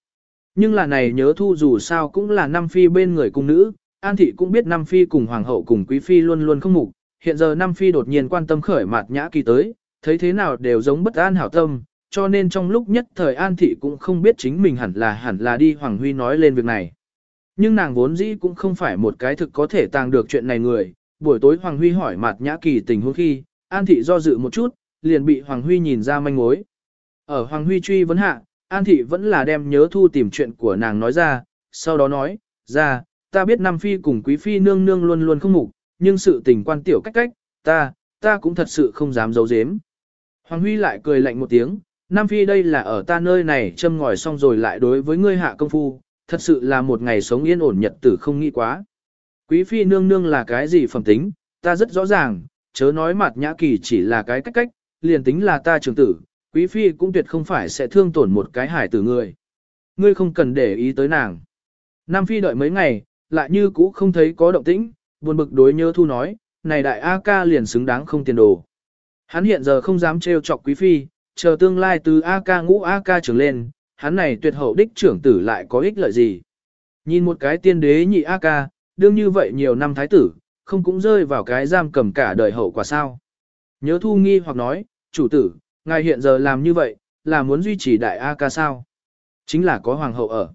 Nhưng là này nhớ thu dù sao cũng là nam phi bên người cung nữ, An thị cũng biết Nam Phi cùng Hoàng hậu cùng Quý Phi luôn luôn không mục, hiện giờ Nam Phi đột nhiên quan tâm khởi mặt nhã kỳ tới, thấy thế nào đều giống bất an hảo tâm, cho nên trong lúc nhất thời An thị cũng không biết chính mình hẳn là hẳn là đi Hoàng Huy nói lên việc này. Nhưng nàng vốn dĩ cũng không phải một cái thực có thể tàng được chuyện này người, buổi tối Hoàng Huy hỏi mặt nhã kỳ tình huống khi, An thị do dự một chút, liền bị Hoàng Huy nhìn ra manh mối. Ở Hoàng Huy truy vấn hạ, An thị vẫn là đem nhớ thu tìm chuyện của nàng nói ra, sau đó nói, ra, ta biết Nam Phi cùng Quý Phi nương nương luôn luôn không mục, nhưng sự tình quan tiểu cách cách, ta, ta cũng thật sự không dám giấu giếm. Hoàng Huy lại cười lạnh một tiếng, Nam Phi đây là ở ta nơi này châm ngòi xong rồi lại đối với ngươi hạ công phu, thật sự là một ngày sống yên ổn nhật tử không nghĩ quá. Quý Phi nương nương là cái gì phẩm tính, ta rất rõ ràng, chớ nói mặt nhã kỳ chỉ là cái cách cách, liền tính là ta trưởng tử, Quý Phi cũng tuyệt không phải sẽ thương tổn một cái hải tử người. Ngươi không cần để ý tới nàng. Nam Phi đợi mấy ngày, lại như cũ không thấy có động tĩnh, buồn bực đối nhớ thu nói, này đại A ca liền xứng đáng không tiền đồ. Hắn hiện giờ không dám trêu chọc quý phi, chờ tương lai từ A ca ngũ A ca trưởng lên, hắn này tuyệt hậu đích trưởng tử lại có ích lợi gì. Nhìn một cái tiên đế nhị A ca, đương như vậy nhiều năm thái tử, không cũng rơi vào cái giam cầm cả đời hậu quả sao. Nhớ thu nghi hoặc nói, chủ tử, ngài hiện giờ làm như vậy, là muốn duy trì đại A ca sao? Chính là có hoàng hậu ở.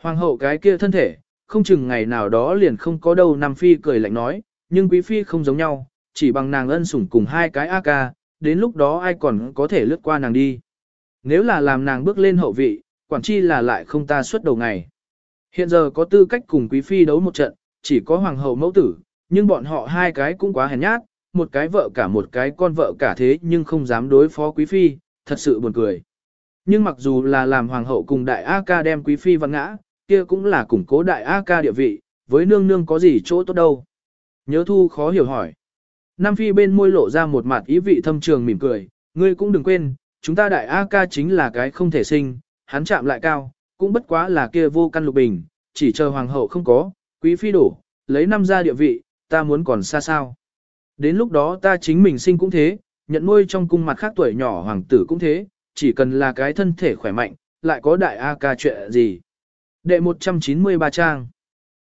Hoàng hậu cái kia thân thể, không chừng ngày nào đó liền không có đâu Nam Phi cười lạnh nói, nhưng Quý Phi không giống nhau, chỉ bằng nàng ân sủng cùng hai cái A ca, đến lúc đó ai còn có thể lướt qua nàng đi. Nếu là làm nàng bước lên hậu vị, quản chi là lại không ta suốt đầu ngày. Hiện giờ có tư cách cùng quý phi đấu một trận, chỉ có hoàng hậu mẫu tử, nhưng bọn họ hai cái cũng quá hèn nhát, một cái vợ cả một cái con vợ cả thế nhưng không dám đối phó quý phi, thật sự buồn cười. Nhưng mặc dù là làm hoàng hậu cùng đại A ca đem quý phi văn ngã, kia cũng là củng cố đại A ca địa vị, với nương nương có gì chỗ tốt đâu. Nhớ thu khó hiểu hỏi. Nam phi bên môi lộ ra một mặt ý vị thâm trường mỉm cười, ngươi cũng đừng quên, chúng ta đại A ca chính là cái không thể sinh, hắn chạm lại cao, cũng bất quá là kia vô căn lục bình, chỉ chờ hoàng hậu không có, quý phi đổ, lấy năm ra địa vị, ta muốn còn xa sao. Đến lúc đó ta chính mình sinh cũng thế, nhận nuôi trong cung mặt khác tuổi nhỏ hoàng tử cũng thế, chỉ cần là cái thân thể khỏe mạnh, lại có đại A ca chuyện gì. Đệ 193 trang.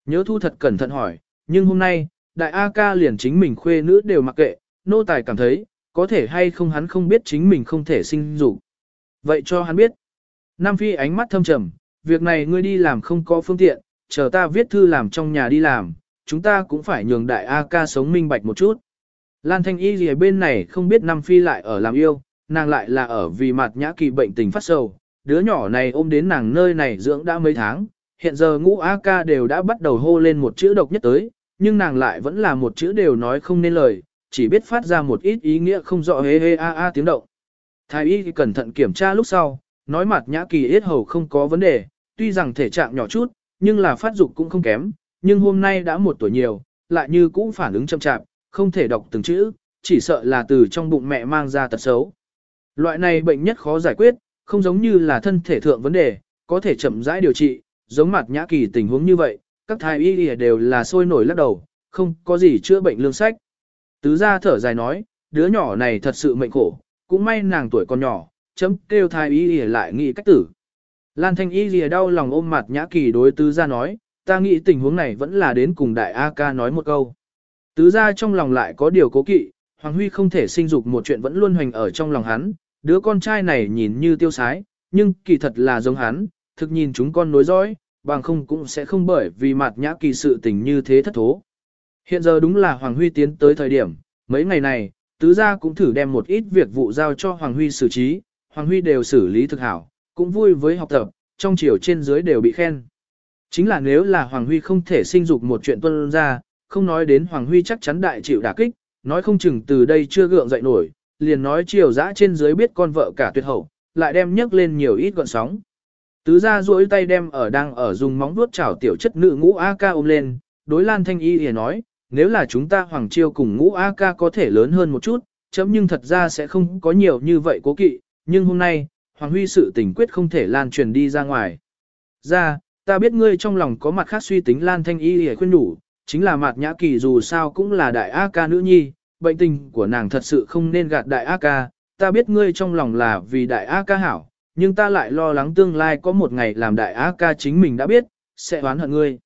Nhớ thu thật cẩn thận hỏi, nhưng hôm nay, đại A ca liền chính mình khuê nữ đều mặc kệ, nô tài cảm thấy, có thể hay không hắn không biết chính mình không thể sinh dục. Vậy cho hắn biết. Nam Phi ánh mắt thâm trầm, việc này ngươi đi làm không có phương tiện, chờ ta viết thư làm trong nhà đi làm, chúng ta cũng phải nhường đại A ca sống minh bạch một chút. Lan Thanh Y gì bên này không biết Nam Phi lại ở làm yêu, nàng lại là ở vì mặt nhã kỳ bệnh tình phát sầu, đứa nhỏ này ôm đến nàng nơi này dưỡng đã mấy tháng, hiện giờ ngũ A ca đều đã bắt đầu hô lên một chữ độc nhất tới, nhưng nàng lại vẫn là một chữ đều nói không nên lời, chỉ biết phát ra một ít ý nghĩa không rõ hê hê a a tiếng động. Thái y cẩn thận kiểm tra lúc sau, nói mặt nhã kỳ yết hầu không có vấn đề, tuy rằng thể trạng nhỏ chút, nhưng là phát dục cũng không kém, nhưng hôm nay đã một tuổi nhiều, lại như cũng phản ứng chậm chạp, không thể đọc từng chữ, chỉ sợ là từ trong bụng mẹ mang ra tật xấu. Loại này bệnh nhất khó giải quyết, không giống như là thân thể thượng vấn đề, có thể chậm rãi điều trị, giống mặt nhã kỳ tình huống như vậy, các thái y đều là sôi nổi lắc đầu, không có gì chữa bệnh lương sách. Tứ gia thở dài nói, đứa nhỏ này thật sự mệnh khổ, cũng may nàng tuổi còn nhỏ, chấm kêu thái y lại nghĩ cách tử. Lan thanh y đau lòng ôm mặt nhã kỳ đối tứ gia nói, ta nghĩ tình huống này vẫn là đến cùng đại A ca nói một câu. Tứ gia trong lòng lại có điều cố kỵ, Hoàng Huy không thể sinh dục một chuyện vẫn luôn hoành ở trong lòng hắn, đứa con trai này nhìn như tiêu sái, nhưng kỳ thật là giống hắn, thực nhìn chúng con nối dõi, bằng không cũng sẽ không bởi vì mặt nhã kỳ sự tình như thế thất thố. Hiện giờ đúng là Hoàng Huy tiến tới thời điểm, mấy ngày này, tứ gia cũng thử đem một ít việc vụ giao cho Hoàng Huy xử trí, Hoàng Huy đều xử lý thực hảo, cũng vui với học tập, trong chiều trên dưới đều bị khen. Chính là nếu là Hoàng Huy không thể sinh dục một chuyện tuân ra, không nói đến Hoàng Huy chắc chắn đại chịu đả kích, nói không chừng từ đây chưa gượng dậy nổi, liền nói chiều dã trên dưới biết con vợ cả tuyệt hậu, lại đem nhấc lên nhiều ít gọn sóng. Tứ gia duỗi tay đem ở đang ở dùng móng vuốt chảo tiểu chất nữ ngũ A ca ôm lên, đối Lan Thanh Y thì nói, nếu là chúng ta Hoàng Chiêu cùng ngũ A ca có thể lớn hơn một chút, chấm nhưng thật ra sẽ không có nhiều như vậy cố kỵ, nhưng hôm nay, Hoàng Huy sự tình quyết không thể lan truyền đi ra ngoài. Ra, ta biết ngươi trong lòng có mặt khác suy tính Lan Thanh Y để khuyên đủ, chính là mạt nhã kỳ dù sao cũng là đại A ca nữ nhi, bệnh tình của nàng thật sự không nên gạt đại A ca, ta biết ngươi trong lòng là vì đại A ca hảo, nhưng ta lại lo lắng tương lai có một ngày làm đại A ca chính mình đã biết, sẽ oán hận ngươi.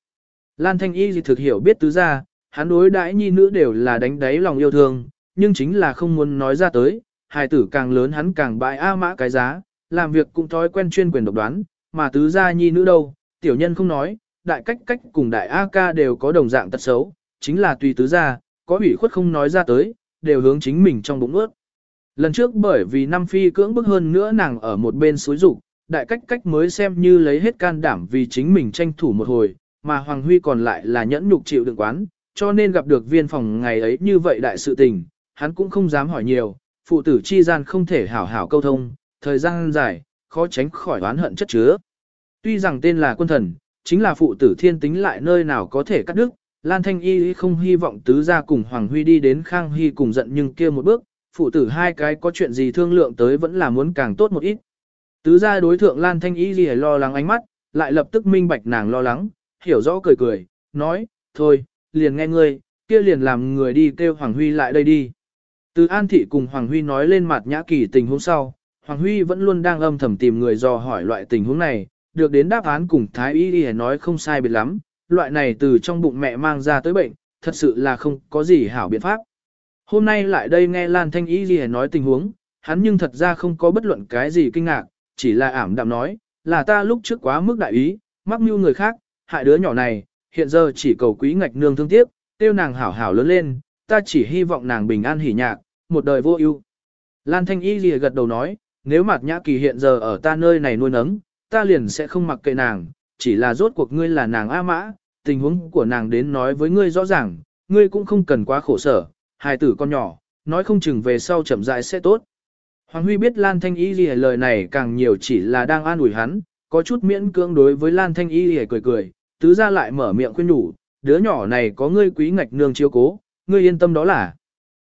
Lan Thanh Y gì thực hiểu biết tứ ra, hắn đối đãi nhi nữ đều là đánh đáy lòng yêu thương, nhưng chính là không muốn nói ra tới, hài tử càng lớn hắn càng bại A mã cái giá, làm việc cũng thói quen chuyên quyền độc đoán, mà tứ gia nhi nữ đâu, tiểu nhân không nói, đại cách cách cùng đại A ca đều có đồng dạng tật xấu, chính là tùy tứ gia, có ủy khuất không nói ra tới, đều hướng chính mình trong bụng ướt. Lần trước bởi vì Nam phi cưỡng bức hơn nữa nàng ở một bên suối rủ, đại cách cách mới xem như lấy hết can đảm vì chính mình tranh thủ một hồi, mà Hoàng Huy còn lại là nhẫn nhục chịu đựng quán, cho nên gặp được viên phòng ngày ấy như vậy đại sự tình, hắn cũng không dám hỏi nhiều, phụ tử chi gian không thể hảo hảo câu thông, thời gian dài, khó tránh khỏi oán hận chất chứa. Tuy rằng tên là quân thần, chính là phụ tử thiên tính lại nơi nào có thể cắt đứt, Lan Thanh Y không hy vọng tứ gia cùng Hoàng Huy đi đến Khang Hy cùng giận nhưng kia một bước, phụ tử hai cái có chuyện gì thương lượng tới vẫn là muốn càng tốt một ít. Tứ gia đối thượng Lan Thanh Y gì lo lắng ánh mắt, lại lập tức minh bạch nàng lo lắng, hiểu rõ cười cười, nói, thôi, liền nghe ngươi, kia liền làm người đi kêu Hoàng Huy lại đây đi. Từ An Thị cùng Hoàng Huy nói lên mặt nhã kỳ tình huống sau, Hoàng Huy vẫn luôn đang âm thầm tìm người dò hỏi loại tình huống này, được đến đáp án cùng Thái Y Y nói không sai biệt lắm, loại này từ trong bụng mẹ mang ra tới bệnh, thật sự là không có gì hảo biện pháp. Hôm nay lại đây nghe Lan Thanh Y Y nói tình huống, hắn nhưng thật ra không có bất luận cái gì kinh ngạc, chỉ là ảm đạm nói, là ta lúc trước quá mức đại ý, mắc mưu người khác, hại đứa nhỏ này, hiện giờ chỉ cầu quý ngạch nương thương tiếc, tiêu nàng hảo hảo lớn lên, ta chỉ hy vọng nàng bình an hỉ nhạc, một đời vô ưu. Lan Thanh Y lìa gật đầu nói, nếu mặt nhã kỳ hiện giờ ở ta nơi này nuôi nấng, ta liền sẽ không mặc kệ nàng, chỉ là rốt cuộc ngươi là nàng A Mã, tình huống của nàng đến nói với ngươi rõ ràng, ngươi cũng không cần quá khổ sở, hài tử con nhỏ, nói không chừng về sau chậm rãi sẽ tốt. Hoàng Huy biết Lan Thanh Y gì lời này càng nhiều chỉ là đang an ủi hắn, có chút miễn cưỡng đối với Lan Thanh Y gì cười cười, tứ ra lại mở miệng khuyên nhủ, đứa nhỏ này có ngươi quý ngạch nương chiếu cố, ngươi yên tâm đó là.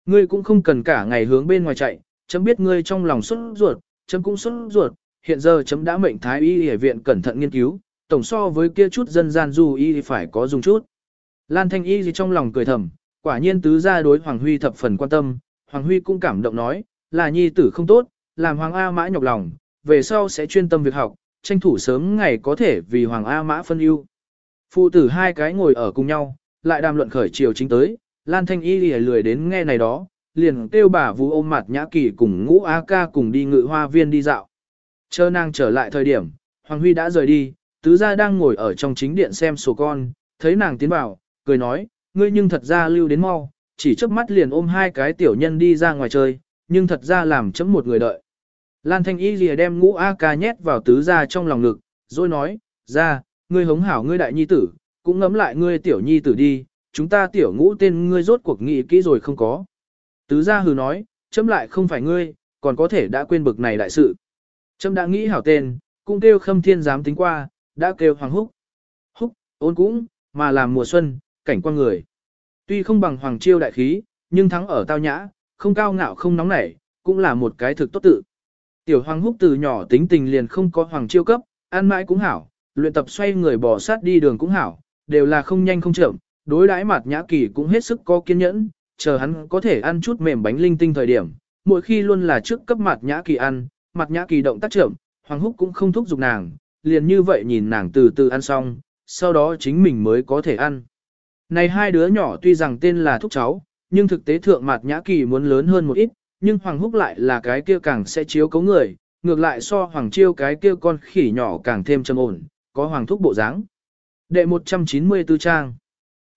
Ngươi cũng không cần cả ngày hướng bên ngoài chạy, chấm biết ngươi trong lòng xuất ruột, chấm cũng xuất ruột, hiện giờ chấm đã mệnh thái y y viện cẩn thận nghiên cứu, tổng so với kia chút dân gian du y phải có dùng chút. Lan Thanh Y gì trong lòng cười thầm, quả nhiên tứ gia đối Hoàng Huy thập phần quan tâm, Hoàng Huy cũng cảm động nói, là nhi tử không tốt, làm Hoàng A Mã nhọc lòng, về sau sẽ chuyên tâm việc học, tranh thủ sớm ngày có thể vì Hoàng A Mã phân ưu. Phụ tử hai cái ngồi ở cùng nhau, lại đàm luận khởi chiều chính tới, Lan Thanh Y lìa lười đến nghe này đó, liền kêu bà vũ ôm mặt nhã kỳ cùng ngũ A ca cùng đi ngự hoa viên đi dạo. Chờ nàng trở lại thời điểm, Hoàng Huy đã rời đi, tứ gia đang ngồi ở trong chính điện xem sổ con, thấy nàng tiến vào, cười nói, ngươi nhưng thật ra lưu đến mau, chỉ chớp mắt liền ôm hai cái tiểu nhân đi ra ngoài chơi, nhưng thật ra làm chấm một người đợi. Lan Thanh Y lìa đem ngũ A ca nhét vào tứ gia trong lòng ngực, rồi nói, ra, ngươi hống hảo ngươi đại nhi tử, cũng ngấm lại ngươi tiểu nhi tử đi, chúng ta tiểu ngũ tên ngươi rốt cuộc nghị kỹ rồi không có. Tứ gia hừ nói, chấm lại không phải ngươi, còn có thể đã quên bực này đại sự. Trâm đã nghĩ hảo tên, cũng kêu khâm thiên dám tính qua, đã kêu hoàng húc. Húc, ôn cũng, mà làm mùa xuân, cảnh quan người. Tuy không bằng hoàng chiêu đại khí, nhưng thắng ở tao nhã, không cao ngạo không nóng nảy, cũng là một cái thực tốt tự. Tiểu hoàng húc từ nhỏ tính tình liền không có hoàng chiêu cấp, ăn mãi cũng hảo, luyện tập xoay người bỏ sát đi đường cũng hảo, đều là không nhanh không chậm, đối đãi mặt nhã kỳ cũng hết sức có kiên nhẫn, chờ hắn có thể ăn chút mềm bánh linh tinh thời điểm, mỗi khi luôn là trước cấp mặt nhã kỳ ăn, mặt nhã kỳ động tác chậm, hoàng húc cũng không thúc giục nàng, liền như vậy nhìn nàng từ từ ăn xong, sau đó chính mình mới có thể ăn. Này hai đứa nhỏ tuy rằng tên là thúc cháu, nhưng thực tế thượng mặt nhã kỳ muốn lớn hơn một ít, nhưng hoàng húc lại là cái kia càng sẽ chiếu cấu người, ngược lại so hoàng chiêu cái kia con khỉ nhỏ càng thêm trầm ổn, có hoàng thúc bộ dáng. Đệ 194 trang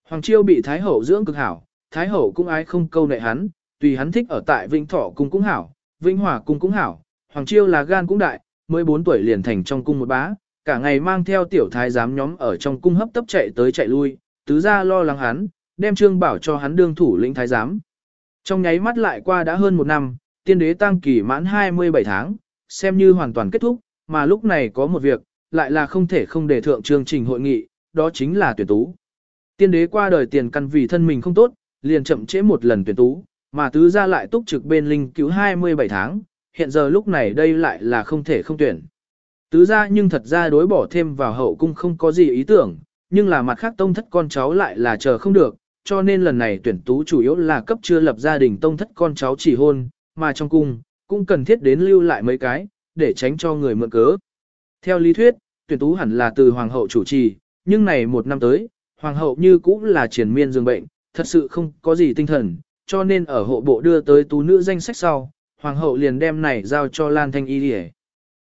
Hoàng chiêu bị Thái Hậu dưỡng cực hảo, Thái Hậu cũng ái không câu nệ hắn, tùy hắn thích ở tại Vĩnh Thọ cung cũng hảo, Vĩnh Hòa cung cũng hảo, Hoàng chiêu là gan cũng đại, 14 tuổi liền thành trong cung một bá, cả ngày mang theo tiểu thái giám nhóm ở trong cung hấp tấp chạy tới chạy lui, tứ gia lo lắng hắn, đem trương bảo cho hắn đương thủ lĩnh thái giám. Trong nháy mắt lại qua đã hơn một năm, tiên đế tăng kỳ mãn 27 tháng, xem như hoàn toàn kết thúc, mà lúc này có một việc, lại là không thể không để thượng chương trình hội nghị, đó chính là tuyển tú. Tiên đế qua đời tiền căn vì thân mình không tốt, liền chậm trễ một lần tuyển tú, mà tứ gia lại túc trực bên linh cứu 27 tháng, hiện giờ lúc này đây lại là không thể không tuyển. Tứ gia nhưng thật ra đối bỏ thêm vào hậu cung không có gì ý tưởng, nhưng là mặt khác tông thất con cháu lại là chờ không được, cho nên lần này tuyển tú chủ yếu là cấp chưa lập gia đình tông thất con cháu chỉ hôn, mà trong cung, cũng cần thiết đến lưu lại mấy cái, để tránh cho người mượn cớ. Theo lý thuyết, tuyển tú hẳn là từ hoàng hậu chủ trì, nhưng này một năm tới, hoàng hậu như cũng là triển miên dương bệnh, thật sự không có gì tinh thần, cho nên ở hộ bộ đưa tới tú nữ danh sách sau, hoàng hậu liền đem này giao cho Lan Thanh Y Lìa.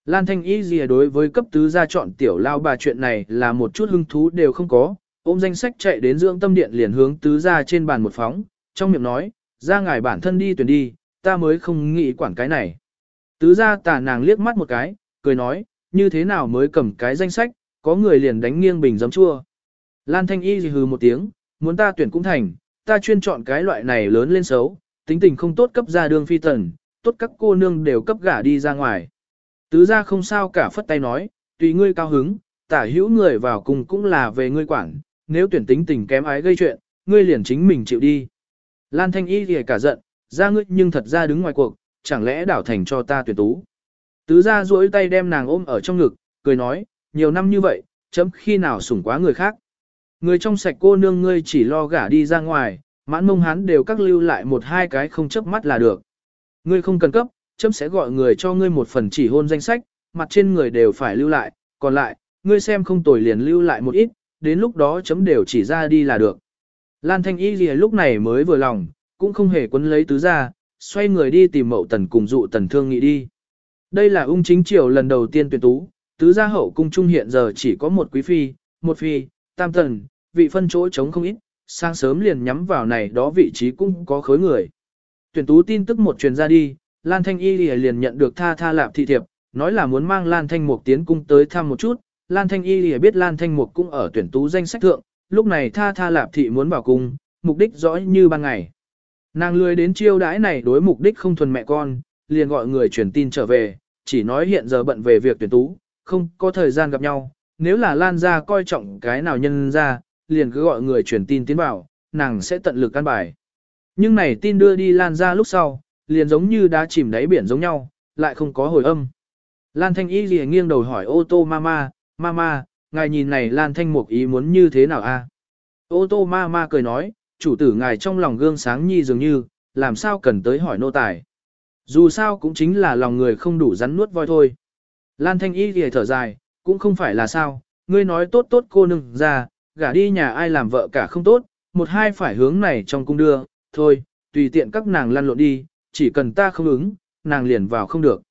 Lan Thanh Y Lìa đối với cấp tứ gia chọn tiểu lao bà chuyện này là một chút hứng thú đều không có, ôm danh sách chạy đến dưỡng tâm điện liền hướng tứ gia trên bàn một phóng, trong miệng nói, ra ngài bản thân đi tuyển đi, ta mới không nghĩ quản cái này. Tứ gia tà nàng liếc mắt một cái, cười nói, như thế nào mới cầm cái danh sách, có người liền đánh nghiêng bình giấm chua. Lan Thanh Y hừ một tiếng, muốn ta tuyển cũng thành, ta chuyên chọn cái loại này lớn lên xấu, tính tình không tốt cấp ra đường phi tần, tốt các cô nương đều cấp gả đi ra ngoài. Tứ ra không sao cả phất tay nói, tùy ngươi cao hứng, tả hữu người vào cùng cũng là về ngươi quản, nếu tuyển tính tình kém ái gây chuyện, ngươi liền chính mình chịu đi. Lan Thanh Y thì cả giận, ra ngươi nhưng thật ra đứng ngoài cuộc, chẳng lẽ đảo thành cho ta tuyển tú. Tứ ra duỗi tay đem nàng ôm ở trong ngực, cười nói, nhiều năm như vậy, chấm khi nào sủng quá người khác. Người trong sạch cô nương ngươi chỉ lo gả đi ra ngoài, mãn mông hắn đều các lưu lại một hai cái không chấp mắt là được. Ngươi không cần cấp, chấm sẽ gọi người cho ngươi một phần chỉ hôn danh sách, mặt trên người đều phải lưu lại, còn lại, ngươi xem không tồi liền lưu lại một ít, đến lúc đó chấm đều chỉ ra đi là được. Lan Thanh Y gì lúc này mới vừa lòng, cũng không hề quấn lấy tứ ra, xoay người đi tìm mậu tần cùng dụ tần thương nghị đi. Đây là ung chính triều lần đầu tiên tuyển tú, tứ gia hậu cung trung hiện giờ chỉ có một quý phi, một phi, tam tần, vị phân chỗ trống không ít, sáng sớm liền nhắm vào này đó vị trí cũng có khối người. Tuyển tú tin tức một truyền ra đi, Lan Thanh Y liền nhận được tha tha lạp thị thiệp, nói là muốn mang Lan Thanh Mục tiến cung tới thăm một chút, Lan Thanh Y lìa biết Lan Thanh Mục cũng ở tuyển tú danh sách thượng, lúc này tha tha lạp thị muốn vào cung, mục đích rõ như ban ngày. Nàng lười đến chiêu đãi này đối mục đích không thuần mẹ con, liền gọi người truyền tin trở về, chỉ nói hiện giờ bận về việc tuyển tú, không có thời gian gặp nhau, nếu là Lan ra coi trọng cái nào nhân ra, liền cứ gọi người truyền tin tiến vào, nàng sẽ tận lực căn bài. Nhưng này tin đưa đi Lan ra lúc sau, liền giống như đã chìm đáy biển giống nhau, lại không có hồi âm. Lan Thanh Y lìa nghiêng đầu hỏi ô tô mama, mama, ngài nhìn này Lan Thanh Mục ý muốn như thế nào a? Ô tô mama cười nói, chủ tử ngài trong lòng gương sáng nhi dường như, làm sao cần tới hỏi nô tài. Dù sao cũng chính là lòng người không đủ rắn nuốt voi thôi. Lan Thanh Y lìa thở dài, cũng không phải là sao, ngươi nói tốt tốt cô nương ra, gả đi nhà ai làm vợ cả không tốt, một hai phải hướng này trong cung đưa, thôi, tùy tiện các nàng lăn lộn đi, chỉ cần ta không ứng, nàng liền vào không được.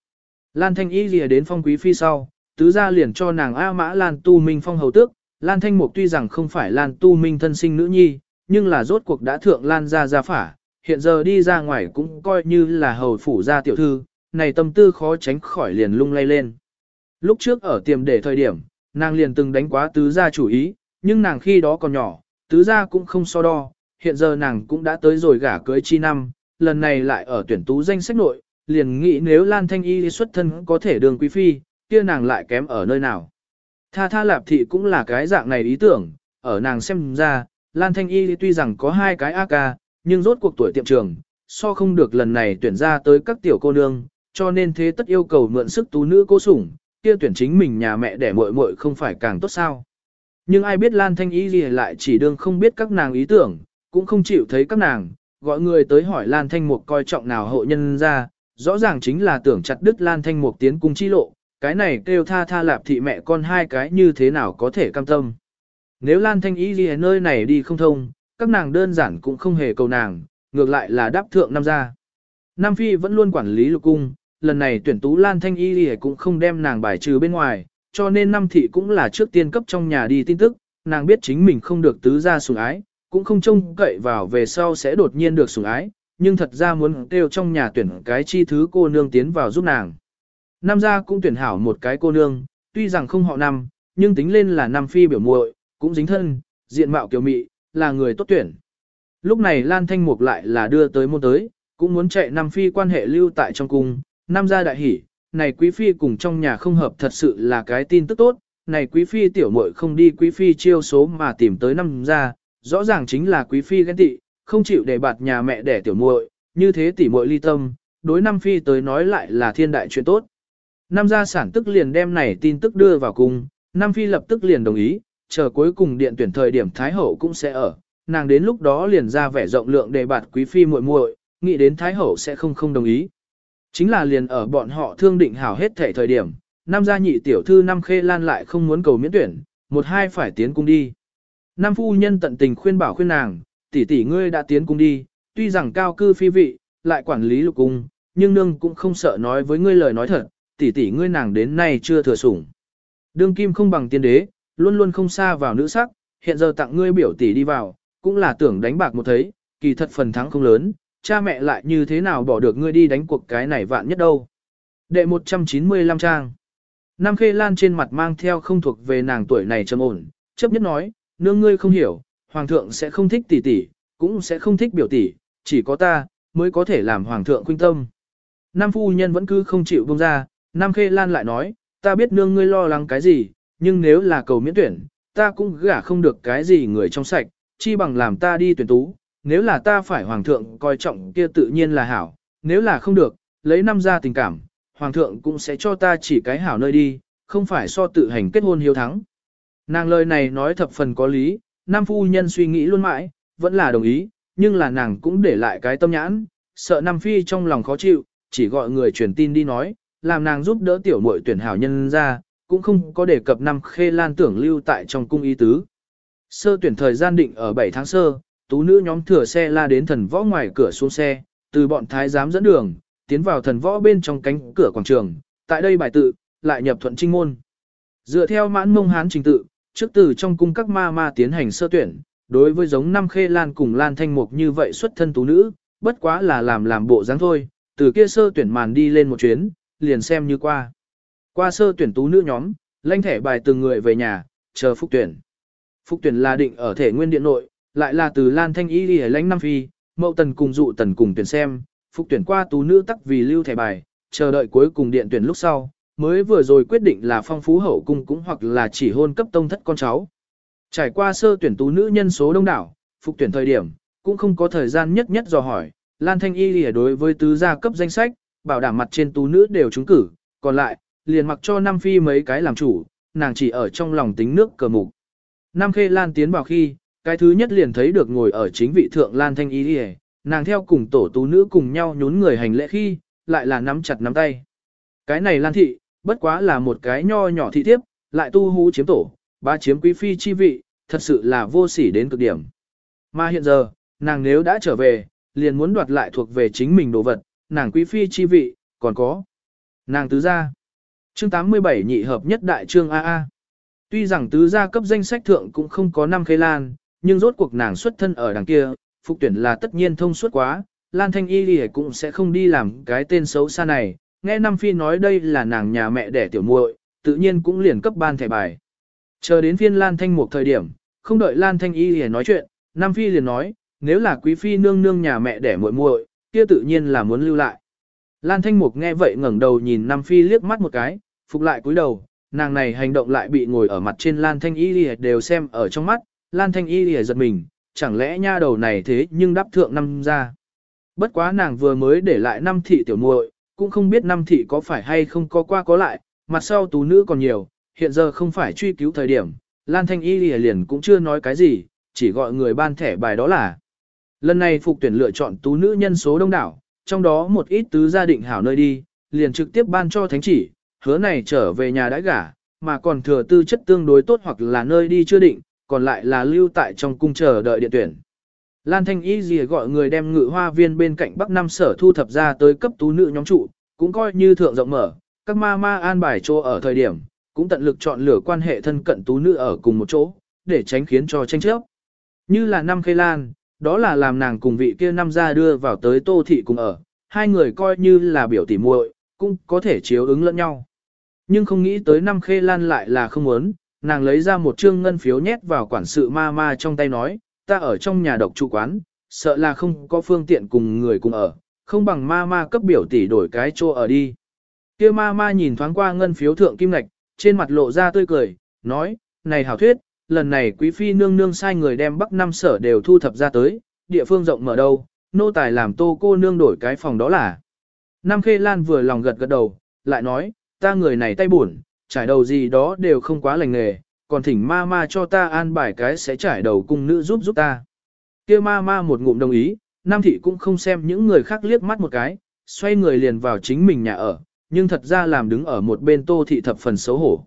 Lan Thanh Y lìa đến phong quý phi sau, tứ gia liền cho nàng A Mã Lan Tu Minh phong hầu tước, Lan Thanh Mục tuy rằng không phải Lan Tu Minh thân sinh nữ nhi, nhưng là rốt cuộc đã thượng Lan gia gia phả, hiện giờ đi ra ngoài cũng coi như là hầu phủ gia tiểu thư, này tâm tư khó tránh khỏi liền lung lay lên. Lúc trước ở tiềm để thời điểm, nàng liền từng đánh quá tứ gia chủ ý, nhưng nàng khi đó còn nhỏ, tứ gia cũng không so đo, hiện giờ nàng cũng đã tới rồi gả cưới chi năm, lần này lại ở tuyển tú danh sách nội, liền nghĩ nếu Lan Thanh Y xuất thân có thể đường quý phi, kia nàng lại kém ở nơi nào. Tha tha lạp thị cũng là cái dạng này ý tưởng, ở nàng xem ra, Lan Thanh Y tuy rằng có hai cái AK, nhưng rốt cuộc tuổi tiệm trường, so không được lần này tuyển ra tới các tiểu cô nương, cho nên thế tất yêu cầu mượn sức tú nữ cô sủng, kia tuyển chính mình nhà mẹ để muội muội không phải càng tốt sao. Nhưng ai biết Lan Thanh Y gì lại chỉ đương không biết các nàng ý tưởng, cũng không chịu thấy các nàng, gọi người tới hỏi Lan Thanh Mục coi trọng nào hộ nhân ra, rõ ràng chính là tưởng chặt đứt Lan Thanh Mục tiến cung chi lộ, cái này kêu tha tha lạp thị mẹ con hai cái như thế nào có thể cam tâm. Nếu Lan Thanh Y gì nơi này đi không thông, các nàng đơn giản cũng không hề cầu nàng, ngược lại là đáp thượng năm gia. Nam Phi vẫn luôn quản lý lục cung, lần này tuyển tú Lan Thanh Y Lì cũng không đem nàng bài trừ bên ngoài, cho nên Nam thị cũng là trước tiên cấp trong nhà đi tin tức, nàng biết chính mình không được tứ gia sủng ái, cũng không trông cậy vào về sau sẽ đột nhiên được sủng ái, nhưng thật ra muốn kêu trong nhà tuyển cái chi thứ cô nương tiến vào giúp nàng. Nam gia cũng tuyển hảo một cái cô nương, tuy rằng không họ năm, nhưng tính lên là nam phi biểu muội, cũng dính thân, diện mạo kiều mị, là người tốt tuyển. Lúc này Lan Thanh Mục lại là đưa tới môn tới, cũng muốn chạy nam phi quan hệ lưu tại trong cung, nam gia đại hỉ, này quý phi cùng trong nhà không hợp thật sự là cái tin tức tốt, này quý phi tiểu muội không đi quý phi chiêu số mà tìm tới năm gia, rõ ràng chính là quý phi ghen tị, không chịu để bạt nhà mẹ đẻ tiểu muội, như thế tỷ muội ly tâm, đối năm phi tới nói lại là thiên đại chuyện tốt. nam gia sản tức liền đem này tin tức đưa vào cung, nam phi lập tức liền đồng ý, chờ cuối cùng điện tuyển thời điểm thái hậu cũng sẽ ở, nàng đến lúc đó liền ra vẻ rộng lượng để bạt quý phi muội muội, nghĩ đến thái hậu sẽ không không đồng ý. Chính là liền ở bọn họ thương định hảo hết thể thời điểm, nam gia nhị tiểu thư nam khê lan lại không muốn cầu miễn tuyển, một hai phải tiến cung đi. Nam phu nhân tận tình khuyên bảo khuyên nàng, tỷ tỷ ngươi đã tiến cung đi, tuy rằng cao cư phi vị, lại quản lý lục cung, nhưng nương cũng không sợ nói với ngươi lời nói thật, tỷ tỷ ngươi nàng đến nay chưa thừa sủng. Đương kim không bằng tiên đế, luôn luôn không xa vào nữ sắc, hiện giờ tặng ngươi biểu tỷ đi vào, cũng là tưởng đánh bạc một thấy, kỳ thật phần thắng không lớn, cha mẹ lại như thế nào bỏ được ngươi đi đánh cuộc cái này vạn nhất đâu. Đệ 195 trang Nam Khê Lan trên mặt mang theo không thuộc về nàng tuổi này trầm ổn, chấp nhất nói, nương ngươi không hiểu, hoàng thượng sẽ không thích tỷ tỷ, cũng sẽ không thích biểu tỷ, chỉ có ta, mới có thể làm hoàng thượng khuynh tâm. Nam phu nhân vẫn cứ không chịu buông ra, Nam Khê Lan lại nói, ta biết nương ngươi lo lắng cái gì, nhưng nếu là cầu miễn tuyển, ta cũng gả không được cái gì người trong sạch, chi bằng làm ta đi tuyển tú, nếu là ta phải hoàng thượng coi trọng kia tự nhiên là hảo, nếu là không được, lấy năm ra tình cảm, hoàng thượng cũng sẽ cho ta chỉ cái hảo nơi đi, không phải so tự hành kết hôn hiếu thắng. Nàng lời này nói thập phần có lý, nam phu nhân suy nghĩ luôn mãi, vẫn là đồng ý, nhưng là nàng cũng để lại cái tâm nhãn, sợ nam phi trong lòng khó chịu, chỉ gọi người truyền tin đi nói, làm nàng giúp đỡ tiểu muội tuyển hảo nhân ra, cũng không có đề cập năm khê lan tưởng lưu tại trong cung y tứ. Sơ tuyển thời gian định ở 7 tháng sơ, tú nữ nhóm thừa xe la đến thần võ ngoài cửa xuống xe, từ bọn thái giám dẫn đường, tiến vào thần võ bên trong cánh cửa quảng trường, tại đây bài tự, lại nhập thuận trinh môn. Dựa theo mãn mông hán trình tự, trước từ trong cung các ma ma tiến hành sơ tuyển, đối với giống năm khê lan cùng lan thanh mục như vậy xuất thân tú nữ, bất quá là làm làm bộ dáng thôi, từ kia sơ tuyển màn đi lên một chuyến, liền xem như qua. Qua sơ tuyển tú nữ nhóm, Lanh thẻ bài từng người về nhà, chờ phúc tuyển. Phúc tuyển là định ở thể nguyên điện nội, lại là từ Lan Thanh Y đi lãnh năm Phi, mậu tần cùng dụ tần cùng tuyển xem, phúc tuyển qua tú nữ tắc vì lưu thẻ bài, chờ đợi cuối cùng điện tuyển lúc sau, mới vừa rồi quyết định là phong phú hậu cung cũng hoặc là chỉ hôn cấp tông thất con cháu. Trải qua sơ tuyển tú nữ nhân số đông đảo, phục tuyển thời điểm, cũng không có thời gian nhất nhất dò hỏi, Lan Thanh Y lìa đối với tứ gia cấp danh sách, bảo đảm mặt trên tú nữ đều trúng cử, còn lại, liền mặc cho Nam Phi mấy cái làm chủ, nàng chỉ ở trong lòng tính nước cờ mục. Nam Khê Lan tiến vào khi, cái thứ nhất liền thấy được ngồi ở chính vị thượng Lan Thanh Y lìa, nàng theo cùng tổ tú nữ cùng nhau nhún người hành lễ khi, lại là nắm chặt nắm tay. Cái này Lan Thị, bất quá là một cái nho nhỏ thị thiếp, lại tu hú chiếm tổ, ba chiếm quý phi chi vị, thật sự là vô sỉ đến cực điểm. Mà hiện giờ, nàng nếu đã trở về, liền muốn đoạt lại thuộc về chính mình đồ vật, nàng quý phi chi vị, còn có. Nàng tứ gia. Chương 87 nhị hợp nhất đại trương AA. Tuy rằng tứ gia cấp danh sách thượng cũng không có năm khê lan, nhưng rốt cuộc nàng xuất thân ở đằng kia, phục tuyển là tất nhiên thông suốt quá, Lan Thanh Y Lì cũng sẽ không đi làm cái tên xấu xa này, nghe Nam Phi nói đây là nàng nhà mẹ đẻ tiểu muội, tự nhiên cũng liền cấp ban thẻ bài. Chờ đến phiên Lan Thanh một thời điểm, không đợi Lan Thanh Y liền nói chuyện, Nam Phi liền nói, nếu là quý phi nương nương nhà mẹ đẻ muội muội, kia tự nhiên là muốn lưu lại. Lan Thanh Mục nghe vậy ngẩng đầu nhìn Nam Phi liếc mắt một cái, phục lại cúi đầu, nàng này hành động lại bị ngồi ở mặt trên Lan Thanh Y Lìa đều xem ở trong mắt, Lan Thanh Y Lìa giật mình, chẳng lẽ nha đầu này thế nhưng đáp thượng năm ra. Bất quá nàng vừa mới để lại năm thị tiểu muội, cũng không biết năm thị có phải hay không có qua có lại, mặt sau tú nữ còn nhiều, hiện giờ không phải truy cứu thời điểm, Lan Thanh Y lìa liền cũng chưa nói cái gì, chỉ gọi người ban thẻ bài đó là. Lần này phục tuyển lựa chọn tú nữ nhân số đông đảo, trong đó một ít tứ gia định hảo nơi đi, liền trực tiếp ban cho thánh chỉ, hứa này trở về nhà đãi gả, mà còn thừa tư chất tương đối tốt hoặc là nơi đi chưa định, còn lại là lưu tại trong cung chờ đợi điện tuyển. Lan Thanh Y gì gọi người đem ngự hoa viên bên cạnh Bắc Nam sở thu thập ra tới cấp tú nữ nhóm trụ, cũng coi như thượng rộng mở, các ma ma an bài chỗ ở thời điểm, cũng tận lực chọn lựa quan hệ thân cận tú nữ ở cùng một chỗ, để tránh khiến cho tranh chấp. Như là năm khê lan, đó là làm nàng cùng vị kia năm ra đưa vào tới tô thị cùng ở, hai người coi như là biểu tỉ muội, cũng có thể chiếu ứng lẫn nhau. Nhưng không nghĩ tới năm khê lan lại là không muốn, nàng lấy ra một trương ngân phiếu nhét vào quản sự ma ma trong tay nói, ta ở trong nhà độc trụ quán, sợ là không có phương tiện cùng người cùng ở, không bằng ma ma cấp biểu tỷ đổi cái chỗ ở đi. Kia ma ma nhìn thoáng qua ngân phiếu thượng kim ngạch, trên mặt lộ ra tươi cười, nói, này hảo thuyết, lần này quý phi nương nương sai người đem bắc năm sở đều thu thập ra tới, địa phương rộng mở đâu, nô tài làm tô cô nương đổi cái phòng đó là. Nam Khê Lan vừa lòng gật gật đầu, lại nói, ta người này tay buồn, trải đầu gì đó đều không quá lành nghề, còn thỉnh ma ma cho ta an bài cái sẽ trải đầu cung nữ giúp giúp ta. kia ma ma một ngụm đồng ý, Nam Thị cũng không xem những người khác liếc mắt một cái, xoay người liền vào chính mình nhà ở, nhưng thật ra làm đứng ở một bên Tô Thị thập phần xấu hổ.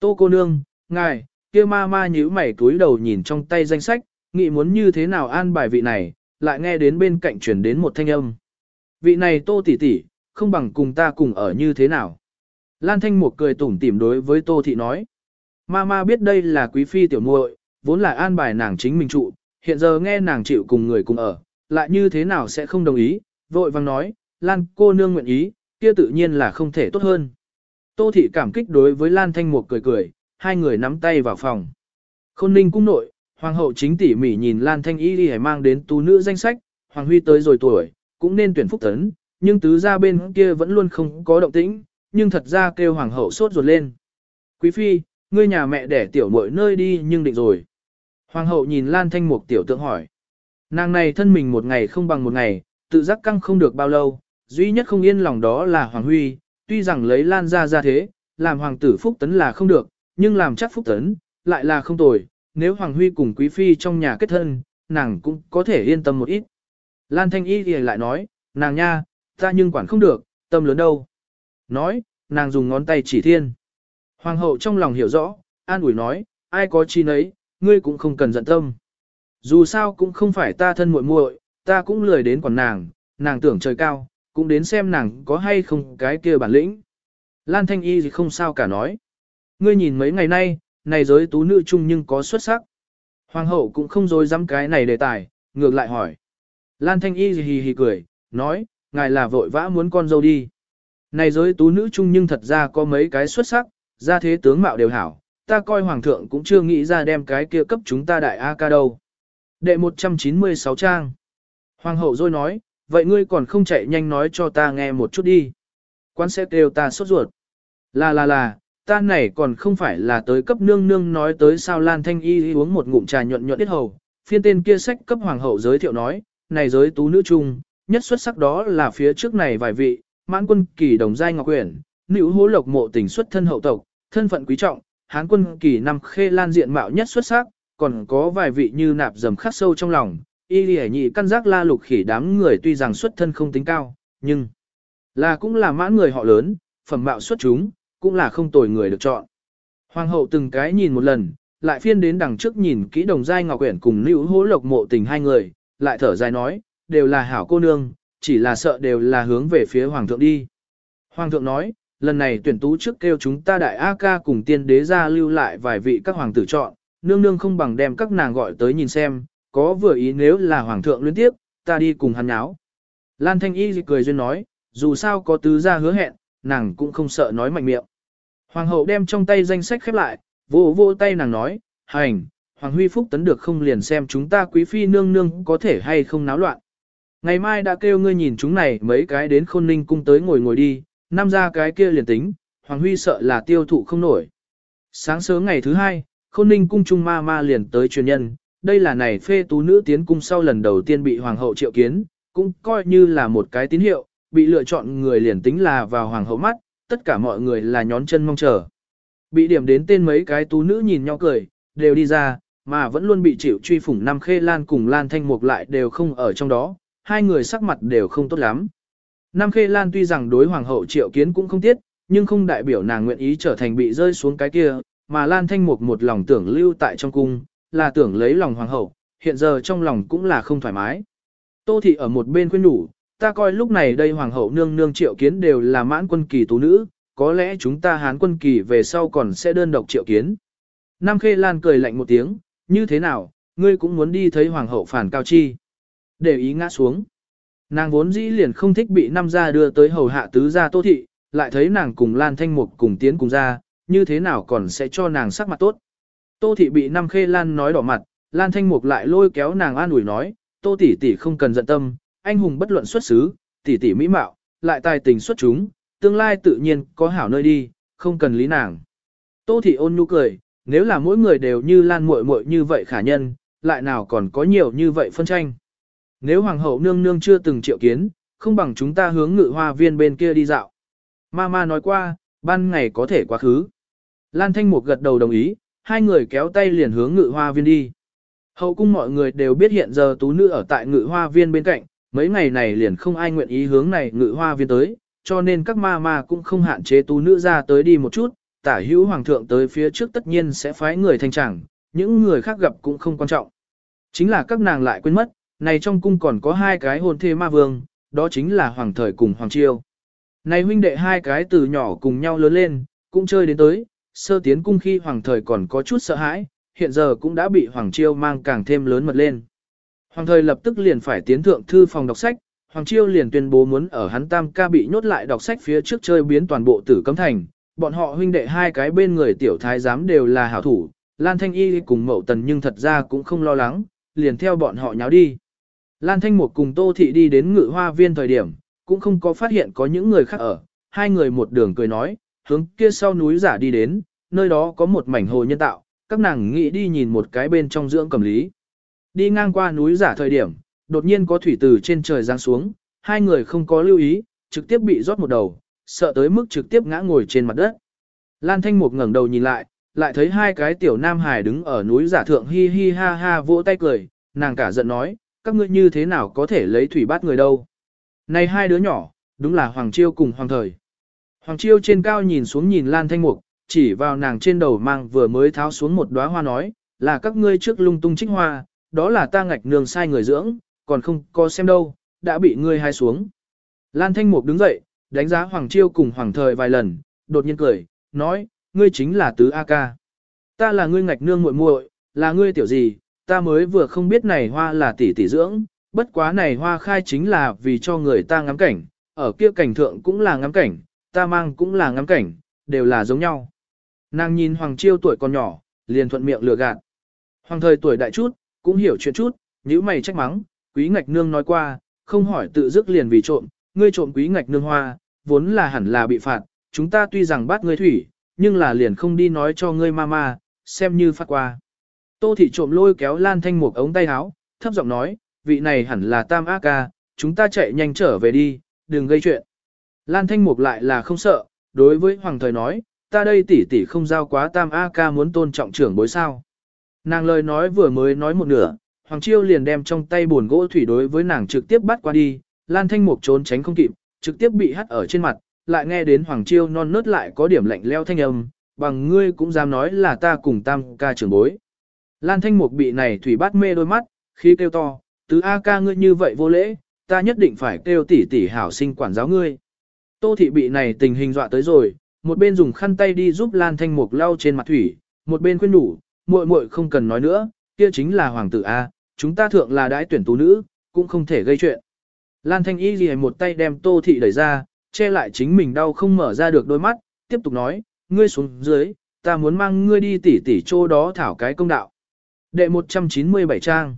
Tô cô nương, ngài, kia ma ma nhíu mày túi đầu nhìn trong tay danh sách, nghĩ muốn như thế nào an bài vị này, lại nghe đến bên cạnh truyền đến một thanh âm. Vị này Tô tỷ tỷ, không bằng cùng ta cùng ở như thế nào. Lan Thanh một cười tủm tỉm đối với Tô Thị nói. Ma ma biết đây là quý phi tiểu muội, vốn là an bài nàng chính mình trụ, hiện giờ nghe nàng chịu cùng người cùng ở, lại như thế nào sẽ không đồng ý, vội vang nói, Lan cô nương nguyện ý, kia tự nhiên là không thể tốt hơn. Tô thị cảm kích đối với Lan Thanh Mục cười cười, hai người nắm tay vào phòng. Khôn ninh cung nội, hoàng hậu chính tỉ mỉ nhìn Lan Thanh Y đi mang đến tú nữ danh sách, hoàng huy tới rồi tuổi, cũng nên tuyển phúc tấn, nhưng tứ gia bên kia vẫn luôn không có động tĩnh, nhưng thật ra kêu hoàng hậu sốt ruột lên. Quý phi, ngươi nhà mẹ đẻ tiểu muội nơi đi nhưng định rồi. Hoàng hậu nhìn Lan Thanh Mục tiểu tượng hỏi. Nàng này thân mình một ngày không bằng một ngày, tự giác căng không được bao lâu, duy nhất không yên lòng đó là Hoàng Huy, tuy rằng lấy Lan ra ra thế, làm hoàng tử Phúc Tấn là không được, nhưng làm chắc Phúc Tấn, lại là không tồi, nếu Hoàng Huy cùng Quý Phi trong nhà kết thân, nàng cũng có thể yên tâm một ít. Lan Thanh Y thì lại nói, nàng nha, ta nhưng quản không được, tâm lớn đâu. Nói, nàng dùng ngón tay chỉ thiên. Hoàng hậu trong lòng hiểu rõ, an ủi nói, ai có chi nấy, ngươi cũng không cần giận tâm. Dù sao cũng không phải ta thân muội muội, ta cũng lười đến quản nàng, nàng tưởng trời cao, cũng đến xem nàng có hay không cái kia bản lĩnh. Lan Thanh Y thì không sao cả nói. Ngươi nhìn mấy ngày nay, này giới tú nữ chung nhưng có xuất sắc. Hoàng hậu cũng không dối dám cái này đề tài, ngược lại hỏi. Lan Thanh Y thì hì hì cười, nói, ngài là vội vã muốn con dâu đi. Này giới tú nữ chung nhưng thật ra có mấy cái xuất sắc, ra thế tướng mạo đều hảo, ta coi hoàng thượng cũng chưa nghĩ ra đem cái kia cấp chúng ta đại A ca đâu. Đệ 196 trang. Hoàng hậu rồi nói, vậy ngươi còn không chạy nhanh nói cho ta nghe một chút đi. Quan sẽ kêu ta sốt ruột. Là là là, ta này còn không phải là tới cấp nương nương nói tới sao Lan Thanh Y uống một ngụm trà nhuận nhuận ít hầu. Phiên tên kia sách cấp hoàng hậu giới thiệu nói, này giới tú nữ trung, nhất xuất sắc đó là phía trước này vài vị, mãn quân kỳ đồng giai ngọc quyển, nữ hố lộc mộ tình xuất thân hậu tộc, thân phận quý trọng, hán quân kỳ năm khê lan diện mạo nhất xuất sắc, còn có vài vị như nạp dầm khắc sâu trong lòng, y lì nhị căn giác la lục khỉ đám người tuy rằng xuất thân không tính cao, nhưng là cũng là mãn người họ lớn, phẩm mạo xuất chúng, cũng là không tồi người được chọn. Hoàng hậu từng cái nhìn một lần, lại phiên đến đằng trước nhìn kỹ đồng giai ngọc quyển cùng lưu hố lộc mộ tình hai người, lại thở dài nói, đều là hảo cô nương, chỉ là sợ đều là hướng về phía hoàng thượng đi. Hoàng thượng nói, lần này tuyển tú trước kêu chúng ta đại A ca cùng tiên đế ra lưu lại vài vị các hoàng tử chọn, nương nương không bằng đem các nàng gọi tới nhìn xem, có vừa ý nếu là hoàng thượng liên tiếp, ta đi cùng hắn nháo. Lan Thanh Y cười duyên nói, dù sao có tứ gia hứa hẹn, nàng cũng không sợ nói mạnh miệng. Hoàng hậu đem trong tay danh sách khép lại, vô vô tay nàng nói, hành, Hoàng Huy Phúc tấn được không liền xem chúng ta quý phi nương nương có thể hay không náo loạn. Ngày mai đã kêu ngươi nhìn chúng này mấy cái đến khôn ninh cung tới ngồi ngồi đi, năm ra cái kia liền tính, Hoàng Huy sợ là tiêu thụ không nổi. Sáng sớm ngày thứ hai, khôn ninh cung trung ma ma liền tới truyền nhân, đây là này phê tú nữ tiến cung sau lần đầu tiên bị Hoàng hậu triệu kiến, cũng coi như là một cái tín hiệu, bị lựa chọn người liền tính là vào Hoàng hậu mắt, tất cả mọi người là nhón chân mong chờ. Bị điểm đến tên mấy cái tú nữ nhìn nhau cười, đều đi ra, mà vẫn luôn bị chịu truy phủng Nam Khê Lan cùng Lan Thanh Mục lại đều không ở trong đó, hai người sắc mặt đều không tốt lắm. Nam Khê Lan tuy rằng đối hoàng hậu triệu kiến cũng không tiếc, nhưng không đại biểu nàng nguyện ý trở thành bị rơi xuống cái kia, mà Lan Thanh Mục một lòng tưởng lưu tại trong cung, là tưởng lấy lòng hoàng hậu, hiện giờ trong lòng cũng là không thoải mái. Tô thị ở một bên khuyên nhủ, ta coi lúc này đây hoàng hậu nương nương triệu kiến đều là mãn quân kỳ tú nữ, có lẽ chúng ta hán quân kỳ về sau còn sẽ đơn độc triệu kiến. Nam Khê Lan cười lạnh một tiếng, như thế nào, ngươi cũng muốn đi thấy hoàng hậu phản cao chi. Để ý ngã xuống. Nàng vốn dĩ liền không thích bị năm gia đưa tới hầu hạ tứ gia tô thị, lại thấy nàng cùng Lan Thanh Mục cùng tiến cùng ra, như thế nào còn sẽ cho nàng sắc mặt tốt. Tô thị bị năm khê Lan nói đỏ mặt, Lan Thanh Mục lại lôi kéo nàng an ủi nói, tô tỷ tỷ không cần giận tâm, anh hùng bất luận xuất xứ, tỷ tỷ mỹ mạo, lại tài tình xuất chúng, tương lai tự nhiên có hảo nơi đi, không cần lý nàng. Tô thị ôn nhu cười, nếu là mỗi người đều như Lan muội muội như vậy khả nhân, lại nào còn có nhiều như vậy phân tranh. Nếu hoàng hậu nương nương chưa từng triệu kiến, không bằng chúng ta hướng ngự hoa viên bên kia đi dạo. Mama nói qua, ban ngày có thể quá khứ. Lan Thanh Mục gật đầu đồng ý, hai người kéo tay liền hướng ngự hoa viên đi. Hậu cung mọi người đều biết hiện giờ tú nữ ở tại ngự hoa viên bên cạnh, mấy ngày này liền không ai nguyện ý hướng này ngự hoa viên tới, cho nên các ma ma cũng không hạn chế tú nữ ra tới đi một chút, tả hữu hoàng thượng tới phía trước tất nhiên sẽ phái người thanh chẳng, những người khác gặp cũng không quan trọng. Chính là các nàng lại quên mất, này trong cung còn có hai cái hôn thê ma vương, đó chính là hoàng thời cùng hoàng chiêu. Này huynh đệ hai cái từ nhỏ cùng nhau lớn lên, cũng chơi đến tới, sơ tiến cung khi hoàng thời còn có chút sợ hãi, hiện giờ cũng đã bị hoàng chiêu mang càng thêm lớn mật lên. Hoàng thời lập tức liền phải tiến thượng thư phòng đọc sách, hoàng chiêu liền tuyên bố muốn ở hắn tam ca bị nhốt lại đọc sách phía trước chơi biến toàn bộ tử cấm thành, bọn họ huynh đệ hai cái bên người tiểu thái giám đều là hảo thủ, Lan Thanh Y cùng Mậu Tần nhưng thật ra cũng không lo lắng, liền theo bọn họ nháo đi. Lan Thanh Mục cùng Tô Thị đi đến ngự hoa viên thời điểm, cũng không có phát hiện có những người khác ở, hai người một đường cười nói, hướng kia sau núi giả đi đến, nơi đó có một mảnh hồ nhân tạo, các nàng nghĩ đi nhìn một cái bên trong dưỡng cầm lý. Đi ngang qua núi giả thời điểm, đột nhiên có thủy từ trên trời giáng xuống, hai người không có lưu ý, trực tiếp bị rót một đầu, sợ tới mức trực tiếp ngã ngồi trên mặt đất. Lan Thanh Mục ngẩng đầu nhìn lại, lại thấy hai cái tiểu nam hải đứng ở núi giả thượng hi hi ha ha vỗ tay cười, nàng cả giận nói, các ngươi như thế nào có thể lấy thủy bát người đâu. Này hai đứa nhỏ, đúng là Hoàng Chiêu cùng Hoàng Thời. Hoàng Chiêu trên cao nhìn xuống nhìn Lan Thanh Mục, chỉ vào nàng trên đầu mang vừa mới tháo xuống một đóa hoa nói, là các ngươi trước lung tung trích hoa, đó là ta ngạch nương sai người dưỡng, còn không có xem đâu, đã bị ngươi hai xuống. Lan Thanh Mục đứng dậy, đánh giá Hoàng Chiêu cùng Hoàng Thời vài lần, đột nhiên cười, nói, ngươi chính là tứ A ca. Ta là ngươi ngạch nương muội muội, là ngươi tiểu gì, ta mới vừa không biết này hoa là tỷ tỷ dưỡng, bất quá này hoa khai chính là vì cho người ta ngắm cảnh, ở kia cảnh thượng cũng là ngắm cảnh, ta mang cũng là ngắm cảnh, đều là giống nhau. Nàng nhìn Hoàng Chiêu tuổi còn nhỏ, liền thuận miệng lừa gạt. Hoàng thời tuổi đại chút, cũng hiểu chuyện chút, nhíu mày trách mắng, quý ngạch nương nói qua, không hỏi tự dứt liền vì trộm, ngươi trộm quý ngạch nương hoa, vốn là hẳn là bị phạt, chúng ta tuy rằng bắt ngươi thủy, nhưng là liền không đi nói cho ngươi mama, xem như phát qua. Tô thị trộm lôi kéo Lan Thanh Mục ống tay áo, thấp giọng nói, vị này hẳn là Tam A ca, chúng ta chạy nhanh trở về đi, đừng gây chuyện. Lan Thanh Mục lại là không sợ, đối với Hoàng thời nói, ta đây tỷ tỷ không giao quá Tam A ca muốn tôn trọng trưởng bối sao. Nàng lời nói vừa mới nói một nửa, Hoàng Chiêu liền đem trong tay buồn gỗ thủy đối với nàng trực tiếp bắt qua đi, Lan Thanh Mục trốn tránh không kịp, trực tiếp bị hắt ở trên mặt, lại nghe đến Hoàng Chiêu non nớt lại có điểm lạnh leo thanh âm, bằng ngươi cũng dám nói là ta cùng tam ca trưởng bối. Lan Thanh Mục bị này thủy bát mê đôi mắt, khi kêu to, tứ A ca ngươi như vậy vô lễ, ta nhất định phải kêu tỷ tỷ hảo sinh quản giáo ngươi. Tô thị bị này tình hình dọa tới rồi, một bên dùng khăn tay đi giúp Lan Thanh Mục lau trên mặt thủy, một bên khuyên nhủ, muội muội không cần nói nữa, kia chính là hoàng tử A, chúng ta thượng là đãi tuyển tú nữ, cũng không thể gây chuyện. Lan Thanh Y gì một tay đem Tô thị đẩy ra, che lại chính mình đau không mở ra được đôi mắt, tiếp tục nói, ngươi xuống dưới, ta muốn mang ngươi đi tỉ tỉ chỗ đó thảo cái công đạo. Đệ 197 trang.